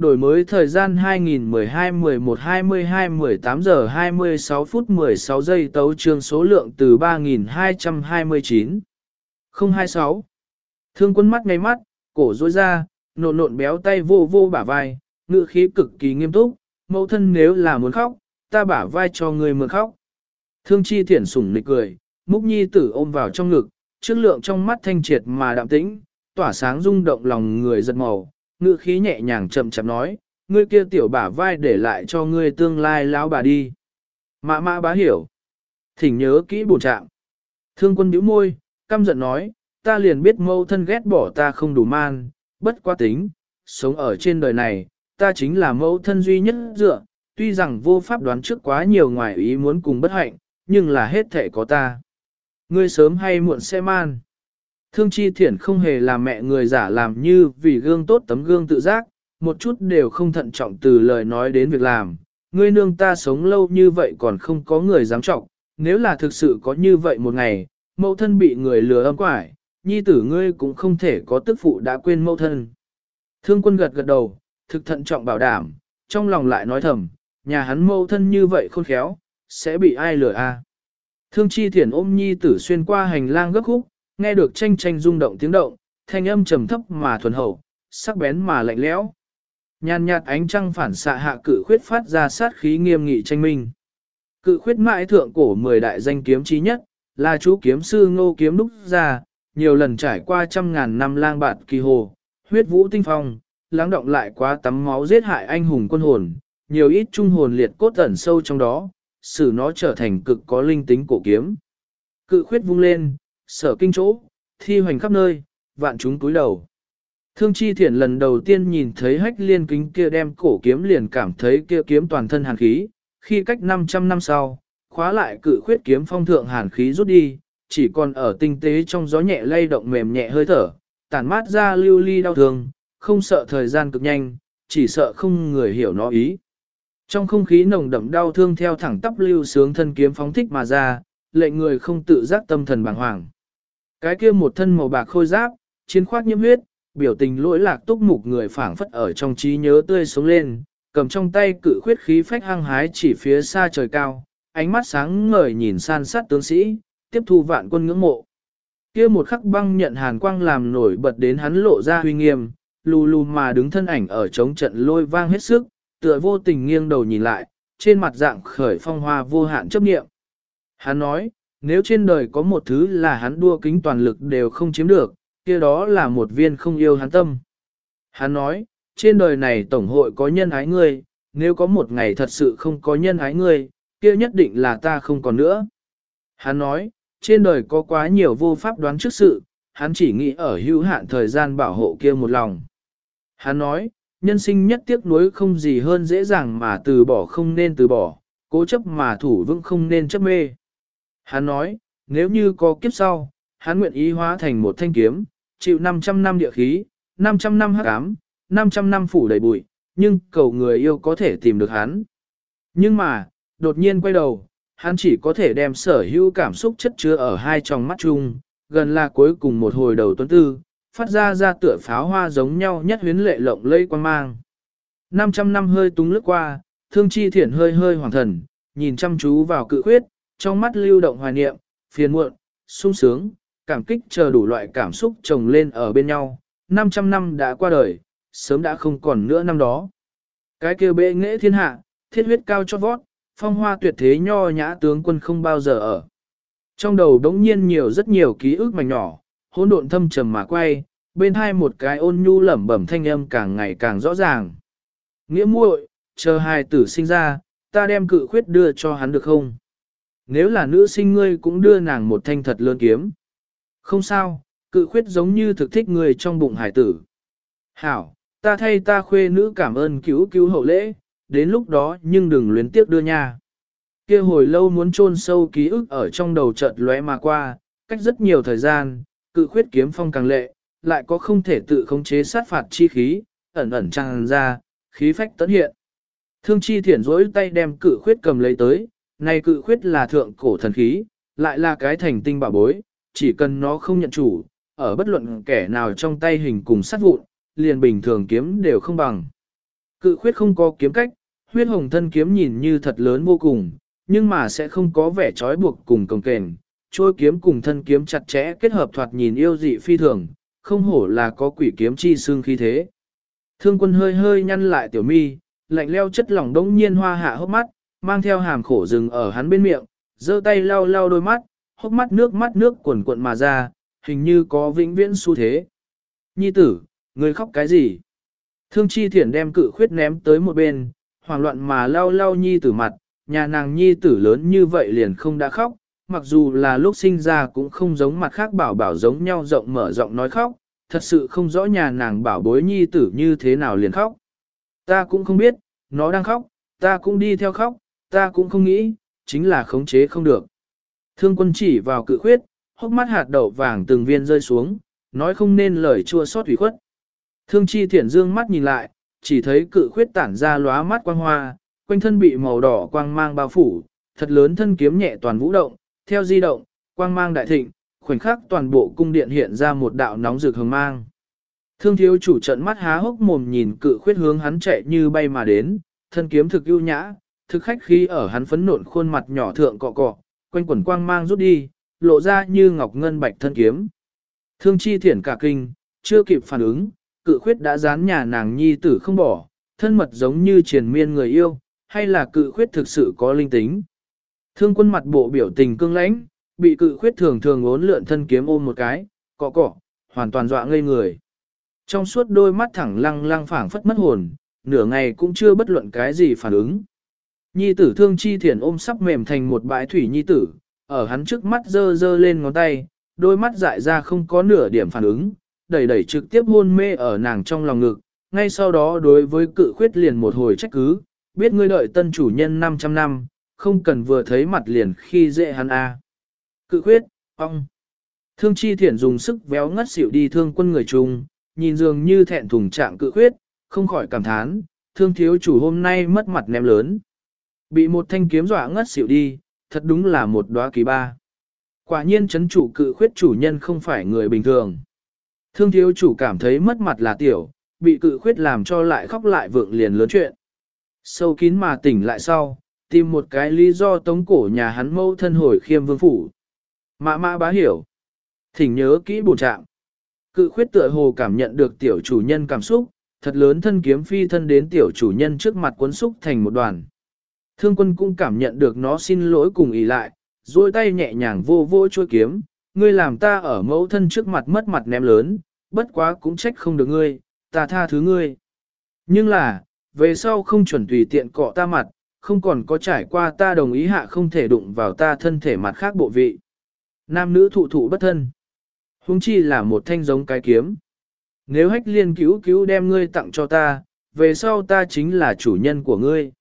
Đổi mới thời gian 2012-11-22-18 giờ 26 phút 16 giây tấu trương số lượng từ 3.229.026 Thương quân mắt ngay mắt, cổ rối ra, nộn nộn béo tay vô vô bả vai, ngựa khí cực kỳ nghiêm túc, mẫu thân nếu là muốn khóc, ta bả vai cho người mượn khóc. Thương chi thiển sủng nịch cười, múc nhi tử ôm vào trong ngực, trước lượng trong mắt thanh triệt mà đạm tĩnh, tỏa sáng rung động lòng người giật màu, ngữ khí nhẹ nhàng chậm chậm nói, ngươi kia tiểu bả vai để lại cho ngươi tương lai lão bà đi. Mã mã bá hiểu. Thỉnh nhớ kỹ bổ trạng. Thương quân bĩu môi, căm giận nói, ta liền biết mâu thân ghét bỏ ta không đủ man, bất quá tính, sống ở trên đời này, ta chính là mẫu thân duy nhất dựa, tuy rằng vô pháp đoán trước quá nhiều ngoài ý muốn cùng bất hạnh, nhưng là hết thể có ta. Ngươi sớm hay muộn sẽ man. Thương chi thiển không hề làm mẹ người giả làm như vì gương tốt tấm gương tự giác, một chút đều không thận trọng từ lời nói đến việc làm. Ngươi nương ta sống lâu như vậy còn không có người dám trọng, nếu là thực sự có như vậy một ngày, mẫu thân bị người lừa âm quải, nhi tử ngươi cũng không thể có tức phụ đã quên mẫu thân. Thương quân gật gật đầu, thực thận trọng bảo đảm, trong lòng lại nói thầm, nhà hắn mẫu thân như vậy khôn khéo, sẽ bị ai lừa a? Thương chi thiển ôm nhi tử xuyên qua hành lang gấp khúc, nghe được tranh tranh rung động tiếng động, thanh âm trầm thấp mà thuần hậu, sắc bén mà lạnh lẽo. Nhàn nhạt ánh trăng phản xạ hạ cự khuyết phát ra sát khí nghiêm nghị tranh minh. Cự khuyết mãi thượng cổ mười đại danh kiếm chí nhất, là chú kiếm sư ngô kiếm đúc ra, nhiều lần trải qua trăm ngàn năm lang bạt kỳ hồ, huyết vũ tinh phong, lắng động lại quá tắm máu giết hại anh hùng quân hồn, nhiều ít trung hồn liệt cốt ẩn sâu trong đó, xử nó trở thành cực có linh tính cổ kiếm. Cự khuyết vung lên, sở kinh chỗ, thi hoành khắp nơi, vạn chúng túi đầu. Thương chi thiển lần đầu tiên nhìn thấy hách liên kính kia đem cổ kiếm liền cảm thấy kia kiếm toàn thân hàn khí, khi cách 500 năm sau, khóa lại cự khuyết kiếm phong thượng hàn khí rút đi, chỉ còn ở tinh tế trong gió nhẹ lay động mềm nhẹ hơi thở, tản mát ra lưu ly đau thương, không sợ thời gian cực nhanh, chỉ sợ không người hiểu nó ý. Trong không khí nồng đậm đau thương theo thẳng tắp lưu sướng thân kiếm phóng thích mà ra, lệnh người không tự giác tâm thần bàng hoàng. Cái kia một thân màu bạc khôi giáp, chiến khoác nhiễm huyết, biểu tình lỗi lạc túc mục người phảng phất ở trong trí nhớ tươi sống lên, cầm trong tay cự khuyết khí phách hăng hái chỉ phía xa trời cao, ánh mắt sáng ngời nhìn san sát tướng sĩ, tiếp thu vạn quân ngưỡng mộ. Kia một khắc băng nhận hàn quang làm nổi bật đến hắn lộ ra huy nghiêm, lù lù mà đứng thân ảnh ở chống trận lôi vang hết sức, tựa vô tình nghiêng đầu nhìn lại, trên mặt dạng khởi phong hoa vô hạn chấp niệm. Hắn nói, nếu trên đời có một thứ là hắn đua kính toàn lực đều không chiếm được, kia đó là một viên không yêu hắn tâm. Hắn nói, trên đời này tổng hội có nhân ái ngươi, nếu có một ngày thật sự không có nhân ái ngươi, kia nhất định là ta không còn nữa. Hắn nói, trên đời có quá nhiều vô pháp đoán trước sự, hắn chỉ nghĩ ở hữu hạn thời gian bảo hộ kia một lòng. Hắn nói, nhân sinh nhất tiếc nuối không gì hơn dễ dàng mà từ bỏ không nên từ bỏ, cố chấp mà thủ vững không nên chấp mê. Hắn nói, nếu như có kiếp sau, hắn nguyện ý hóa thành một thanh kiếm, chịu 500 năm địa khí, 500 năm hắc ám, 500 năm phủ đầy bụi, nhưng cầu người yêu có thể tìm được hắn. Nhưng mà, đột nhiên quay đầu, hắn chỉ có thể đem sở hữu cảm xúc chất chứa ở hai tròng mắt chung, gần là cuối cùng một hồi đầu tuấn tư, phát ra ra tựa pháo hoa giống nhau nhất huyến lệ lộng lây quan mang. 500 năm hơi túng lướt qua, thương chi thiển hơi hơi hoàng thần, nhìn chăm chú vào cự khuyết, trong mắt lưu động hoài niệm, phiền muộn, sung sướng, cảm kích chờ đủ loại cảm xúc chồng lên ở bên nhau. 500 năm đã qua đời, sớm đã không còn nữa năm đó. Cái kêu bệ nghệ thiên hạ, thiết huyết cao cho vót, phong hoa tuyệt thế nho nhã tướng quân không bao giờ ở. Trong đầu đống nhiên nhiều rất nhiều ký ức mảnh nhỏ, hỗn độn thâm trầm mà quay, bên hai một cái ôn nhu lẩm bẩm thanh âm càng ngày càng rõ ràng. Nghĩa muội, chờ hài tử sinh ra, ta đem cự khuyết đưa cho hắn được không? Nếu là nữ sinh ngươi cũng đưa nàng một thanh thật lớn kiếm. Không sao, cự khuyết giống như thực thích người trong bụng hải tử. Hảo, ta thay ta khuê nữ cảm ơn cứu cứu hậu lễ, đến lúc đó nhưng đừng luyến tiếc đưa nha. Kia hồi lâu muốn chôn sâu ký ức ở trong đầu chợt lóe mà qua, cách rất nhiều thời gian, cự khuyết kiếm phong càng lệ, lại có không thể tự khống chế sát phạt chi khí, ẩn ẩn tràn ra, khí phách tấn hiện. Thương chi thiển rỗi tay đem cự khuyết cầm lấy tới, này cự khuyết là thượng cổ thần khí, lại là cái thành tinh bảo bối, chỉ cần nó không nhận chủ, ở bất luận kẻ nào trong tay hình cùng sát vụn, liền bình thường kiếm đều không bằng. Cự khuyết không có kiếm cách, huyết hồng thân kiếm nhìn như thật lớn vô cùng, nhưng mà sẽ không có vẻ trói buộc cùng cồng kềnh, trôi kiếm cùng thân kiếm chặt chẽ kết hợp thoạt nhìn yêu dị phi thường, không hổ là có quỷ kiếm chi xương khí thế. Thương quân hơi hơi nhăn lại tiểu mi, lạnh leo chất lỏng đống nhiên hoa hạ hốc mắt, mang theo hàm khổ rừng ở hắn bên miệng, giơ tay lau lau đôi mắt, hốc mắt nước mắt nước cuộn cuộn mà ra, hình như có vĩnh viễn xu thế. Nhi tử, người khóc cái gì? Thương chi thiển đem cự khuyết ném tới một bên, hoảng loạn mà lau lau nhi tử mặt, nhà nàng nhi tử lớn như vậy liền không đã khóc, mặc dù là lúc sinh ra cũng không giống mặt khác bảo bảo giống nhau rộng mở rộng nói khóc, thật sự không rõ nhà nàng bảo bối nhi tử như thế nào liền khóc. Ta cũng không biết, nó đang khóc, ta cũng đi theo khóc, ta cũng không nghĩ, chính là khống chế không được. Thương quân chỉ vào cự khuyết, hốc mắt hạt đậu vàng từng viên rơi xuống, nói không nên lời chua xót ủy khuất. Thương chi thiển dương mắt nhìn lại, chỉ thấy cự khuyết tản ra lóa mắt quang hoa, quanh thân bị màu đỏ quang mang bao phủ, thật lớn thân kiếm nhẹ toàn vũ động, theo di động, quang mang đại thịnh, khoảnh khắc toàn bộ cung điện hiện ra một đạo nóng rực hừng mang. Thương thiếu chủ trận mắt há hốc mồm nhìn cự khuyết hướng hắn chạy như bay mà đến, thân kiếm thực ưu nhã, thực khách khí ở hắn phấn nộn khuôn mặt nhỏ thượng cọ cọ, quanh quần quang mang rút đi, lộ ra như ngọc ngân bạch thân kiếm. Thương chi thiển cả kinh, chưa kịp phản ứng, cự khuyết đã dán nhà nàng nhi tử không bỏ, thân mật giống như triền miên người yêu, hay là cự khuyết thực sự có linh tính. Thương quân mặt bộ biểu tình cương lãnh, bị cự khuyết thường thường ốn lượn thân kiếm ôm một cái, cọ cọ, hoàn toàn dọa ngây người. Trong suốt đôi mắt thẳng lăng lăng phảng phất mất hồn, nửa ngày cũng chưa bất luận cái gì phản ứng. Nhi tử thương chi thiền ôm sắp mềm thành một bãi thủy nhi tử, ở hắn trước mắt dơ dơ lên ngón tay, đôi mắt dại ra không có nửa điểm phản ứng, đẩy đẩy trực tiếp hôn mê ở nàng trong lòng ngực, ngay sau đó đối với cự khuyết liền một hồi trách cứ, biết ngươi đợi tân chủ nhân 500 năm, không cần vừa thấy mặt liền khi dễ hắn a. Cự khuyết, ong. Thương chi thiển dùng sức véo ngất xỉu đi thương quân người chung, nhìn dường như thẹn thùng trạng cự khuyết, không khỏi cảm thán, thương thiếu chủ hôm nay mất mặt ném lớn. Bị một thanh kiếm dọa ngất xỉu đi, thật đúng là một đóa kỳ ba. Quả nhiên chấn chủ cự khuyết chủ nhân không phải người bình thường. Thương thiếu chủ cảm thấy mất mặt là tiểu, bị cự khuyết làm cho lại khóc lại vượng liền lớn chuyện. Sâu kín mà tỉnh lại sau, tìm một cái lý do tống cổ nhà hắn mâu thân hồi khiêm vương phủ. Mã mã bá hiểu. Thỉnh nhớ kỹ bổn trạng. Cự khuyết tựa hồ cảm nhận được tiểu chủ nhân cảm xúc, thật lớn thân kiếm phi thân đến tiểu chủ nhân trước mặt cuốn xúc thành một đoàn. Thương quân cũng cảm nhận được nó xin lỗi cùng ý lại, duỗi tay nhẹ nhàng vô vô chuôi kiếm, ngươi làm ta ở mẫu thân trước mặt mất mặt ném lớn, bất quá cũng trách không được ngươi, ta tha thứ ngươi. Nhưng là, về sau không chuẩn tùy tiện cọ ta mặt, không còn có trải qua ta đồng ý hạ không thể đụng vào ta thân thể mặt khác bộ vị. Nam nữ thụ thụ bất thân. Hùng chi là một thanh giống cái kiếm. Nếu hách liên cứu cứu đem ngươi tặng cho ta, về sau ta chính là chủ nhân của ngươi.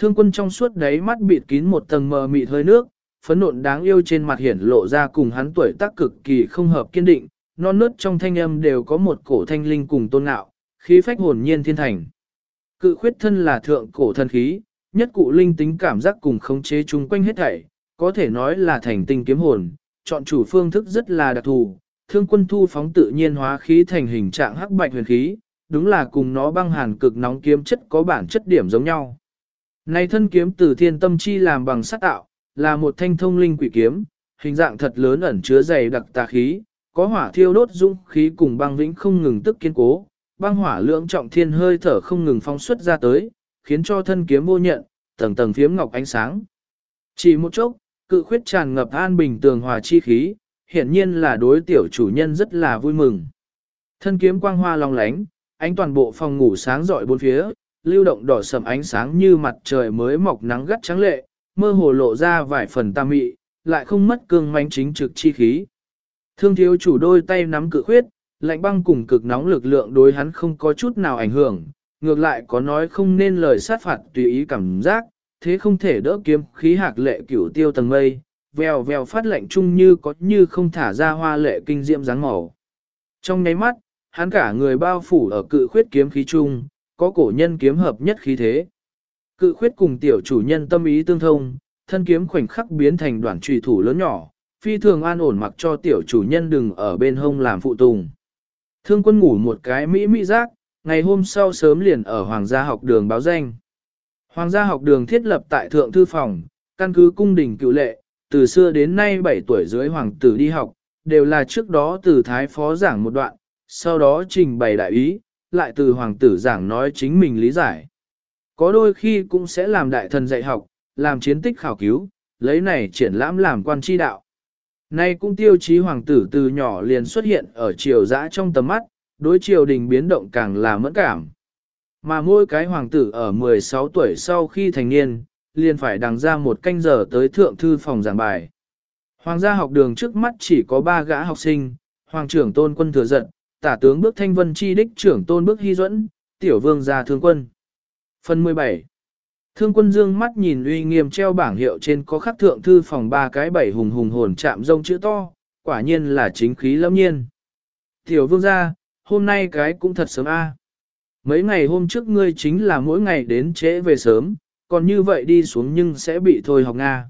Thương quân trong suốt đáy mắt bịt kín một tầng mờ mịt hơi nước, phấn nộn đáng yêu trên mặt hiển lộ ra cùng hắn tuổi tác cực kỳ không hợp kiên định, non nớt trong thanh âm đều có một cổ thanh linh cùng tôn ngạo, khí phách hồn nhiên thiên thành. Cự khuyết thân là thượng cổ thần khí, nhất cụ linh tính cảm giác cùng khống chế chung quanh hết thảy, có thể nói là thành tinh kiếm hồn, chọn chủ phương thức rất là đặc thù, thương quân thu phóng tự nhiên hóa khí thành hình trạng hắc bạch huyền khí, đúng là cùng nó băng hàn cực nóng kiếm chất có bản chất điểm giống nhau. Này thân kiếm từ thiên tâm chi làm bằng sắt tạo, là một thanh thông linh quỷ kiếm, hình dạng thật lớn ẩn chứa dày đặc tà khí, có hỏa thiêu đốt dung khí cùng băng vĩnh không ngừng tức kiên cố, băng hỏa lượng trọng thiên hơi thở không ngừng phóng xuất ra tới, khiến cho thân kiếm vô nhận, tầng tầng phiếm ngọc ánh sáng. Chỉ một chốc, cự khuyết tràn ngập an bình tường hòa chi khí, hiển nhiên là đối tiểu chủ nhân rất là vui mừng. Thân kiếm quang hoa long lánh, ánh toàn bộ phòng ngủ sáng rọi bốn phía, lưu động đỏ sầm ánh sáng như mặt trời mới mọc nắng gắt trắng lệ, mơ hồ lộ ra vài phần tam mị, lại không mất cương manh chính trực chi khí. Thương thiếu chủ đôi tay nắm cự khuyết, lạnh băng cùng cực nóng lực lượng đối hắn không có chút nào ảnh hưởng, ngược lại có nói không nên lời sát phạt tùy ý cảm giác, thế không thể đỡ kiếm khí hạc lệ cửu tiêu tầng mây, vèo vèo phát lạnh chung như có như không thả ra hoa lệ kinh diệm dáng màu. Trong nháy mắt, hắn cả người bao phủ ở cự khuyết kiếm khí chung, có cổ nhân kiếm hợp nhất khí thế. Cự khuyết cùng tiểu chủ nhân tâm ý tương thông, thân kiếm khoảnh khắc biến thành đoạn trùy thủ lớn nhỏ, phi thường an ổn mặc cho tiểu chủ nhân đừng ở bên hông làm phụ tùng. Thương quân ngủ một cái mỹ mỹ giác, ngày hôm sau sớm liền ở Hoàng gia học đường báo danh. Hoàng gia học đường thiết lập tại Thượng Thư Phòng, căn cứ cung đình cựu lệ, từ xưa đến nay 7 tuổi dưới hoàng tử đi học, đều là trước đó từ Thái Phó giảng một đoạn, sau đó trình bày đại ý, lại từ hoàng tử giảng nói chính mình lý giải. Có đôi khi cũng sẽ làm đại thần dạy học, làm chiến tích khảo cứu, lấy này triển lãm làm quan tri đạo. Nay cũng tiêu chí hoàng tử từ nhỏ liền xuất hiện ở triều dã trong tầm mắt, đối triều đình biến động càng là mẫn cảm. Mà mỗi cái hoàng tử ở 16 tuổi sau khi thành niên, liền phải đằng ra một canh giờ tới thượng thư phòng giảng bài. Hoàng gia học đường trước mắt chỉ có ba gã học sinh, hoàng trưởng tôn quân thừa giận, tả tướng bước thanh vân chi đích trưởng tôn bước hy duẫn, tiểu vương gia thương quân. Phần 17 Thương quân dương mắt nhìn uy nghiêm treo bảng hiệu trên có khắc thượng thư phòng ba cái bảy hùng hùng hồn chạm rông chữ to, quả nhiên là chính khí lâm nhiên. Tiểu vương gia, hôm nay cái cũng thật sớm a. Mấy ngày hôm trước ngươi chính là mỗi ngày đến trễ về sớm, còn như vậy đi xuống nhưng sẽ bị thôi học Nga.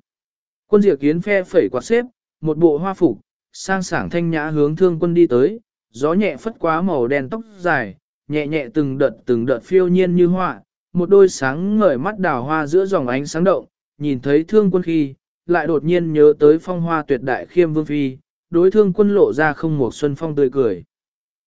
Quân diệt kiến phe phẩy quạt xếp, một bộ hoa phục, sang sảng thanh nhã hướng thương quân đi tới, gió nhẹ phất quá màu đen tóc dài, nhẹ nhẹ từng đợt từng đợt phiêu nhiên như họa, một đôi sáng ngời mắt đào hoa giữa dòng ánh sáng động, nhìn thấy thương quân khi, lại đột nhiên nhớ tới phong hoa tuyệt đại khiêm vương phi, đối thương quân lộ ra không một xuân phong tươi cười.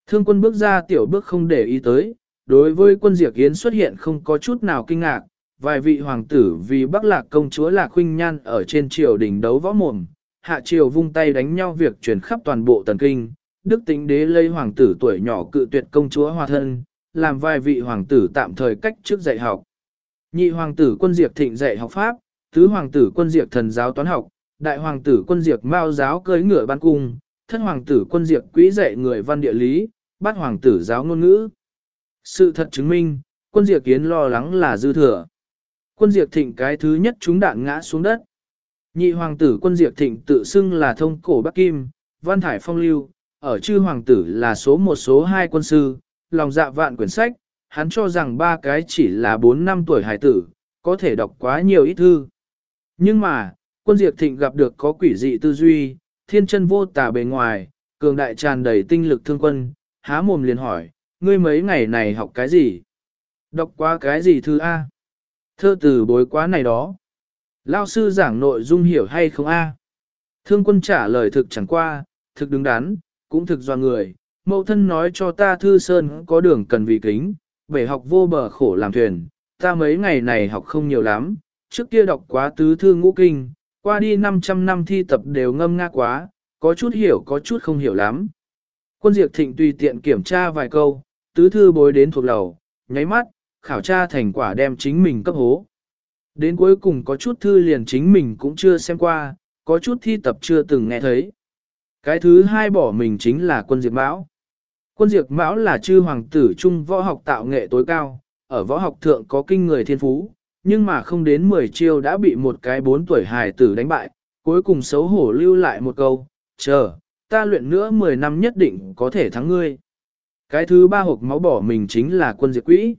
Thương quân bước ra tiểu bước không để ý tới, đối với quân diệt yến xuất hiện không có chút nào kinh ngạc, vài vị hoàng tử vì bắc lạc công chúa lạc huynh nhan ở trên triều đình đấu võ mồm, hạ triều vung tay đánh nhau việc chuyển khắp toàn bộ tần kinh, đức tính đế lấy hoàng tử tuổi nhỏ cự tuyệt công chúa hòa thân, làm vài vị hoàng tử tạm thời cách trước dạy học. Nhị hoàng tử quân diệt thịnh dạy học pháp, tứ hoàng tử quân diệt thần giáo toán học, đại hoàng tử quân diệt mao giáo cưới ngựa ban cung, thất hoàng tử quân diệt quỹ dạy người văn địa lý, bát hoàng tử giáo ngôn ngữ. Sự thật chứng minh, quân diệt kiến lo lắng là dư thừa. Quân diệt thịnh cái thứ nhất chúng đạn ngã xuống đất. Nhị hoàng tử quân diệt thịnh tự xưng là thông cổ Bắc Kim, văn thải phong lưu, ở chư hoàng tử là số một số hai quân sư, lòng dạ vạn quyển sách, hắn cho rằng ba cái chỉ là bốn năm tuổi hải tử, có thể đọc quá nhiều ít thư. Nhưng mà, quân diệt thịnh gặp được có quỷ dị tư duy, thiên chân vô tả bề ngoài, cường đại tràn đầy tinh lực thương quân, há mồm liền hỏi, ngươi mấy ngày này học cái gì? Đọc qua cái gì thư A? Thơ từ bối quá này đó. Lao sư giảng nội dung hiểu hay không A? Thương quân trả lời thực chẳng qua, thực đứng đắn, cũng thực do người. Mậu thân nói cho ta thư sơn có đường cần vì kính, bể học vô bờ khổ làm thuyền. Ta mấy ngày này học không nhiều lắm, trước kia đọc quá tứ thư ngũ kinh, qua đi 500 năm thi tập đều ngâm nga quá, có chút hiểu có chút không hiểu lắm. Quân diệt thịnh tùy tiện kiểm tra vài câu, tứ thư bối đến thuộc lầu, nháy mắt, khảo tra thành quả đem chính mình cấp hố. Đến cuối cùng có chút thư liền chính mình cũng chưa xem qua, có chút thi tập chưa từng nghe thấy. Cái thứ hai bỏ mình chính là quân diệt mão. Quân diệt mão là chư hoàng tử trung võ học tạo nghệ tối cao, ở võ học thượng có kinh người thiên phú, nhưng mà không đến 10 chiêu đã bị một cái bốn tuổi hài tử đánh bại, cuối cùng xấu hổ lưu lại một câu, chờ, ta luyện nữa 10 năm nhất định có thể thắng ngươi. Cái thứ ba hộp máu bỏ mình chính là quân diệt quỹ.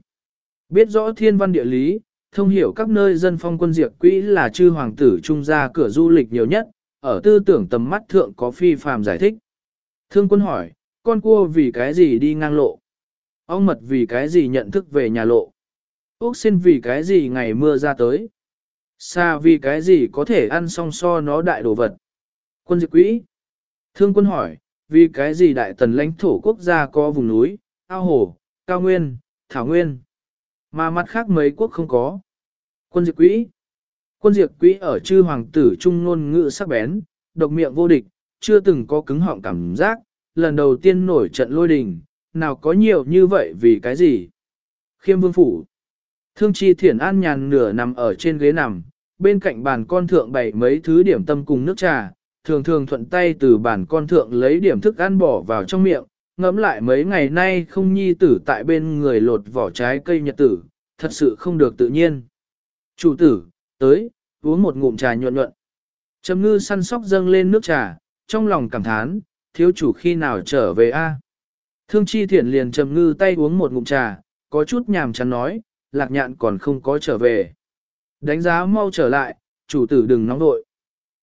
Biết rõ thiên văn địa lý, thông hiểu các nơi dân phong quân diệt quỹ là chư hoàng tử trung ra cửa du lịch nhiều nhất, ở tư tưởng tầm mắt thượng có phi phàm giải thích. Thương quân hỏi, con cua vì cái gì đi ngang lộ? Ông mật vì cái gì nhận thức về nhà lộ? Úc xin vì cái gì ngày mưa ra tới? Xa vì cái gì có thể ăn song so nó đại đồ vật? Quân dịch quỹ. Thương quân hỏi, vì cái gì đại tần lãnh thổ quốc gia có vùng núi, ao hồ, cao nguyên, thảo nguyên, mà mặt khác mấy quốc không có. Quân dịch quỹ. Quân diệt quỹ ở chư hoàng tử trung ngôn ngữ sắc bén, độc miệng vô địch, chưa từng có cứng họng cảm giác, lần đầu tiên nổi trận lôi đình, nào có nhiều như vậy vì cái gì. Khiêm vương phủ. Thương chi thiển an nhàn nửa nằm ở trên ghế nằm, bên cạnh bàn con thượng bày mấy thứ điểm tâm cùng nước trà, thường thường thuận tay từ bàn con thượng lấy điểm thức ăn bỏ vào trong miệng, ngẫm lại mấy ngày nay không nhi tử tại bên người lột vỏ trái cây nhật tử, thật sự không được tự nhiên. Chủ tử, tới, uống một ngụm trà nhuận nhuận. Trầm ngư săn sóc dâng lên nước trà, trong lòng cảm thán, thiếu chủ khi nào trở về a? Thương chi thiện liền trầm ngư tay uống một ngụm trà, có chút nhàm chán nói, lạc nhạn còn không có trở về. Đánh giá mau trở lại, chủ tử đừng nóng vội.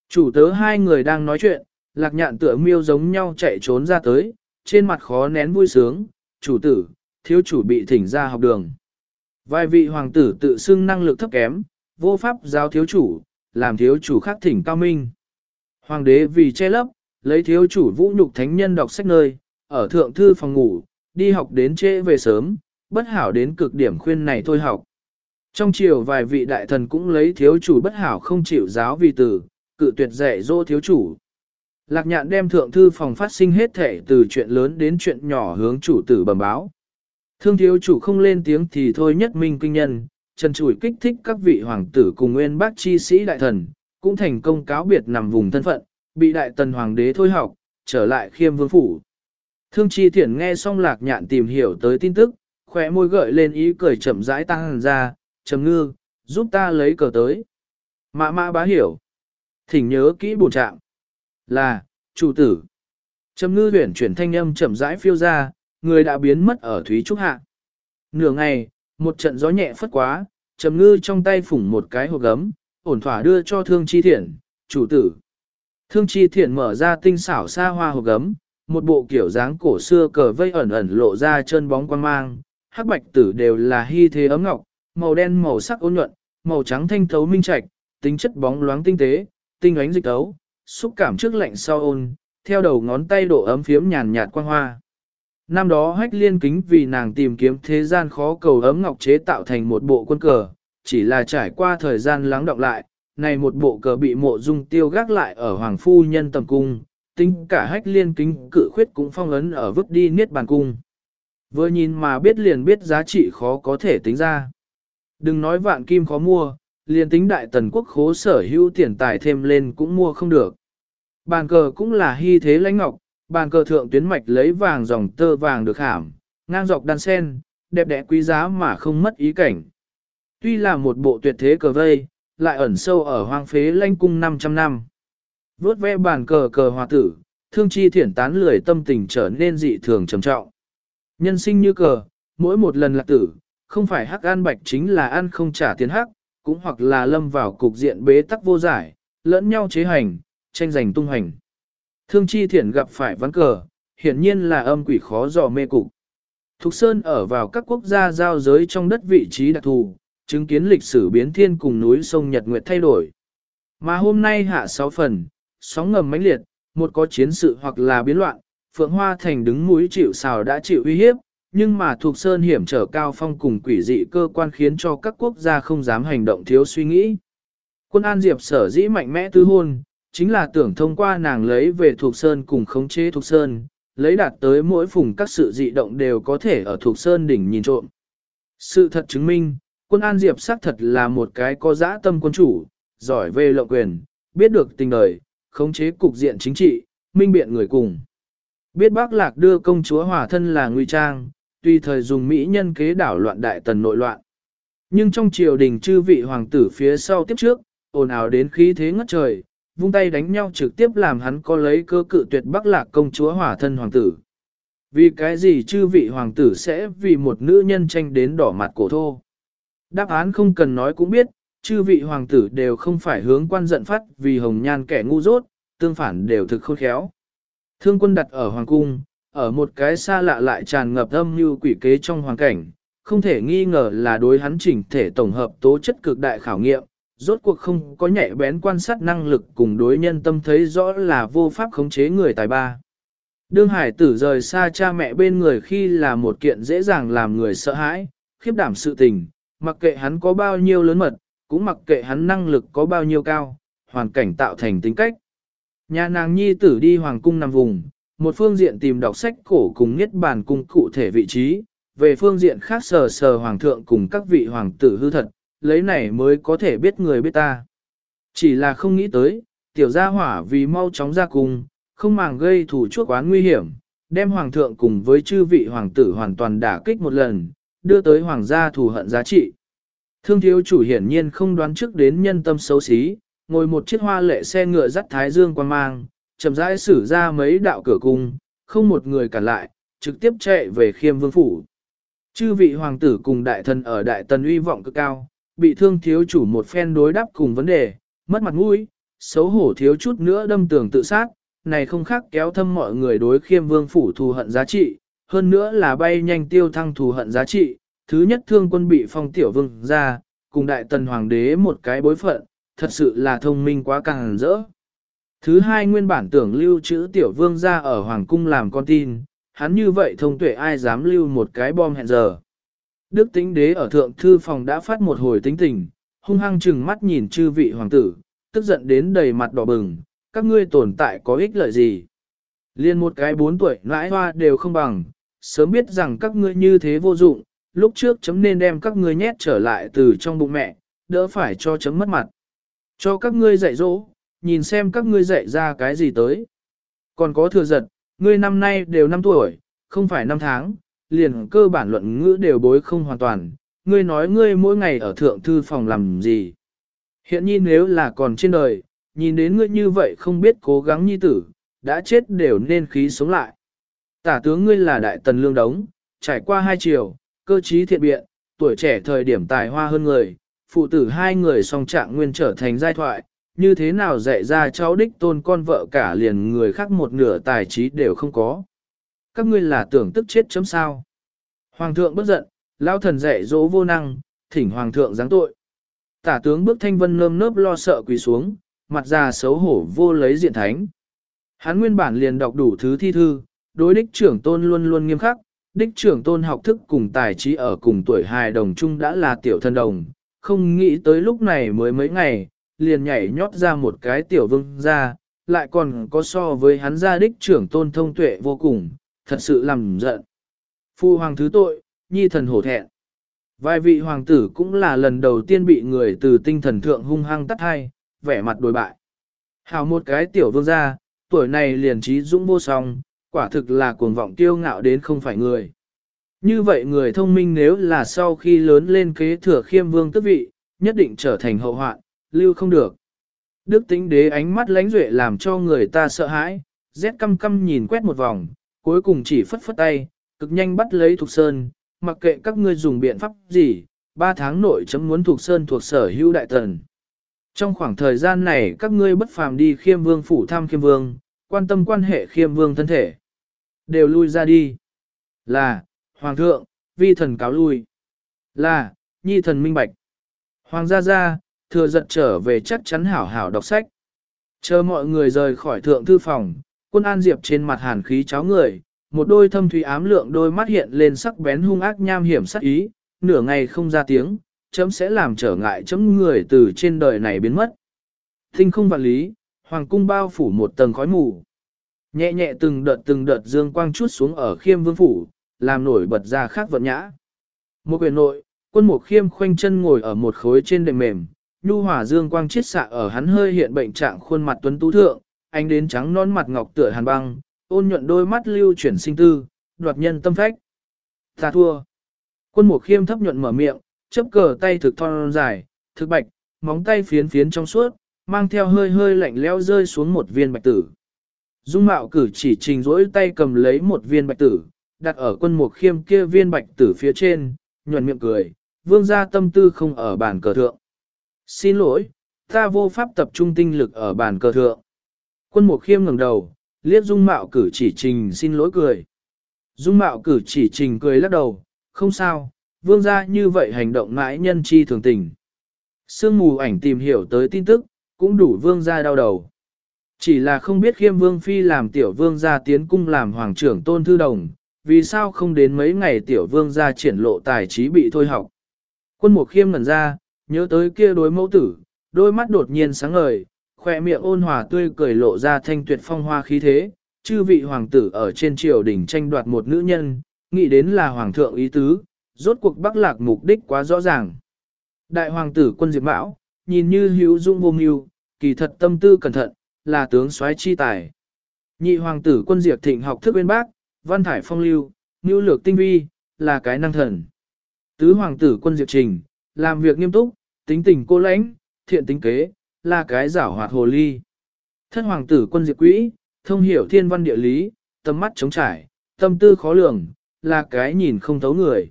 Chủ tớ hai người đang nói chuyện, lạc nhạn tựa miêu giống nhau chạy trốn ra tới, trên mặt khó nén vui sướng, chủ tử, thiếu chủ bị thỉnh ra học đường. Vài vị hoàng tử tự xưng năng lực thấp kém, vô pháp giáo thiếu chủ, làm thiếu chủ khác thỉnh cao minh. Hoàng đế vì che lấp, lấy thiếu chủ vũ nhục thánh nhân đọc sách nơi, ở thượng thư phòng ngủ, đi học đến trễ về sớm, bất hảo đến cực điểm khuyên này thôi học. Trong chiều vài vị đại thần cũng lấy thiếu chủ bất hảo không chịu giáo vì tử, cự tuyệt dạy dỗ thiếu chủ. Lạc nhạn đem thượng thư phòng phát sinh hết thể từ chuyện lớn đến chuyện nhỏ hướng chủ tử bẩm báo. Thương thiếu chủ không lên tiếng thì thôi nhất minh kinh nhân, trần chủi kích thích các vị hoàng tử cùng nguyên bác chi sĩ đại thần, cũng thành công cáo biệt nằm vùng thân phận, bị đại tần hoàng đế thôi học, trở lại khiêm vương phủ. Thương chi thiển nghe xong lạc nhạn tìm hiểu tới tin tức, khỏe môi gợi lên ý cười chậm rãi tăng ra, trầm ngư, giúp ta lấy cờ tới. Mã mã bá hiểu. Thỉnh nhớ kỹ bổn trạng. Là, chủ tử. Trầm ngư huyển chuyển thanh âm chậm rãi phiêu ra, người đã biến mất ở Thúy Trúc Hạ. Nửa ngày, một trận gió nhẹ phất quá, trầm ngư trong tay phủng một cái hộp gấm, ổn thỏa đưa cho thương chi thiện, chủ tử. Thương chi thiện mở ra tinh xảo xa hoa hộp gấm, một bộ kiểu dáng cổ xưa cờ vây ẩn ẩn lộ ra chân bóng quan mang, hắc bạch tử đều là hy thế ấm ngọc, màu đen màu sắc ôn nhuận, màu trắng thanh thấu minh trạch, tính chất bóng loáng tinh tế, tinh ánh dịch tấu, xúc cảm trước lạnh sau ôn, theo đầu ngón tay độ ấm phiếm nhàn nhạt quang hoa. Năm đó hách liên kính vì nàng tìm kiếm thế gian khó cầu ấm ngọc chế tạo thành một bộ quân cờ, chỉ là trải qua thời gian lắng đọng lại, này một bộ cờ bị mộ dung tiêu gác lại ở Hoàng Phu Nhân tầm cung, tính cả hách liên kính cự khuyết cũng phong ấn ở vứt đi niết bàn cung. Vừa nhìn mà biết liền biết giá trị khó có thể tính ra. Đừng nói vạn kim khó mua, liền tính đại tần quốc khố sở hữu tiền tài thêm lên cũng mua không được. Bàn cờ cũng là hy thế lãnh ngọc, bàn cờ thượng tuyến mạch lấy vàng dòng tơ vàng được hàm, ngang dọc đan sen, đẹp đẽ quý giá mà không mất ý cảnh. Tuy là một bộ tuyệt thế cờ vây, lại ẩn sâu ở hoang phế lanh cung 500 năm. Vốt vẽ bàn cờ cờ hòa tử, thương chi thiển tán lười tâm tình trở nên dị thường trầm trọng. Nhân sinh như cờ, mỗi một lần lạc tử, không phải hắc an bạch chính là ăn không trả tiền hắc, cũng hoặc là lâm vào cục diện bế tắc vô giải, lẫn nhau chế hành, tranh giành tung hành. Thương chi thiển gặp phải ván cờ, hiển nhiên là âm quỷ khó dò mê cục. Thục Sơn ở vào các quốc gia giao giới trong đất vị trí đặc thù, chứng kiến lịch sử biến thiên cùng núi sông Nhật Nguyệt thay đổi. Mà hôm nay hạ sáu phần, sóng ngầm mãnh liệt, một có chiến sự hoặc là biến loạn, Phượng Hoa Thành đứng mũi chịu sào đã chịu uy hiếp, nhưng mà thuộc sơn hiểm trở cao phong cùng quỷ dị cơ quan khiến cho các quốc gia không dám hành động thiếu suy nghĩ. Quân An Diệp sở dĩ mạnh mẽ tứ hôn, chính là tưởng thông qua nàng lấy về thuộc sơn cùng khống chế thuộc sơn, lấy đạt tới mỗi vùng các sự dị động đều có thể ở thuộc sơn đỉnh nhìn trộm. Sự thật chứng minh, quân An Diệp xác thật là một cái có dã tâm quân chủ, giỏi về lộng quyền, biết được tình đời, khống chế cục diện chính trị, minh biện người cùng. Biết bác lạc đưa công chúa hòa thân là nguy trang, tuy thời dùng mỹ nhân kế đảo loạn đại tần nội loạn. Nhưng trong triều đình chư vị hoàng tử phía sau tiếp trước, ồn ào đến khí thế ngất trời, vung tay đánh nhau trực tiếp làm hắn có lấy cơ cự tuyệt bắc lạc công chúa hỏa thân hoàng tử. Vì cái gì chư vị hoàng tử sẽ vì một nữ nhân tranh đến đỏ mặt cổ thô? Đáp án không cần nói cũng biết, chư vị hoàng tử đều không phải hướng quan giận phát vì hồng nhan kẻ ngu dốt, tương phản đều thực khôn khéo. Thương quân đặt ở hoàng cung, ở một cái xa lạ lại tràn ngập âm như quỷ kế trong hoàn cảnh, không thể nghi ngờ là đối hắn chỉnh thể tổng hợp tố chất cực đại khảo nghiệm, rốt cuộc không có nhạy bén quan sát năng lực cùng đối nhân tâm thấy rõ là vô pháp khống chế người tài ba. Đương hải tử rời xa cha mẹ bên người khi là một kiện dễ dàng làm người sợ hãi, khiếp đảm sự tình, mặc kệ hắn có bao nhiêu lớn mật, cũng mặc kệ hắn năng lực có bao nhiêu cao, hoàn cảnh tạo thành tính cách. Nhà nàng nhi tử đi hoàng cung nằm vùng, một phương diện tìm đọc sách cổ cùng nhất bản cung cụ thể vị trí, về phương diện khác sờ sờ hoàng thượng cùng các vị hoàng tử hư thật, lấy này mới có thể biết người biết ta. Chỉ là không nghĩ tới, tiểu gia hỏa vì mau chóng ra cùng không màng gây thủ chuốc quán nguy hiểm, đem hoàng thượng cùng với chư vị hoàng tử hoàn toàn đả kích một lần, đưa tới hoàng gia thù hận giá trị. Thương thiếu chủ hiển nhiên không đoán trước đến nhân tâm xấu xí, ngồi một chiếc hoa lệ xe ngựa dắt thái dương quan mang, chậm rãi xử ra mấy đạo cửa cung, không một người cản lại, trực tiếp chạy về khiêm vương phủ. Chư vị hoàng tử cùng đại thần ở đại tần uy vọng cực cao, bị thương thiếu chủ một phen đối đáp cùng vấn đề, mất mặt mũi, xấu hổ thiếu chút nữa đâm tường tự sát, này không khác kéo thâm mọi người đối khiêm vương phủ thù hận giá trị, hơn nữa là bay nhanh tiêu thăng thù hận giá trị, thứ nhất thương quân bị phong tiểu vương ra, cùng đại tần hoàng đế một cái bối phận, thật sự là thông minh quá càng rỡ. Thứ hai nguyên bản tưởng lưu trữ tiểu vương ra ở hoàng cung làm con tin, hắn như vậy thông tuệ ai dám lưu một cái bom hẹn giờ. Đức tính đế ở thượng thư phòng đã phát một hồi tính tình, hung hăng chừng mắt nhìn chư vị hoàng tử, tức giận đến đầy mặt đỏ bừng, các ngươi tồn tại có ích lợi gì. Liên một cái bốn tuổi nãi hoa đều không bằng, sớm biết rằng các ngươi như thế vô dụng, lúc trước chấm nên đem các ngươi nhét trở lại từ trong bụng mẹ, đỡ phải cho chấm mất mặt. Cho các ngươi dạy dỗ, nhìn xem các ngươi dạy ra cái gì tới. Còn có thừa giật, ngươi năm nay đều 5 tuổi, không phải 5 tháng, liền cơ bản luận ngữ đều bối không hoàn toàn, ngươi nói ngươi mỗi ngày ở thượng thư phòng làm gì. Hiện nhiên nếu là còn trên đời, nhìn đến ngươi như vậy không biết cố gắng nhi tử, đã chết đều nên khí sống lại. Tả tướng ngươi là đại tần lương đống, trải qua hai chiều, cơ trí thiện biện, tuổi trẻ thời điểm tài hoa hơn người, phụ tử hai người song trạng nguyên trở thành giai thoại, như thế nào dạy ra cháu đích tôn con vợ cả liền người khác một nửa tài trí đều không có. Các ngươi là tưởng tức chết chấm sao. Hoàng thượng bất giận, lao thần dạy dỗ vô năng, thỉnh hoàng thượng giáng tội. Tả tướng bước thanh vân nơm nớp lo sợ quỳ xuống, mặt già xấu hổ vô lấy diện thánh. Hắn nguyên bản liền đọc đủ thứ thi thư, đối đích trưởng tôn luôn luôn nghiêm khắc, đích trưởng tôn học thức cùng tài trí ở cùng tuổi hài đồng chung đã là tiểu thân đồng, không nghĩ tới lúc này mới mấy ngày, liền nhảy nhót ra một cái tiểu vương ra, lại còn có so với hắn gia đích trưởng tôn thông tuệ vô cùng, thật sự làm giận. Phu hoàng thứ tội, nhi thần hổ thẹn. Vài vị hoàng tử cũng là lần đầu tiên bị người từ tinh thần thượng hung hăng tắt hai, vẻ mặt đối bại. Hào một cái tiểu vương gia, tuổi này liền trí dũng vô song, quả thực là cuồng vọng kiêu ngạo đến không phải người. Như vậy người thông minh nếu là sau khi lớn lên kế thừa khiêm vương tước vị, nhất định trở thành hậu hoạn, lưu không được. Đức tính đế ánh mắt lánh duệ làm cho người ta sợ hãi, rét căm căm nhìn quét một vòng, cuối cùng chỉ phất phất tay, cực nhanh bắt lấy Thục Sơn, mặc kệ các ngươi dùng biện pháp gì, ba tháng nội chấm muốn Thục Sơn thuộc sở hữu đại tần. Trong khoảng thời gian này các ngươi bất phàm đi khiêm vương phủ thăm khiêm vương, quan tâm quan hệ khiêm vương thân thể. Đều lui ra đi. Là, Hoàng thượng, vi thần cáo lui. Là, nhi thần minh bạch. Hoàng gia gia, thừa giật trở về chắc chắn hảo hảo đọc sách. Chờ mọi người rời khỏi thượng thư phòng, quân an diệp trên mặt hàn khí cháo người, một đôi thâm thủy ám lượng đôi mắt hiện lên sắc bén hung ác nham hiểm sắc ý, nửa ngày không ra tiếng, chấm sẽ làm trở ngại chấm người từ trên đời này biến mất. Thinh không vạn lý, Hoàng cung bao phủ một tầng khói mù. Nhẹ nhẹ từng đợt từng đợt dương quang chút xuống ở khiêm vương phủ, làm nổi bật ra khác vận nhã. Một quyền nội, quân một khiêm khoanh chân ngồi ở một khối trên đệm mềm, nhu hỏa dương quang chiết xạ ở hắn hơi hiện bệnh trạng khuôn mặt tuấn tú thượng, anh đến trắng non mặt ngọc tựa hàn băng, ôn nhuận đôi mắt lưu chuyển sinh tư, đoạt nhân tâm phách. Ta thua. Quân mục khiêm thấp nhuận mở miệng, chấp cờ tay thực thon dài, thực bạch, móng tay phiến phiến trong suốt, mang theo hơi hơi lạnh leo rơi xuống một viên bạch tử. Dung mạo cử chỉ trình rỗi tay cầm lấy một viên bạch tử, đặt ở quân mục khiêm kia viên bạch tử phía trên, nhuận miệng cười, vương gia tâm tư không ở bàn cờ thượng. Xin lỗi, ta vô pháp tập trung tinh lực ở bàn cờ thượng. Quân mục khiêm ngẩng đầu, liếc dung mạo cử chỉ trình xin lỗi cười. Dung mạo cử chỉ trình cười lắc đầu, không sao, vương gia như vậy hành động mãi nhân chi thường tình. Sương mù ảnh tìm hiểu tới tin tức, cũng đủ vương gia đau đầu. Chỉ là không biết khiêm vương phi làm tiểu vương gia tiến cung làm hoàng trưởng tôn thư đồng, vì sao không đến mấy ngày tiểu vương gia triển lộ tài trí bị thôi học. Quân mục khiêm ngẩn ra, nhớ tới kia đối mẫu tử, đôi mắt đột nhiên sáng ngời, khoe miệng ôn hòa tươi cười lộ ra thanh tuyệt phong hoa khí thế, chư vị hoàng tử ở trên triều đỉnh tranh đoạt một nữ nhân, nghĩ đến là hoàng thượng ý tứ, rốt cuộc bắc lạc mục đích quá rõ ràng. Đại hoàng tử quân diệp mão, nhìn như hữu dung vô mưu, kỳ thật tâm tư cẩn thận, là tướng soái chi tài. Nhị hoàng tử quân diệp thịnh học thức bên bác, văn thải phong lưu, nhu lược tinh vi, là cái năng thần. Tứ hoàng tử quân diệp trình, làm việc nghiêm túc, tính tình cô lãnh, thiện tính kế, là cái giảo hoạt hồ ly. Thất hoàng tử quân diệp quỹ, thông hiểu thiên văn địa lý, tâm mắt trống trải, tâm tư khó lường, là cái nhìn không thấu người.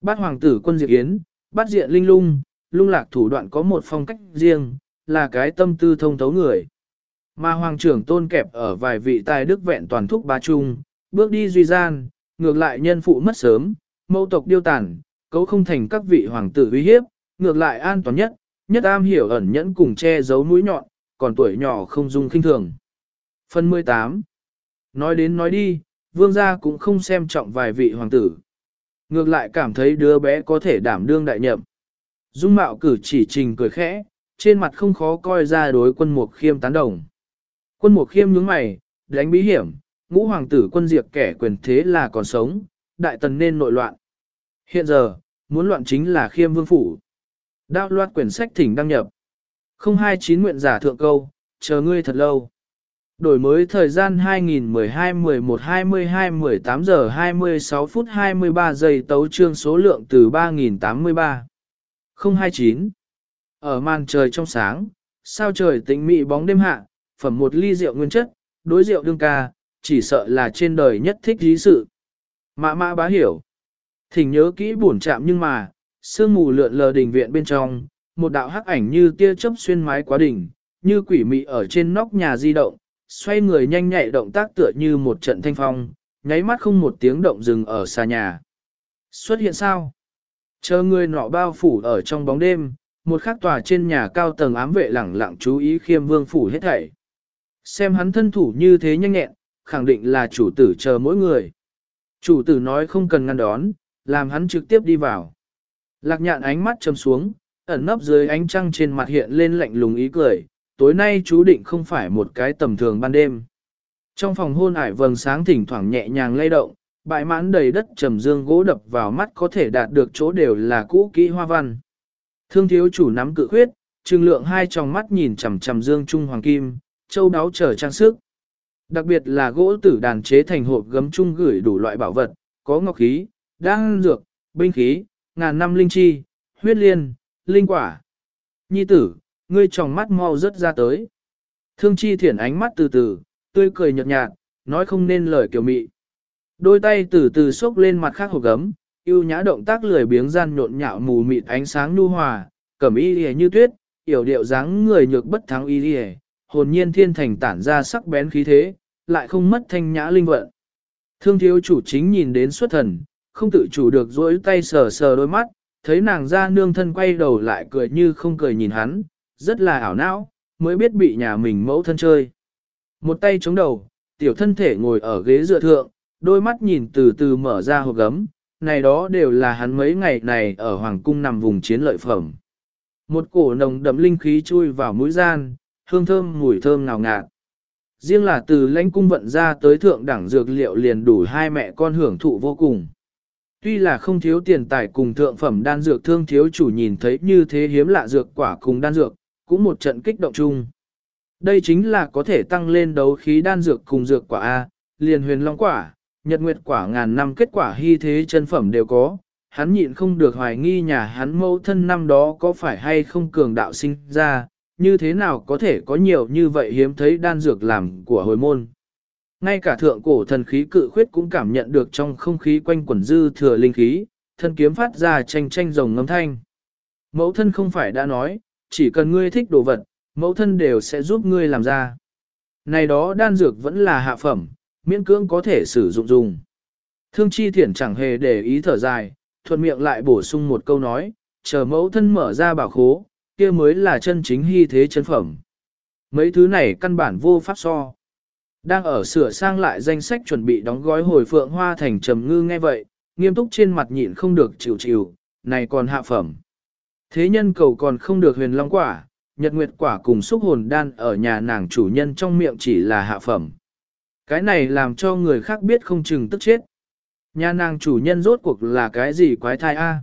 Bát hoàng tử quân diệp yến, bát diện linh lung, lung lạc thủ đoạn có một phong cách riêng, là cái tâm tư thông thấu người. Mà hoàng trưởng tôn kẹp ở vài vị tài đức vẹn toàn thúc ba trung, bước đi duy gian, ngược lại nhân phụ mất sớm, mâu tộc điêu tàn, cấu không thành các vị hoàng tử uy hiếp, ngược lại an toàn nhất, nhất am hiểu ẩn nhẫn cùng che giấu mũi nhọn, còn tuổi nhỏ không dung kinh thường. Phần 18 Nói đến nói đi, vương gia cũng không xem trọng vài vị hoàng tử. Ngược lại cảm thấy đứa bé có thể đảm đương đại nhậm. Dung mạo cử chỉ trình cười khẽ, trên mặt không khó coi ra đối quân mục khiêm tán đồng. Quân mục khiêm nhướng mày, đánh bí hiểm, ngũ hoàng tử quân diệt kẻ quyền thế là còn sống, đại tần nên nội loạn. Hiện giờ, muốn loạn chính là khiêm vương phủ đao loạt quyển sách thỉnh đăng nhập. 029 nguyện giả thượng câu, chờ ngươi thật lâu. Đổi mới thời gian 2012-11-22-18 giờ 26 phút 23 giây tấu trương số lượng từ 3083. 029. Ở màn trời trong sáng, sao trời tĩnh mị bóng đêm hạ, phẩm một ly rượu nguyên chất, đối rượu đương ca, chỉ sợ là trên đời nhất thích dí sự. Mã mã bá hiểu. Thỉnh nhớ kỹ buồn chạm nhưng mà, sương mù lượn lờ đình viện bên trong, một đạo hắc ảnh như tia chớp xuyên mái quá đỉnh, như quỷ mị ở trên nóc nhà di động, xoay người nhanh nhạy động tác tựa như một trận thanh phong, nháy mắt không một tiếng động dừng ở xa nhà. Xuất hiện sao? Chờ người nọ bao phủ ở trong bóng đêm, một khắc tòa trên nhà cao tầng ám vệ lẳng lặng chú ý khiêm vương phủ hết thảy. Xem hắn thân thủ như thế nhanh nhẹn, khẳng định là chủ tử chờ mỗi người. Chủ tử nói không cần ngăn đón, làm hắn trực tiếp đi vào. Lạc nhạn ánh mắt châm xuống, ẩn nấp dưới ánh trăng trên mặt hiện lên lạnh lùng ý cười, tối nay chú định không phải một cái tầm thường ban đêm. Trong phòng hôn ải vầng sáng thỉnh thoảng nhẹ nhàng lay động, bãi mãn đầy đất trầm dương gỗ đập vào mắt có thể đạt được chỗ đều là cũ kỹ hoa văn. Thương thiếu chủ nắm cự khuyết, trừng lượng hai tròng mắt nhìn chằm chằm dương trung hoàng kim, châu đáo trở trang sức. Đặc biệt là gỗ tử đàn chế thành hộp gấm chung gửi đủ loại bảo vật, có ngọc khí, đan dược, binh khí, ngàn năm linh chi, huyết liên, linh quả. Nhi tử, ngươi tròng mắt mau rất ra tới. Thương chi thiển ánh mắt từ từ, tươi cười nhợt nhạt, nói không nên lời kiểu mị. Đôi tay từ từ xốc lên mặt khác hộp gấm, yêu nhã động tác lười biếng gian nhộn nhạo mù mịt ánh sáng nu hòa, cẩm y lìa như tuyết, yểu điệu dáng người nhược bất thắng y lìa, hồn nhiên thiên thành tản ra sắc bén khí thế, lại không mất thanh nhã linh vận. Thương thiếu chủ chính nhìn đến xuất thần, không tự chủ được dỗi tay sờ sờ đôi mắt, thấy nàng ra nương thân quay đầu lại cười như không cười nhìn hắn, rất là ảo não, mới biết bị nhà mình mẫu thân chơi. Một tay chống đầu, tiểu thân thể ngồi ở ghế dựa thượng, đôi mắt nhìn từ từ mở ra hộp gấm, này đó đều là hắn mấy ngày này ở Hoàng cung nằm vùng chiến lợi phẩm. Một cổ nồng đậm linh khí chui vào mũi gian, hương thơm mùi thơm ngào ngạt. Riêng là từ lãnh cung vận ra tới thượng đẳng dược liệu liền đủ hai mẹ con hưởng thụ vô cùng. Tuy là không thiếu tiền tài cùng thượng phẩm đan dược thương thiếu chủ nhìn thấy như thế hiếm lạ dược quả cùng đan dược, cũng một trận kích động chung. Đây chính là có thể tăng lên đấu khí đan dược cùng dược quả A, liền huyền long quả, nhật nguyệt quả ngàn năm kết quả hy thế chân phẩm đều có. Hắn nhịn không được hoài nghi nhà hắn mẫu thân năm đó có phải hay không cường đạo sinh ra, như thế nào có thể có nhiều như vậy hiếm thấy đan dược làm của hồi môn. Ngay cả thượng cổ thần khí cự khuyết cũng cảm nhận được trong không khí quanh quẩn dư thừa linh khí, thân kiếm phát ra tranh tranh rồng ngâm thanh. Mẫu thân không phải đã nói, chỉ cần ngươi thích đồ vật, mẫu thân đều sẽ giúp ngươi làm ra. Này đó đan dược vẫn là hạ phẩm, miễn cưỡng có thể sử dụng dùng. Thương chi thiển chẳng hề để ý thở dài, thuận miệng lại bổ sung một câu nói, chờ mẫu thân mở ra bảo khố, kia mới là chân chính hy thế chân phẩm. Mấy thứ này căn bản vô pháp so. Đang ở sửa sang lại danh sách chuẩn bị đóng gói hồi phượng hoa thành trầm ngư nghe vậy, nghiêm túc trên mặt nhịn không được chịu chịu, này còn hạ phẩm. Thế nhân cầu còn không được huyền long quả, nhật nguyệt quả cùng xúc hồn đan ở nhà nàng chủ nhân trong miệng chỉ là hạ phẩm. Cái này làm cho người khác biết không chừng tức chết. Nhà nàng chủ nhân rốt cuộc là cái gì quái thai a?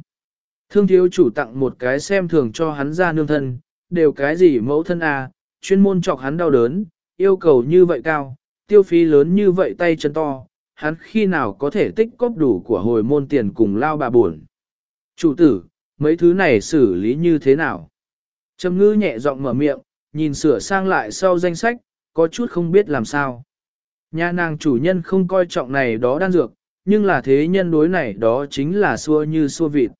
Thương thiếu chủ tặng một cái xem thường cho hắn ra nương thân, đều cái gì mẫu thân a, chuyên môn chọc hắn đau đớn, yêu cầu như vậy cao, tiêu phí lớn như vậy tay chân to, hắn khi nào có thể tích cóp đủ của hồi môn tiền cùng lao bà buồn. Chủ tử, mấy thứ này xử lý như thế nào? Trầm ngư nhẹ giọng mở miệng, nhìn sửa sang lại sau danh sách, có chút không biết làm sao. Nhà nàng chủ nhân không coi trọng này đó đan dược, nhưng là thế nhân đối này đó chính là xua như xua vịt.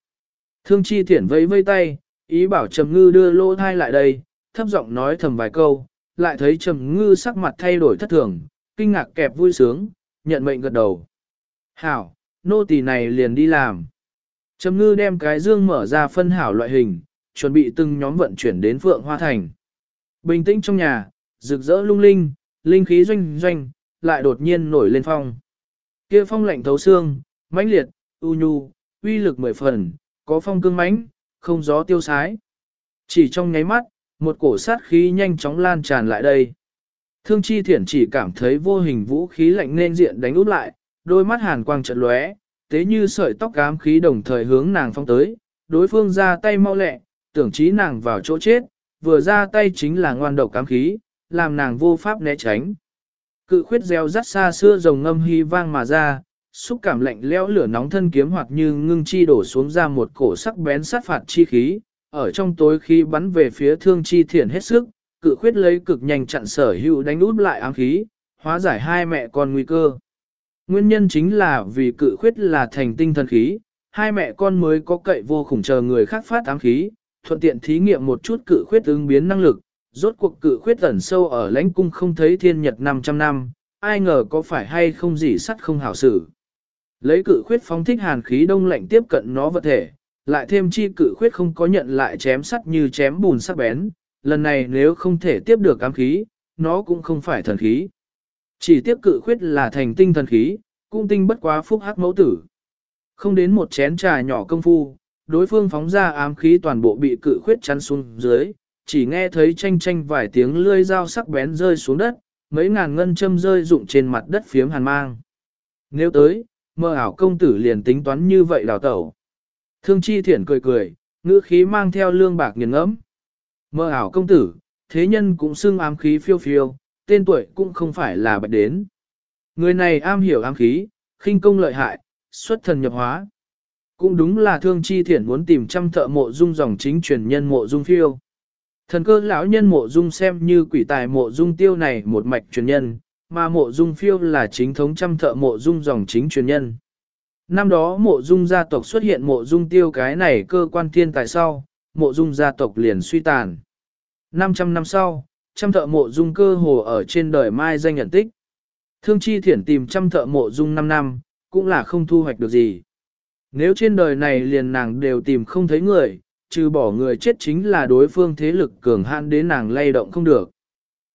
Thương chi thiển vẫy vây tay, ý bảo Trầm ngư đưa lô thai lại đây, thấp giọng nói thầm vài câu, lại thấy Trầm ngư sắc mặt thay đổi thất thường, kinh ngạc kẹp vui sướng, nhận mệnh gật đầu. Hảo, nô tỳ này liền đi làm. Trầm ngư đem cái dương mở ra phân hảo loại hình, chuẩn bị từng nhóm vận chuyển đến Phượng Hoa Thành. Bình tĩnh trong nhà, rực rỡ lung linh, linh khí doanh doanh, lại đột nhiên nổi lên phong. Kia phong lạnh thấu xương, mãnh liệt, u nhu, uy lực mười phần, có phong cương mãnh, không gió tiêu sái. Chỉ trong nháy mắt, một cổ sát khí nhanh chóng lan tràn lại đây. Thương chi thiển chỉ cảm thấy vô hình vũ khí lạnh nên diện đánh út lại, đôi mắt hàn quang trận lóe, tế như sợi tóc cám khí đồng thời hướng nàng phong tới, đối phương ra tay mau lẹ, tưởng chí nàng vào chỗ chết, vừa ra tay chính là ngoan độc cám khí, làm nàng vô pháp né tránh. Cự khuyết gieo rắt xa xưa rồng ngâm hy vang mà ra, xúc cảm lạnh lẽo lửa nóng thân kiếm hoặc như ngưng chi đổ xuống ra một cổ sắc bén sát phạt chi khí, ở trong tối khí bắn về phía thương chi thiển hết sức, cự khuyết lấy cực nhanh chặn sở hữu đánh út lại ám khí, hóa giải hai mẹ con nguy cơ. Nguyên nhân chính là vì cự khuyết là thành tinh thần khí, hai mẹ con mới có cậy vô khủng chờ người khác phát ám khí, thuận tiện thí nghiệm một chút cự khuyết ứng biến năng lực, rốt cuộc cự khuyết ẩn sâu ở lãnh cung không thấy thiên nhật 500 năm, ai ngờ có phải hay không gì sắt không hảo xử. Lấy cự khuyết phóng thích hàn khí đông lạnh tiếp cận nó vật thể, lại thêm chi cự khuyết không có nhận lại chém sắt như chém bùn sắc bén, lần này nếu không thể tiếp được ám khí, nó cũng không phải thần khí. Chỉ tiếp cự khuyết là thành tinh thần khí, cung tinh bất quá phúc hắc mẫu tử. Không đến một chén trà nhỏ công phu, đối phương phóng ra ám khí toàn bộ bị cự khuyết chắn xuống dưới, chỉ nghe thấy tranh tranh vài tiếng lươi dao sắc bén rơi xuống đất, mấy ngàn ngân châm rơi rụng trên mặt đất phiếm hàn mang. Nếu tới, mơ ảo công tử liền tính toán như vậy đào tẩu. Thương chi thiển cười cười, ngữ khí mang theo lương bạc nghiền ngẫm. Mơ ảo công tử, thế nhân cũng xưng ám khí phiêu phiêu, tên tuổi cũng không phải là bạch đến. Người này am hiểu ám khí, khinh công lợi hại, xuất thần nhập hóa. Cũng đúng là thương chi thiển muốn tìm trăm thợ mộ dung dòng chính truyền nhân mộ dung phiêu. Thần cơ lão nhân mộ dung xem như quỷ tài mộ dung tiêu này một mạch truyền nhân, mà mộ dung phiêu là chính thống trăm thợ mộ dung dòng chính truyền nhân. Năm đó mộ dung gia tộc xuất hiện mộ dung tiêu cái này cơ quan thiên tài sau, mộ dung gia tộc liền suy tàn. 500 năm sau, trăm thợ mộ dung cơ hồ ở trên đời mai danh nhận tích. Thương chi thiển tìm trăm thợ mộ dung 5 năm, cũng là không thu hoạch được gì. Nếu trên đời này liền nàng đều tìm không thấy người, trừ bỏ người chết chính là đối phương thế lực cường hạn đến nàng lay động không được.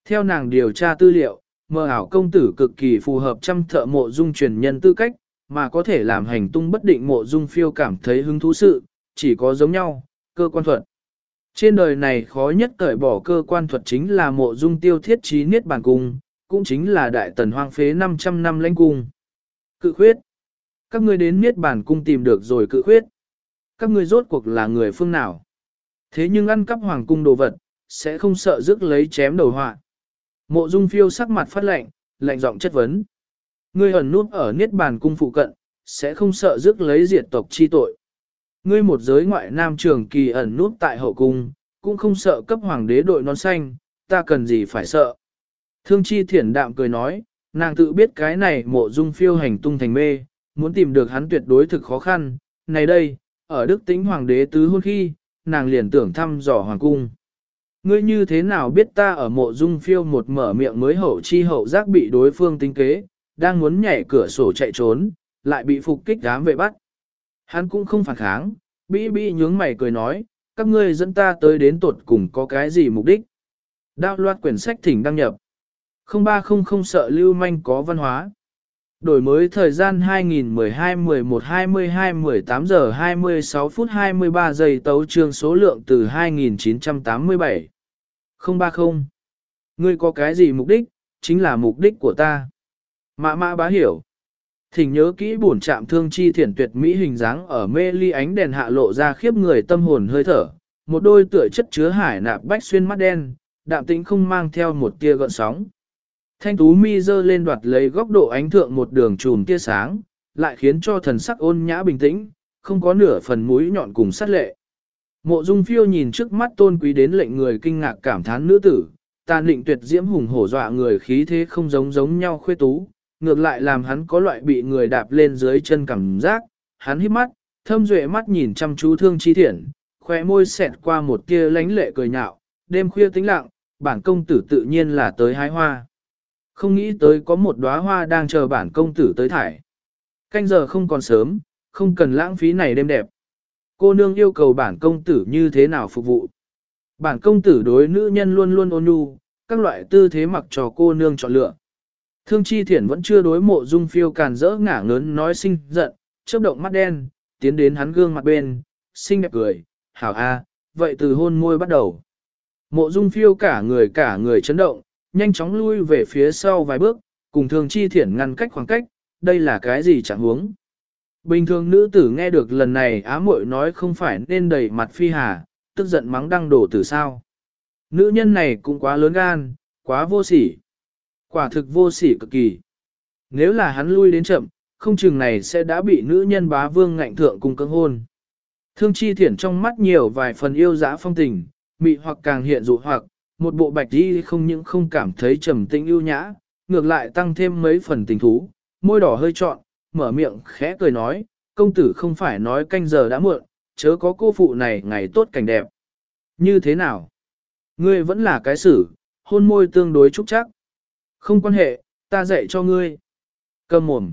Theo nàng điều tra tư liệu, mơ ảo công tử cực kỳ phù hợp trăm thợ mộ dung truyền nhân tư cách, mà có thể làm hành tung bất định mộ dung phiêu cảm thấy hứng thú sự, chỉ có giống nhau, cơ quan thuật. Trên đời này khó nhất cởi bỏ cơ quan thuật chính là mộ dung tiêu thiết trí niết bàn cung, cũng chính là đại tần hoang phế 500 năm lãnh cung. Cự khuyết. Các ngươi đến niết bàn cung tìm được rồi cự khuyết. Các ngươi rốt cuộc là người phương nào? Thế nhưng ăn cắp hoàng cung đồ vật, sẽ không sợ rước lấy chém đầu họa. Mộ dung phiêu sắc mặt phát lạnh, lạnh giọng chất vấn. Ngươi ẩn nút ở niết bàn cung phụ cận, sẽ không sợ rước lấy diệt tộc chi tội. Ngươi một giới ngoại nam trường kỳ ẩn nút tại hậu cung, cũng không sợ cấp hoàng đế đội nón xanh, ta cần gì phải sợ. Thương chi thiển đạm cười nói, nàng tự biết cái này mộ dung phiêu hành tung thành mê, muốn tìm được hắn tuyệt đối thực khó khăn. Này đây, ở đức tính hoàng đế tứ hôn khi, nàng liền tưởng thăm dò hoàng cung. Ngươi như thế nào biết ta ở mộ dung phiêu một mở miệng mới hậu chi hậu giác bị đối phương tính kế, đang muốn nhảy cửa sổ chạy trốn, lại bị phục kích đám vệ bắt. Hắn cũng không phản kháng, bĩ bĩ nhướng mày cười nói, các ngươi dẫn ta tới đến tuột cùng có cái gì mục đích. Đao loạt quyển sách thỉnh đăng nhập. 0300 sợ lưu manh có văn hóa. Đổi mới thời gian 2012-11-22-18 giờ 26 phút 23 giây tấu trương số lượng từ 2987. 030. Ngươi có cái gì mục đích, chính là mục đích của ta. Mã mã bá hiểu. Thỉnh nhớ kỹ bổn trạm thương chi thiển tuyệt mỹ hình dáng ở mê ly ánh đèn hạ lộ ra khiếp người tâm hồn hơi thở. Một đôi tựa chất chứa hải nạp bách xuyên mắt đen, đạm tĩnh không mang theo một tia gợn sóng. Thanh tú mi dơ lên đoạt lấy góc độ ánh thượng một đường chùm tia sáng, lại khiến cho thần sắc ôn nhã bình tĩnh, không có nửa phần mũi nhọn cùng sát lệ. Mộ dung phiêu nhìn trước mắt tôn quý đến lệnh người kinh ngạc cảm thán nữ tử, tàn định tuyệt diễm hùng hổ dọa người khí thế không giống giống nhau khuê tú, ngược lại làm hắn có loại bị người đạp lên dưới chân cảm giác, hắn hít mắt, thâm duệ mắt nhìn chăm chú thương chi thiển, khóe môi xẹt qua một tia lánh lệ cười nhạo, đêm khuya tĩnh lặng, bản công tử tự nhiên là tới hái hoa. Không nghĩ tới có một đóa hoa đang chờ bản công tử tới thải. Canh giờ không còn sớm, không cần lãng phí này đêm đẹp. Cô nương yêu cầu bản công tử như thế nào phục vụ. Bản công tử đối nữ nhân luôn luôn ôn nhu, các loại tư thế mặc cho cô nương chọn lựa. Thương chi thiển vẫn chưa đối mộ dung phiêu càn rỡ ngả ngớn nói sinh giận, chớp động mắt đen, tiến đến hắn gương mặt bên, xinh đẹp cười, hảo a, vậy từ hôn môi bắt đầu. Mộ dung phiêu cả người cả người chấn động, nhanh chóng lui về phía sau vài bước, cùng thương chi thiển ngăn cách khoảng cách, đây là cái gì chẳng huống. Bình thường nữ tử nghe được lần này á muội nói không phải nên đẩy mặt phi hà, tức giận mắng đăng đổ từ sao. Nữ nhân này cũng quá lớn gan, quá vô sỉ. Quả thực vô sỉ cực kỳ. Nếu là hắn lui đến chậm, không chừng này sẽ đã bị nữ nhân bá vương ngạnh thượng cùng cưỡng hôn. Thương chi thiển trong mắt nhiều vài phần yêu dã phong tình, mị hoặc càng hiện dụ hoặc, một bộ bạch đi không những không cảm thấy trầm tĩnh ưu nhã, ngược lại tăng thêm mấy phần tình thú, môi đỏ hơi trọn, mở miệng khẽ cười nói, công tử không phải nói canh giờ đã muộn, chớ có cô phụ này ngày tốt cảnh đẹp. Như thế nào? Ngươi vẫn là cái xử, hôn môi tương đối trúc chắc. Không quan hệ, ta dạy cho ngươi. Cầm mồm.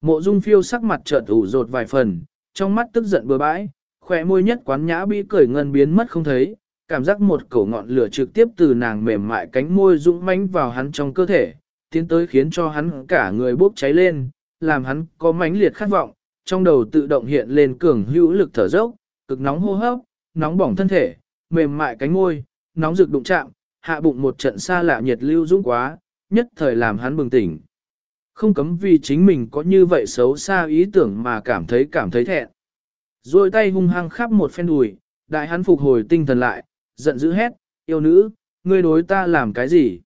Mộ dung phiêu sắc mặt chợt ủ rột vài phần, trong mắt tức giận bừa bãi, khỏe môi nhất quán nhã bị cởi ngân biến mất không thấy, cảm giác một cổ ngọn lửa trực tiếp từ nàng mềm mại cánh môi dũng mãnh vào hắn trong cơ thể, tiến tới khiến cho hắn cả người bốc cháy lên, làm hắn có mãnh liệt khát vọng, trong đầu tự động hiện lên cường hữu lực thở dốc, cực nóng hô hấp, nóng bỏng thân thể, mềm mại cánh môi, nóng rực đụng chạm, hạ bụng một trận xa lạ nhiệt lưu dũng quá, nhất thời làm hắn bừng tỉnh. Không cấm vì chính mình có như vậy xấu xa ý tưởng mà cảm thấy cảm thấy thẹn. Rồi tay hung hăng khắp một phen đùi, đại hắn phục hồi tinh thần lại, giận dữ hét, yêu nữ, ngươi đối ta làm cái gì?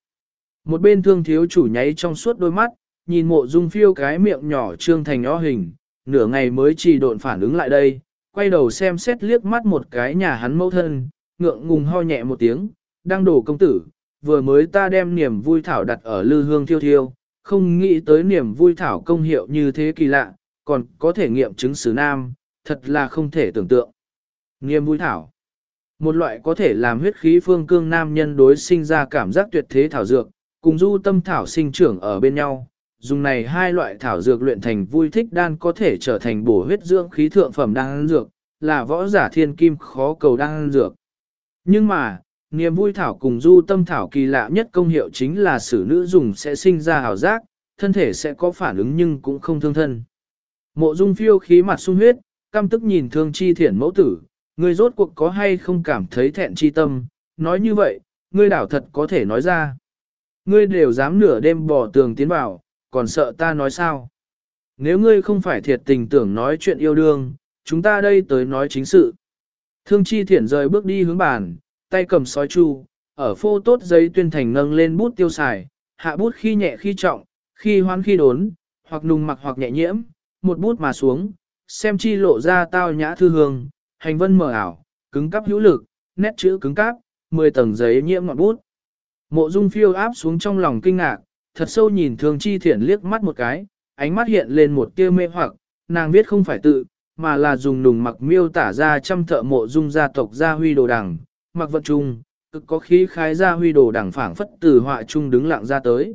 Một bên thương thiếu chủ nháy trong suốt đôi mắt, nhìn mộ dung phiêu cái miệng nhỏ trương thành o hình, nửa ngày mới chỉ độn phản ứng lại đây, quay đầu xem xét liếc mắt một cái nhà hắn mẫu thân, ngượng ngùng ho nhẹ một tiếng, đang đổ công tử, vừa mới ta đem niềm vui thảo đặt ở lư hương thiêu thiêu, không nghĩ tới niềm vui thảo công hiệu như thế kỳ lạ, còn có thể nghiệm chứng xứ nam, thật là không thể tưởng tượng. Niềm vui thảo một loại có thể làm huyết khí phương cương nam nhân đối sinh ra cảm giác tuyệt thế thảo dược, cùng du tâm thảo sinh trưởng ở bên nhau. Dùng này hai loại thảo dược luyện thành vui thích đan có thể trở thành bổ huyết dưỡng khí thượng phẩm đan dược, là võ giả thiên kim khó cầu đan dược. Nhưng mà, niềm vui thảo cùng du tâm thảo kỳ lạ nhất công hiệu chính là sử nữ dùng sẽ sinh ra hào giác, thân thể sẽ có phản ứng nhưng cũng không thương thân. Mộ dung phiêu khí mặt sung huyết, căm tức nhìn thương chi thiển mẫu tử, Ngươi rốt cuộc có hay không cảm thấy thẹn chi tâm, nói như vậy, ngươi đảo thật có thể nói ra. Ngươi đều dám nửa đêm bỏ tường tiến vào, còn sợ ta nói sao? Nếu ngươi không phải thiệt tình tưởng nói chuyện yêu đương, chúng ta đây tới nói chính sự. Thương chi thiển rời bước đi hướng bàn, tay cầm sói chu, ở phô tốt giấy tuyên thành nâng lên bút tiêu xài, hạ bút khi nhẹ khi trọng, khi hoan khi đốn, hoặc nùng mặc hoặc nhẹ nhiễm, một bút mà xuống, xem chi lộ ra tao nhã thư hương, hành vân mở ảo, cứng cắp hữu lực, nét chữ cứng cáp, 10 tầng giấy nhiễm ngọn bút. Mộ dung phiêu áp xuống trong lòng kinh ngạc, thật sâu nhìn thường chi thiển liếc mắt một cái, ánh mắt hiện lên một tia mê hoặc, nàng viết không phải tự, mà là dùng nùng mặc miêu tả ra trăm thợ mộ dung gia tộc gia huy đồ đằng, mặc vận trung, cực có khí khái ra huy đồ đẳng phảng phất từ họa trung đứng lặng ra tới.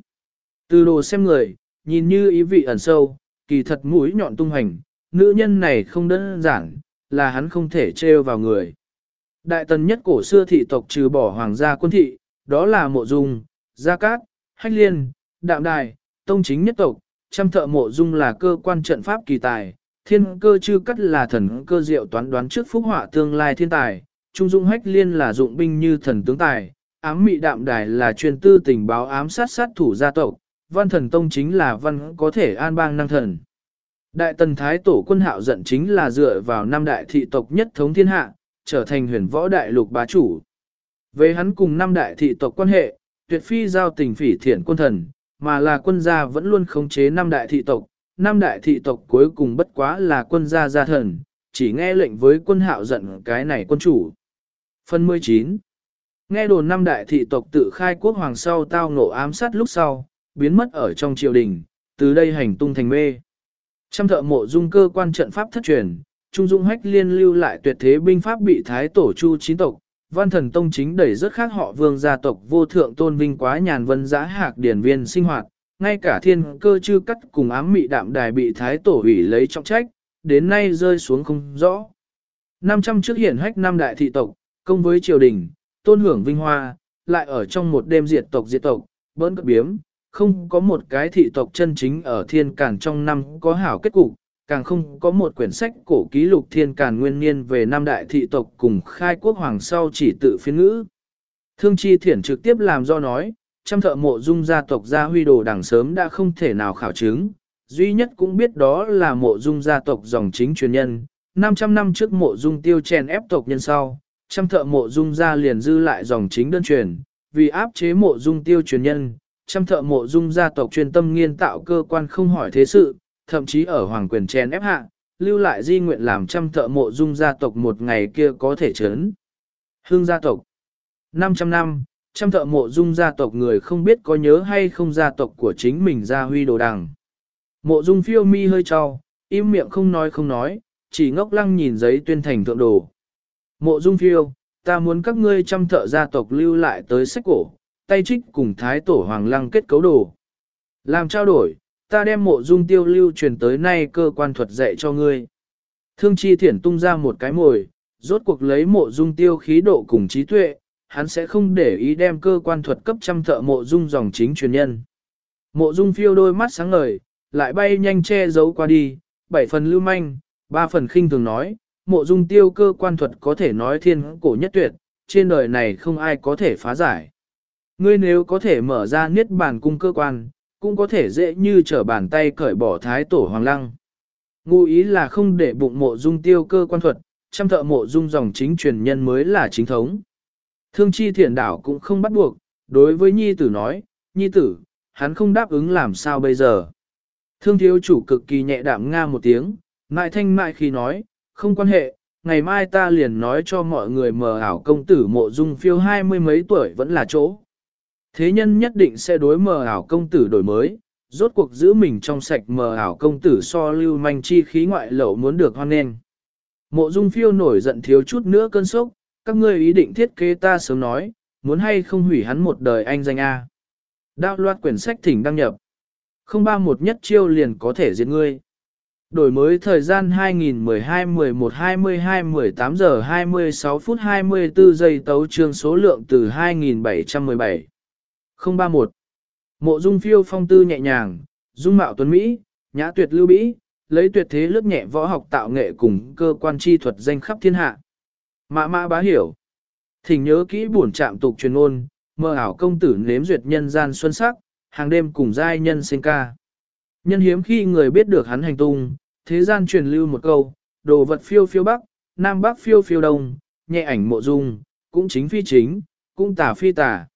Từ đồ xem người, nhìn như ý vị ẩn sâu, kỳ thật mũi nhọn tung hành, nữ nhân này không đơn giản, là hắn không thể trêu vào người. Đại tần nhất cổ xưa thị tộc trừ bỏ hoàng gia quân thị, đó là mộ dung, gia cát, hách liên, đạm đài, tông chính nhất tộc, trăm thợ mộ dung là cơ quan trận pháp kỳ tài, thiên cơ chư cắt là thần cơ diệu toán đoán trước phúc họa tương lai thiên tài, trung dung hách liên là dụng binh như thần tướng tài, ám mị đạm đài là truyền tư tình báo ám sát sát thủ gia tộc, văn thần tông chính là văn có thể an bang năng thần. Đại tần thái tổ quân hạo giận chính là dựa vào năm đại thị tộc nhất thống thiên hạ, trở thành huyền võ đại lục bá chủ. Về hắn cùng năm đại thị tộc quan hệ, tuyệt phi giao tình phỉ thiện quân thần, mà là quân gia vẫn luôn khống chế năm đại thị tộc, năm đại thị tộc cuối cùng bất quá là quân gia gia thần, chỉ nghe lệnh với quân hạo giận cái này quân chủ. Phần 19 Nghe đồn năm đại thị tộc tự khai quốc hoàng sau tao ngộ ám sát lúc sau, biến mất ở trong triều đình, từ đây hành tung thành mê. Trăm thợ mộ dung cơ quan trận pháp thất truyền, Trung Dung Hách liên lưu lại tuyệt thế binh pháp bị thái tổ chu chín tộc, văn thần tông chính đẩy rất khác họ vương gia tộc vô thượng tôn vinh quá nhàn vân giã hạc điển viên sinh hoạt, ngay cả thiên cơ chư cắt cùng ám mị đạm đài bị thái tổ hủy lấy trọng trách, đến nay rơi xuống không rõ. 500 trước hiển hách năm đại thị tộc, công với triều đình, tôn hưởng vinh hoa, lại ở trong một đêm diệt tộc diệt tộc, bỡn cất biếm, không có một cái thị tộc chân chính ở thiên cản trong năm có hảo kết cục, càng không có một quyển sách cổ ký lục thiên càn nguyên niên về năm đại thị tộc cùng khai quốc hoàng sau chỉ tự phiên ngữ. Thương chi thiển trực tiếp làm do nói, trăm thợ mộ dung gia tộc gia huy đồ đảng sớm đã không thể nào khảo chứng, duy nhất cũng biết đó là mộ dung gia tộc dòng chính truyền nhân, 500 năm trước mộ dung tiêu chèn ép tộc nhân sau, trăm thợ mộ dung gia liền dư lại dòng chính đơn truyền, vì áp chế mộ dung tiêu truyền nhân, trăm thợ mộ dung gia tộc truyền tâm nghiên tạo cơ quan không hỏi thế sự, thậm chí ở hoàng quyền chèn ép hạ, lưu lại di nguyện làm trăm thợ mộ dung gia tộc một ngày kia có thể chấn. Hương gia tộc 500 năm, trăm thợ mộ dung gia tộc người không biết có nhớ hay không gia tộc của chính mình gia huy đồ đằng. Mộ dung phiêu mi hơi trao, im miệng không nói không nói, chỉ ngốc lăng nhìn giấy tuyên thành thượng đồ. Mộ dung phiêu, ta muốn các ngươi trăm thợ gia tộc lưu lại tới sách cổ, tay trích cùng thái tổ hoàng lăng kết cấu đồ. Làm trao đổi, ta đem mộ dung tiêu lưu truyền tới nay cơ quan thuật dạy cho ngươi. Thương chi thiển tung ra một cái mồi, rốt cuộc lấy mộ dung tiêu khí độ cùng trí tuệ, hắn sẽ không để ý đem cơ quan thuật cấp trăm thợ mộ dung dòng chính truyền nhân. Mộ dung phiêu đôi mắt sáng ngời, lại bay nhanh che giấu qua đi, bảy phần lưu manh, ba phần khinh thường nói, mộ dung tiêu cơ quan thuật có thể nói thiên cổ nhất tuyệt, trên đời này không ai có thể phá giải. Ngươi nếu có thể mở ra niết bàn cung cơ quan, cũng có thể dễ như trở bàn tay cởi bỏ thái tổ hoàng lăng. Ngụ ý là không để bụng mộ dung tiêu cơ quan thuật, trăm thợ mộ dung dòng chính truyền nhân mới là chính thống. Thương chi thiện đảo cũng không bắt buộc, đối với nhi tử nói, nhi tử, hắn không đáp ứng làm sao bây giờ. Thương thiếu chủ cực kỳ nhẹ đạm nga một tiếng, mại thanh mại khi nói, không quan hệ, ngày mai ta liền nói cho mọi người mờ ảo công tử mộ dung phiêu hai mươi mấy tuổi vẫn là chỗ. Thế nhân nhất định sẽ đối mờ ảo công tử đổi mới, rốt cuộc giữ mình trong sạch mờ ảo công tử so lưu manh chi khí ngoại lậu muốn được hoan nghênh. Mộ dung phiêu nổi giận thiếu chút nữa cơn sốc, các ngươi ý định thiết kế ta sớm nói, muốn hay không hủy hắn một đời anh danh A. Đao loạt quyển sách thỉnh đăng nhập. Không ba một nhất chiêu liền có thể diệt ngươi. Đổi mới thời gian 2012-11-22-18 giờ 26 phút 24 giây tấu trương số lượng từ 2717. 031. Mộ dung phiêu phong tư nhẹ nhàng, dung mạo tuấn Mỹ, nhã tuyệt lưu mỹ lấy tuyệt thế lướt nhẹ võ học tạo nghệ cùng cơ quan chi thuật danh khắp thiên hạ. Mã mã bá hiểu. Thỉnh nhớ kỹ buồn trạm tục truyền ôn, mơ ảo công tử nếm duyệt nhân gian xuân sắc, hàng đêm cùng giai nhân sinh ca. Nhân hiếm khi người biết được hắn hành tung, thế gian truyền lưu một câu, đồ vật phiêu phiêu bắc, nam bắc phiêu phiêu đông, nhẹ ảnh mộ dung, cũng chính phi chính, cũng tả phi tả.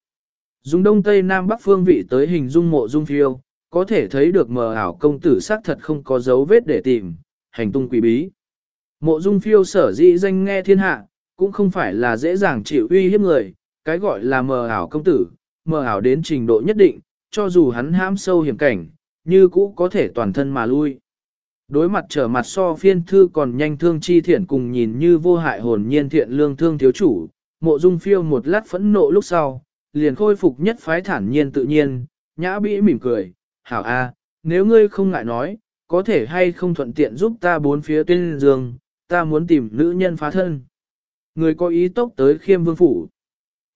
Dùng đông tây nam bắc phương vị tới hình dung mộ dung phiêu, có thể thấy được mờ ảo công tử xác thật không có dấu vết để tìm, hành tung quỷ bí. Mộ dung phiêu sở dĩ danh nghe thiên hạ, cũng không phải là dễ dàng chịu uy hiếp người, cái gọi là mờ ảo công tử, mờ ảo đến trình độ nhất định, cho dù hắn hãm sâu hiểm cảnh, như cũ có thể toàn thân mà lui. Đối mặt trở mặt so phiên thư còn nhanh thương chi thiện cùng nhìn như vô hại hồn nhiên thiện lương thương thiếu chủ, mộ dung phiêu một lát phẫn nộ lúc sau, liền khôi phục nhất phái thản nhiên tự nhiên, nhã bĩ mỉm cười, hảo a, nếu ngươi không ngại nói, có thể hay không thuận tiện giúp ta bốn phía tuyên dương, ta muốn tìm nữ nhân phá thân. Người có ý tốc tới khiêm vương phủ.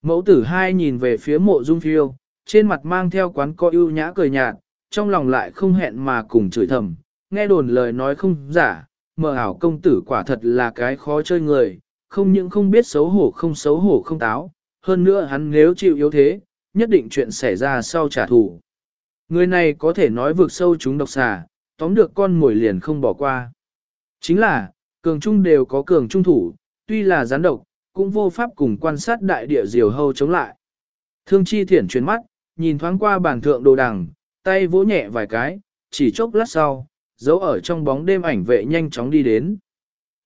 Mẫu tử hai nhìn về phía mộ dung phiêu, trên mặt mang theo quán co ưu nhã cười nhạt, trong lòng lại không hẹn mà cùng chửi thầm, nghe đồn lời nói không giả, mờ ảo công tử quả thật là cái khó chơi người, không những không biết xấu hổ không xấu hổ không táo, hơn nữa hắn nếu chịu yếu thế, nhất định chuyện xảy ra sau trả thù. Người này có thể nói vượt sâu chúng độc xà, tóm được con mồi liền không bỏ qua. Chính là, cường trung đều có cường trung thủ, tuy là gián độc, cũng vô pháp cùng quan sát đại địa diều hâu chống lại. Thương chi thiển chuyển mắt, nhìn thoáng qua bàn thượng đồ đằng, tay vỗ nhẹ vài cái, chỉ chốc lát sau, giấu ở trong bóng đêm ảnh vệ nhanh chóng đi đến.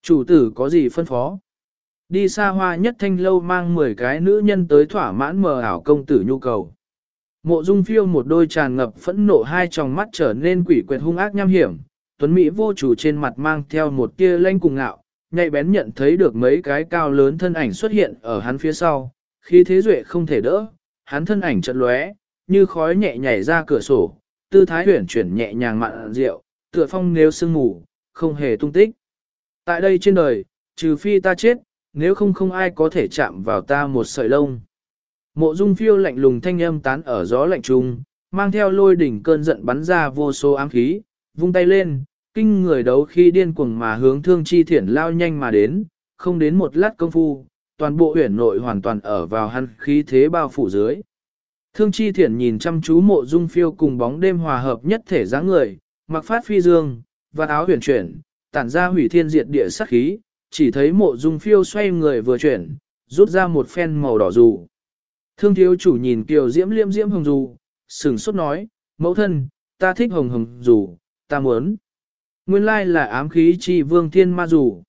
Chủ tử có gì phân phó? Đi xa hoa nhất thanh lâu mang 10 cái nữ nhân tới thỏa mãn mờ ảo công tử nhu cầu. Mộ dung phiêu một đôi tràn ngập phẫn nộ hai tròng mắt trở nên quỷ quyệt hung ác nham hiểm, tuấn Mỹ vô chủ trên mặt mang theo một tia lanh cùng ngạo, nhạy bén nhận thấy được mấy cái cao lớn thân ảnh xuất hiện ở hắn phía sau, khi thế duệ không thể đỡ, hắn thân ảnh chợt lóe, như khói nhẹ nhảy ra cửa sổ, tư thái huyển chuyển nhẹ nhàng mặn rượu, tựa phong nếu sương mù, không hề tung tích. Tại đây trên đời, trừ phi ta chết, nếu không không ai có thể chạm vào ta một sợi lông. Mộ dung phiêu lạnh lùng thanh âm tán ở gió lạnh trung, mang theo lôi đỉnh cơn giận bắn ra vô số ám khí, vung tay lên, kinh người đấu khi điên cuồng mà hướng thương chi thiển lao nhanh mà đến, không đến một lát công phu, toàn bộ huyển nội hoàn toàn ở vào hắn khí thế bao phủ dưới. Thương chi thiển nhìn chăm chú mộ dung phiêu cùng bóng đêm hòa hợp nhất thể dáng người, mặc phát phi dương, và áo huyền chuyển, tản ra hủy thiên diệt địa sắc khí, chỉ thấy mộ dung phiêu xoay người vừa chuyển, rút ra một phen màu đỏ dù. Thương thiếu chủ nhìn kiều diễm liêm diễm hồng dù, sừng sốt nói, mẫu thân, ta thích hồng hồng dù, ta muốn. Nguyên lai là ám khí chi vương thiên ma dù.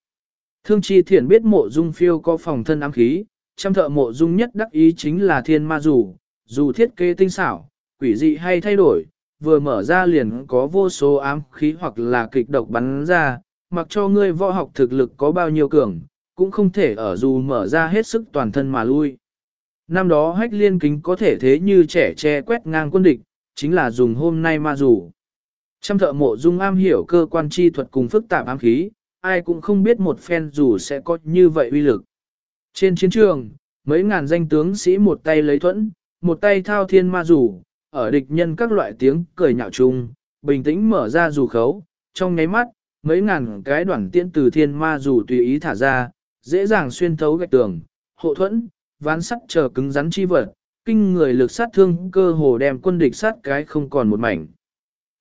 Thương chi thiển biết mộ dung phiêu có phòng thân ám khí, trăm thợ mộ dung nhất đắc ý chính là thiên ma dù, dù thiết kế tinh xảo, quỷ dị hay thay đổi, vừa mở ra liền có vô số ám khí hoặc là kịch độc bắn ra, mặc cho ngươi võ học thực lực có bao nhiêu cường, cũng không thể ở dù mở ra hết sức toàn thân mà lui. Năm đó hách liên kính có thể thế như trẻ che quét ngang quân địch, chính là dùng hôm nay ma dù. Trăm thợ mộ dung am hiểu cơ quan chi thuật cùng phức tạp ám khí, ai cũng không biết một phen dù sẽ có như vậy uy lực. Trên chiến trường, mấy ngàn danh tướng sĩ một tay lấy thuẫn, một tay thao thiên ma dù, ở địch nhân các loại tiếng cười nhạo chung, bình tĩnh mở ra dù khấu, trong nháy mắt, mấy ngàn cái đoạn tiễn từ thiên ma dù tùy ý thả ra, dễ dàng xuyên thấu gạch tường, hộ thuẫn, ván sắt chờ cứng rắn chi vật, kinh người lực sát thương cơ hồ đem quân địch sát cái không còn một mảnh.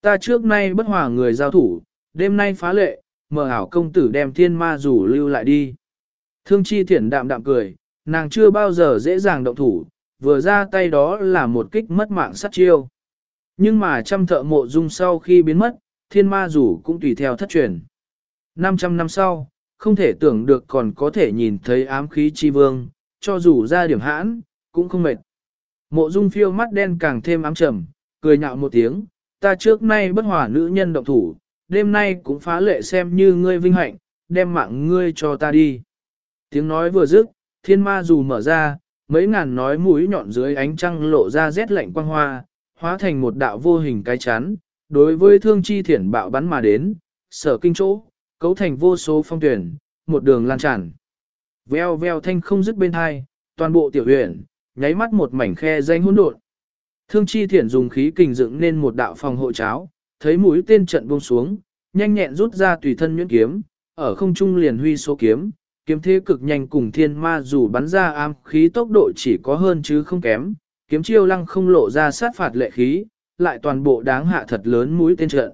Ta trước nay bất hòa người giao thủ, đêm nay phá lệ, mở ảo công tử đem thiên ma rủ lưu lại đi. Thương chi thiển đạm đạm cười, nàng chưa bao giờ dễ dàng động thủ, vừa ra tay đó là một kích mất mạng sát chiêu. Nhưng mà trăm thợ mộ dung sau khi biến mất, thiên ma rủ cũng tùy theo thất truyền. 500 năm sau, không thể tưởng được còn có thể nhìn thấy ám khí chi vương, cho dù ra điểm hãn, cũng không mệt. Mộ dung phiêu mắt đen càng thêm ám trầm, cười nhạo một tiếng, ta trước nay bất hỏa nữ nhân động thủ, đêm nay cũng phá lệ xem như ngươi vinh hạnh, đem mạng ngươi cho ta đi. Tiếng nói vừa dứt, thiên ma dù mở ra, mấy ngàn nói mũi nhọn dưới ánh trăng lộ ra rét lạnh quang hoa, hóa thành một đạo vô hình cái chắn, đối với thương chi thiển bạo bắn mà đến, sở kinh chỗ, cấu thành vô số phong tuyển, một đường lan tràn. Veo veo thanh không dứt bên hai, toàn bộ tiểu huyện, nháy mắt một mảnh khe danh hỗn độn. Thương chi thiển dùng khí kình dựng nên một đạo phòng hộ cháo, thấy mũi tên trận buông xuống, nhanh nhẹn rút ra tùy thân nhuyễn kiếm, ở không trung liền huy số kiếm, kiếm thế cực nhanh cùng thiên ma dù bắn ra ám khí tốc độ chỉ có hơn chứ không kém, kiếm chiêu lăng không lộ ra sát phạt lệ khí, lại toàn bộ đáng hạ thật lớn mũi tên trận.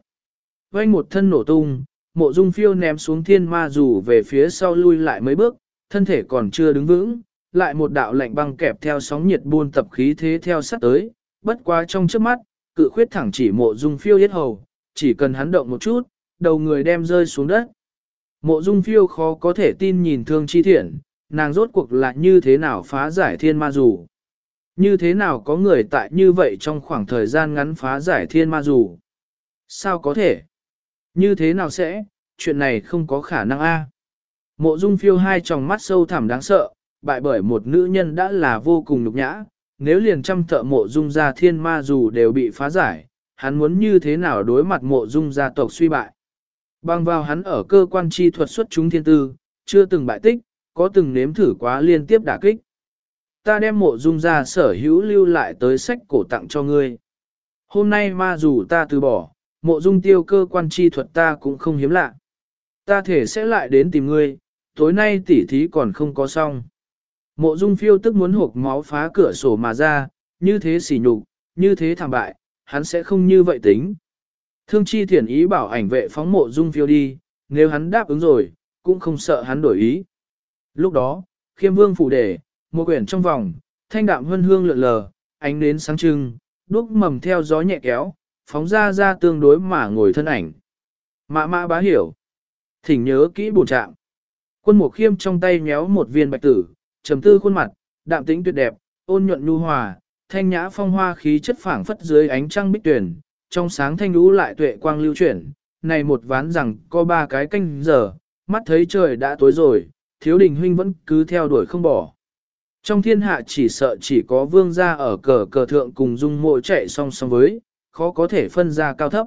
Vanh một thân nổ tung, mộ dung phiêu ném xuống thiên ma dù về phía sau lui lại mấy bước, thân thể còn chưa đứng vững, lại một đạo lạnh băng kẹp theo sóng nhiệt buôn tập khí thế theo sát tới, bất quá trong trước mắt, cự khuyết thẳng chỉ mộ dung phiêu yết hầu, chỉ cần hắn động một chút, đầu người đem rơi xuống đất. Mộ dung phiêu khó có thể tin nhìn thương chi thiện, nàng rốt cuộc là như thế nào phá giải thiên ma dù. Như thế nào có người tại như vậy trong khoảng thời gian ngắn phá giải thiên ma dù. Sao có thể? Như thế nào sẽ? Chuyện này không có khả năng a. Mộ dung phiêu hai tròng mắt sâu thẳm đáng sợ, bại bởi một nữ nhân đã là vô cùng nhục nhã, nếu liền trăm thợ mộ dung gia thiên ma dù đều bị phá giải, hắn muốn như thế nào đối mặt mộ dung gia tộc suy bại. Bằng vào hắn ở cơ quan chi thuật xuất chúng thiên tư, chưa từng bại tích, có từng nếm thử quá liên tiếp đả kích. Ta đem mộ dung gia sở hữu lưu lại tới sách cổ tặng cho ngươi. Hôm nay ma dù ta từ bỏ, mộ dung tiêu cơ quan chi thuật ta cũng không hiếm lạ. Ta thể sẽ lại đến tìm ngươi, tối nay tỉ thí còn không có xong. Mộ dung phiêu tức muốn hộp máu phá cửa sổ mà ra, như thế xỉ nhục, như thế thảm bại, hắn sẽ không như vậy tính. Thương chi thiển ý bảo ảnh vệ phóng mộ dung phiêu đi, nếu hắn đáp ứng rồi, cũng không sợ hắn đổi ý. Lúc đó, khiêm vương phủ đề, một quyển trong vòng, thanh đạm hương hương lượn lờ, ánh nến sáng trưng, đuốc mầm theo gió nhẹ kéo, phóng ra ra tương đối mà ngồi thân ảnh. Mã mã bá hiểu. Thỉnh nhớ kỹ bổn trạng. Quân mục khiêm trong tay nhéo một viên bạch tử, trầm tư khuôn mặt, đạm tĩnh tuyệt đẹp, ôn nhuận nhu hòa, thanh nhã phong hoa khí chất phảng phất dưới ánh trăng bích tuyển, trong sáng thanh lũ lại tuệ quang lưu chuyển, này một ván rằng có ba cái canh giờ, mắt thấy trời đã tối rồi, thiếu đình huynh vẫn cứ theo đuổi không bỏ. Trong thiên hạ chỉ sợ chỉ có vương gia ở cờ cờ thượng cùng dung mộ chạy song song với, khó có thể phân ra cao thấp.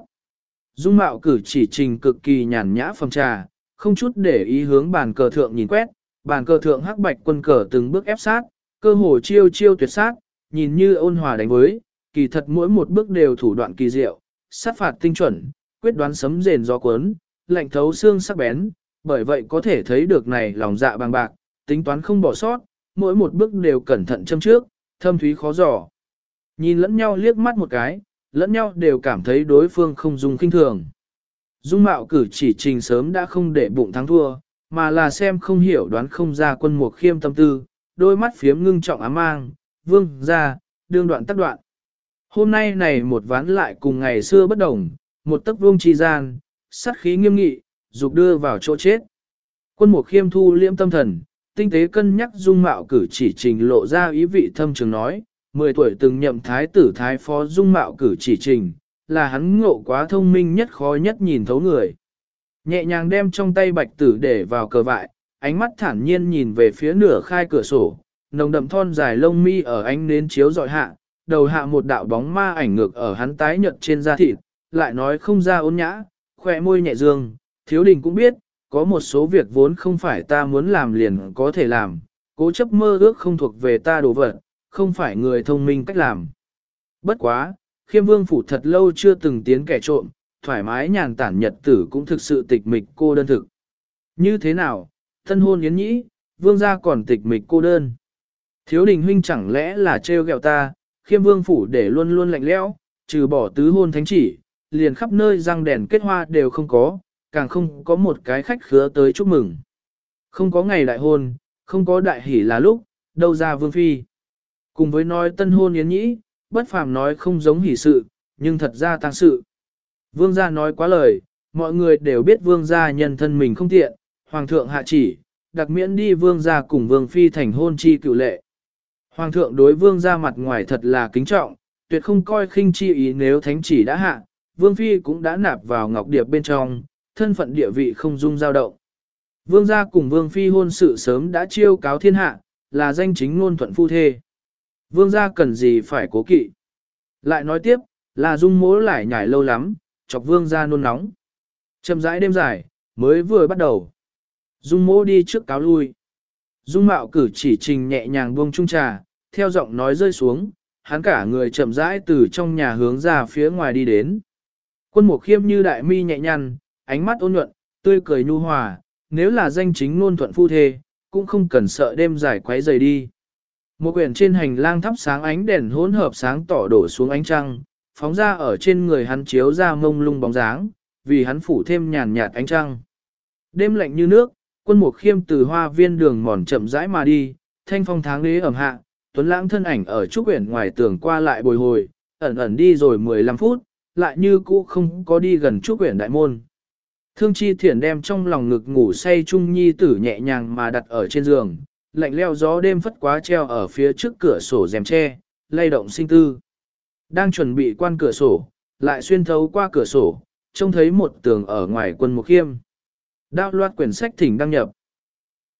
Dung mạo cử chỉ trình cực kỳ nhàn nhã phòng trà, không chút để ý hướng bàn cờ thượng nhìn quét, bàn cờ thượng hắc bạch quân cờ từng bước ép sát, cơ hồ chiêu chiêu tuyệt sát, nhìn như ôn hòa đánh với, kỳ thật mỗi một bước đều thủ đoạn kỳ diệu, sát phạt tinh chuẩn, quyết đoán sấm rền gió cuốn, lạnh thấu xương sắc bén, bởi vậy có thể thấy được này lòng dạ bằng bạc, tính toán không bỏ sót, mỗi một bước đều cẩn thận châm trước, thâm thúy khó dò. Nhìn lẫn nhau liếc mắt một cái, lẫn nhau đều cảm thấy đối phương không dùng kinh thường. Dung mạo cử chỉ trình sớm đã không để bụng thắng thua, mà là xem không hiểu đoán không ra quân mục khiêm tâm tư, đôi mắt phiếm ngưng trọng ám mang, vương ra, đương đoạn tắt đoạn. Hôm nay này một ván lại cùng ngày xưa bất đồng, một tấc vương chi gian, sát khí nghiêm nghị, dục đưa vào chỗ chết. Quân mục khiêm thu liễm tâm thần, tinh tế cân nhắc dung mạo cử chỉ trình lộ ra ý vị thâm trường nói, 10 tuổi từng nhậm thái tử thái phó dung mạo cử chỉ trình, là hắn ngộ quá thông minh nhất khó nhất nhìn thấu người. Nhẹ nhàng đem trong tay bạch tử để vào cờ vại, ánh mắt thản nhiên nhìn về phía nửa khai cửa sổ, nồng đậm thon dài lông mi ở ánh nến chiếu dọi hạ, đầu hạ một đạo bóng ma ảnh ngược ở hắn tái nhợt trên da thịt, lại nói không ra ôn nhã, khỏe môi nhẹ dương, thiếu đình cũng biết, có một số việc vốn không phải ta muốn làm liền có thể làm, cố chấp mơ ước không thuộc về ta đồ vật, không phải người thông minh cách làm. Bất quá, khiêm vương phủ thật lâu chưa từng tiến kẻ trộm, thoải mái nhàn tản nhật tử cũng thực sự tịch mịch cô đơn thực. Như thế nào, thân hôn yến nhĩ, vương gia còn tịch mịch cô đơn. Thiếu đình huynh chẳng lẽ là trêu ghẹo ta, khiêm vương phủ để luôn luôn lạnh lẽo, trừ bỏ tứ hôn thánh chỉ, liền khắp nơi răng đèn kết hoa đều không có, càng không có một cái khách khứa tới chúc mừng. Không có ngày đại hôn, không có đại hỷ là lúc, đâu ra vương phi. Cùng với nói tân hôn yến nhĩ, bất phàm nói không giống hỷ sự, nhưng thật ra tăng sự. Vương gia nói quá lời, mọi người đều biết vương gia nhân thân mình không tiện, hoàng thượng hạ chỉ, đặc miễn đi vương gia cùng vương phi thành hôn chi cựu lệ. Hoàng thượng đối vương gia mặt ngoài thật là kính trọng, tuyệt không coi khinh chi ý nếu thánh chỉ đã hạ, vương phi cũng đã nạp vào ngọc điệp bên trong, thân phận địa vị không dung dao động. Vương gia cùng vương phi hôn sự sớm đã chiêu cáo thiên hạ, là danh chính ngôn thuận phu thê. Vương gia cần gì phải cố kỵ. Lại nói tiếp, là dung mỗ lại nhảy lâu lắm, chọc vương gia nôn nóng. Chậm rãi đêm dài, mới vừa bắt đầu. Dung mỗ đi trước cáo lui. Dung mạo cử chỉ trình nhẹ nhàng buông trung trà, theo giọng nói rơi xuống, hắn cả người chậm rãi từ trong nhà hướng ra phía ngoài đi đến. Quân mục khiêm như đại mi nhẹ nhăn, ánh mắt ôn nhuận, tươi cười nhu hòa, nếu là danh chính ngôn thuận phu thê, cũng không cần sợ đêm dài quấy rầy đi. Một quyển trên hành lang thắp sáng ánh đèn hỗn hợp sáng tỏ đổ xuống ánh trăng, phóng ra ở trên người hắn chiếu ra mông lung bóng dáng, vì hắn phủ thêm nhàn nhạt ánh trăng. Đêm lạnh như nước, quân mục khiêm từ hoa viên đường mòn chậm rãi mà đi, thanh phong tháng đế ẩm hạ, tuấn lãng thân ảnh ở trúc quyển ngoài tường qua lại bồi hồi, ẩn ẩn đi rồi 15 phút, lại như cũ không có đi gần trúc quyển đại môn. Thương chi thiển đem trong lòng ngực ngủ say trung nhi tử nhẹ nhàng mà đặt ở trên giường, lạnh leo gió đêm phất quá treo ở phía trước cửa sổ rèm tre, lay động sinh tư. Đang chuẩn bị quan cửa sổ, lại xuyên thấu qua cửa sổ, trông thấy một tường ở ngoài quân mục khiêm. Đao loạt quyển sách thỉnh đăng nhập.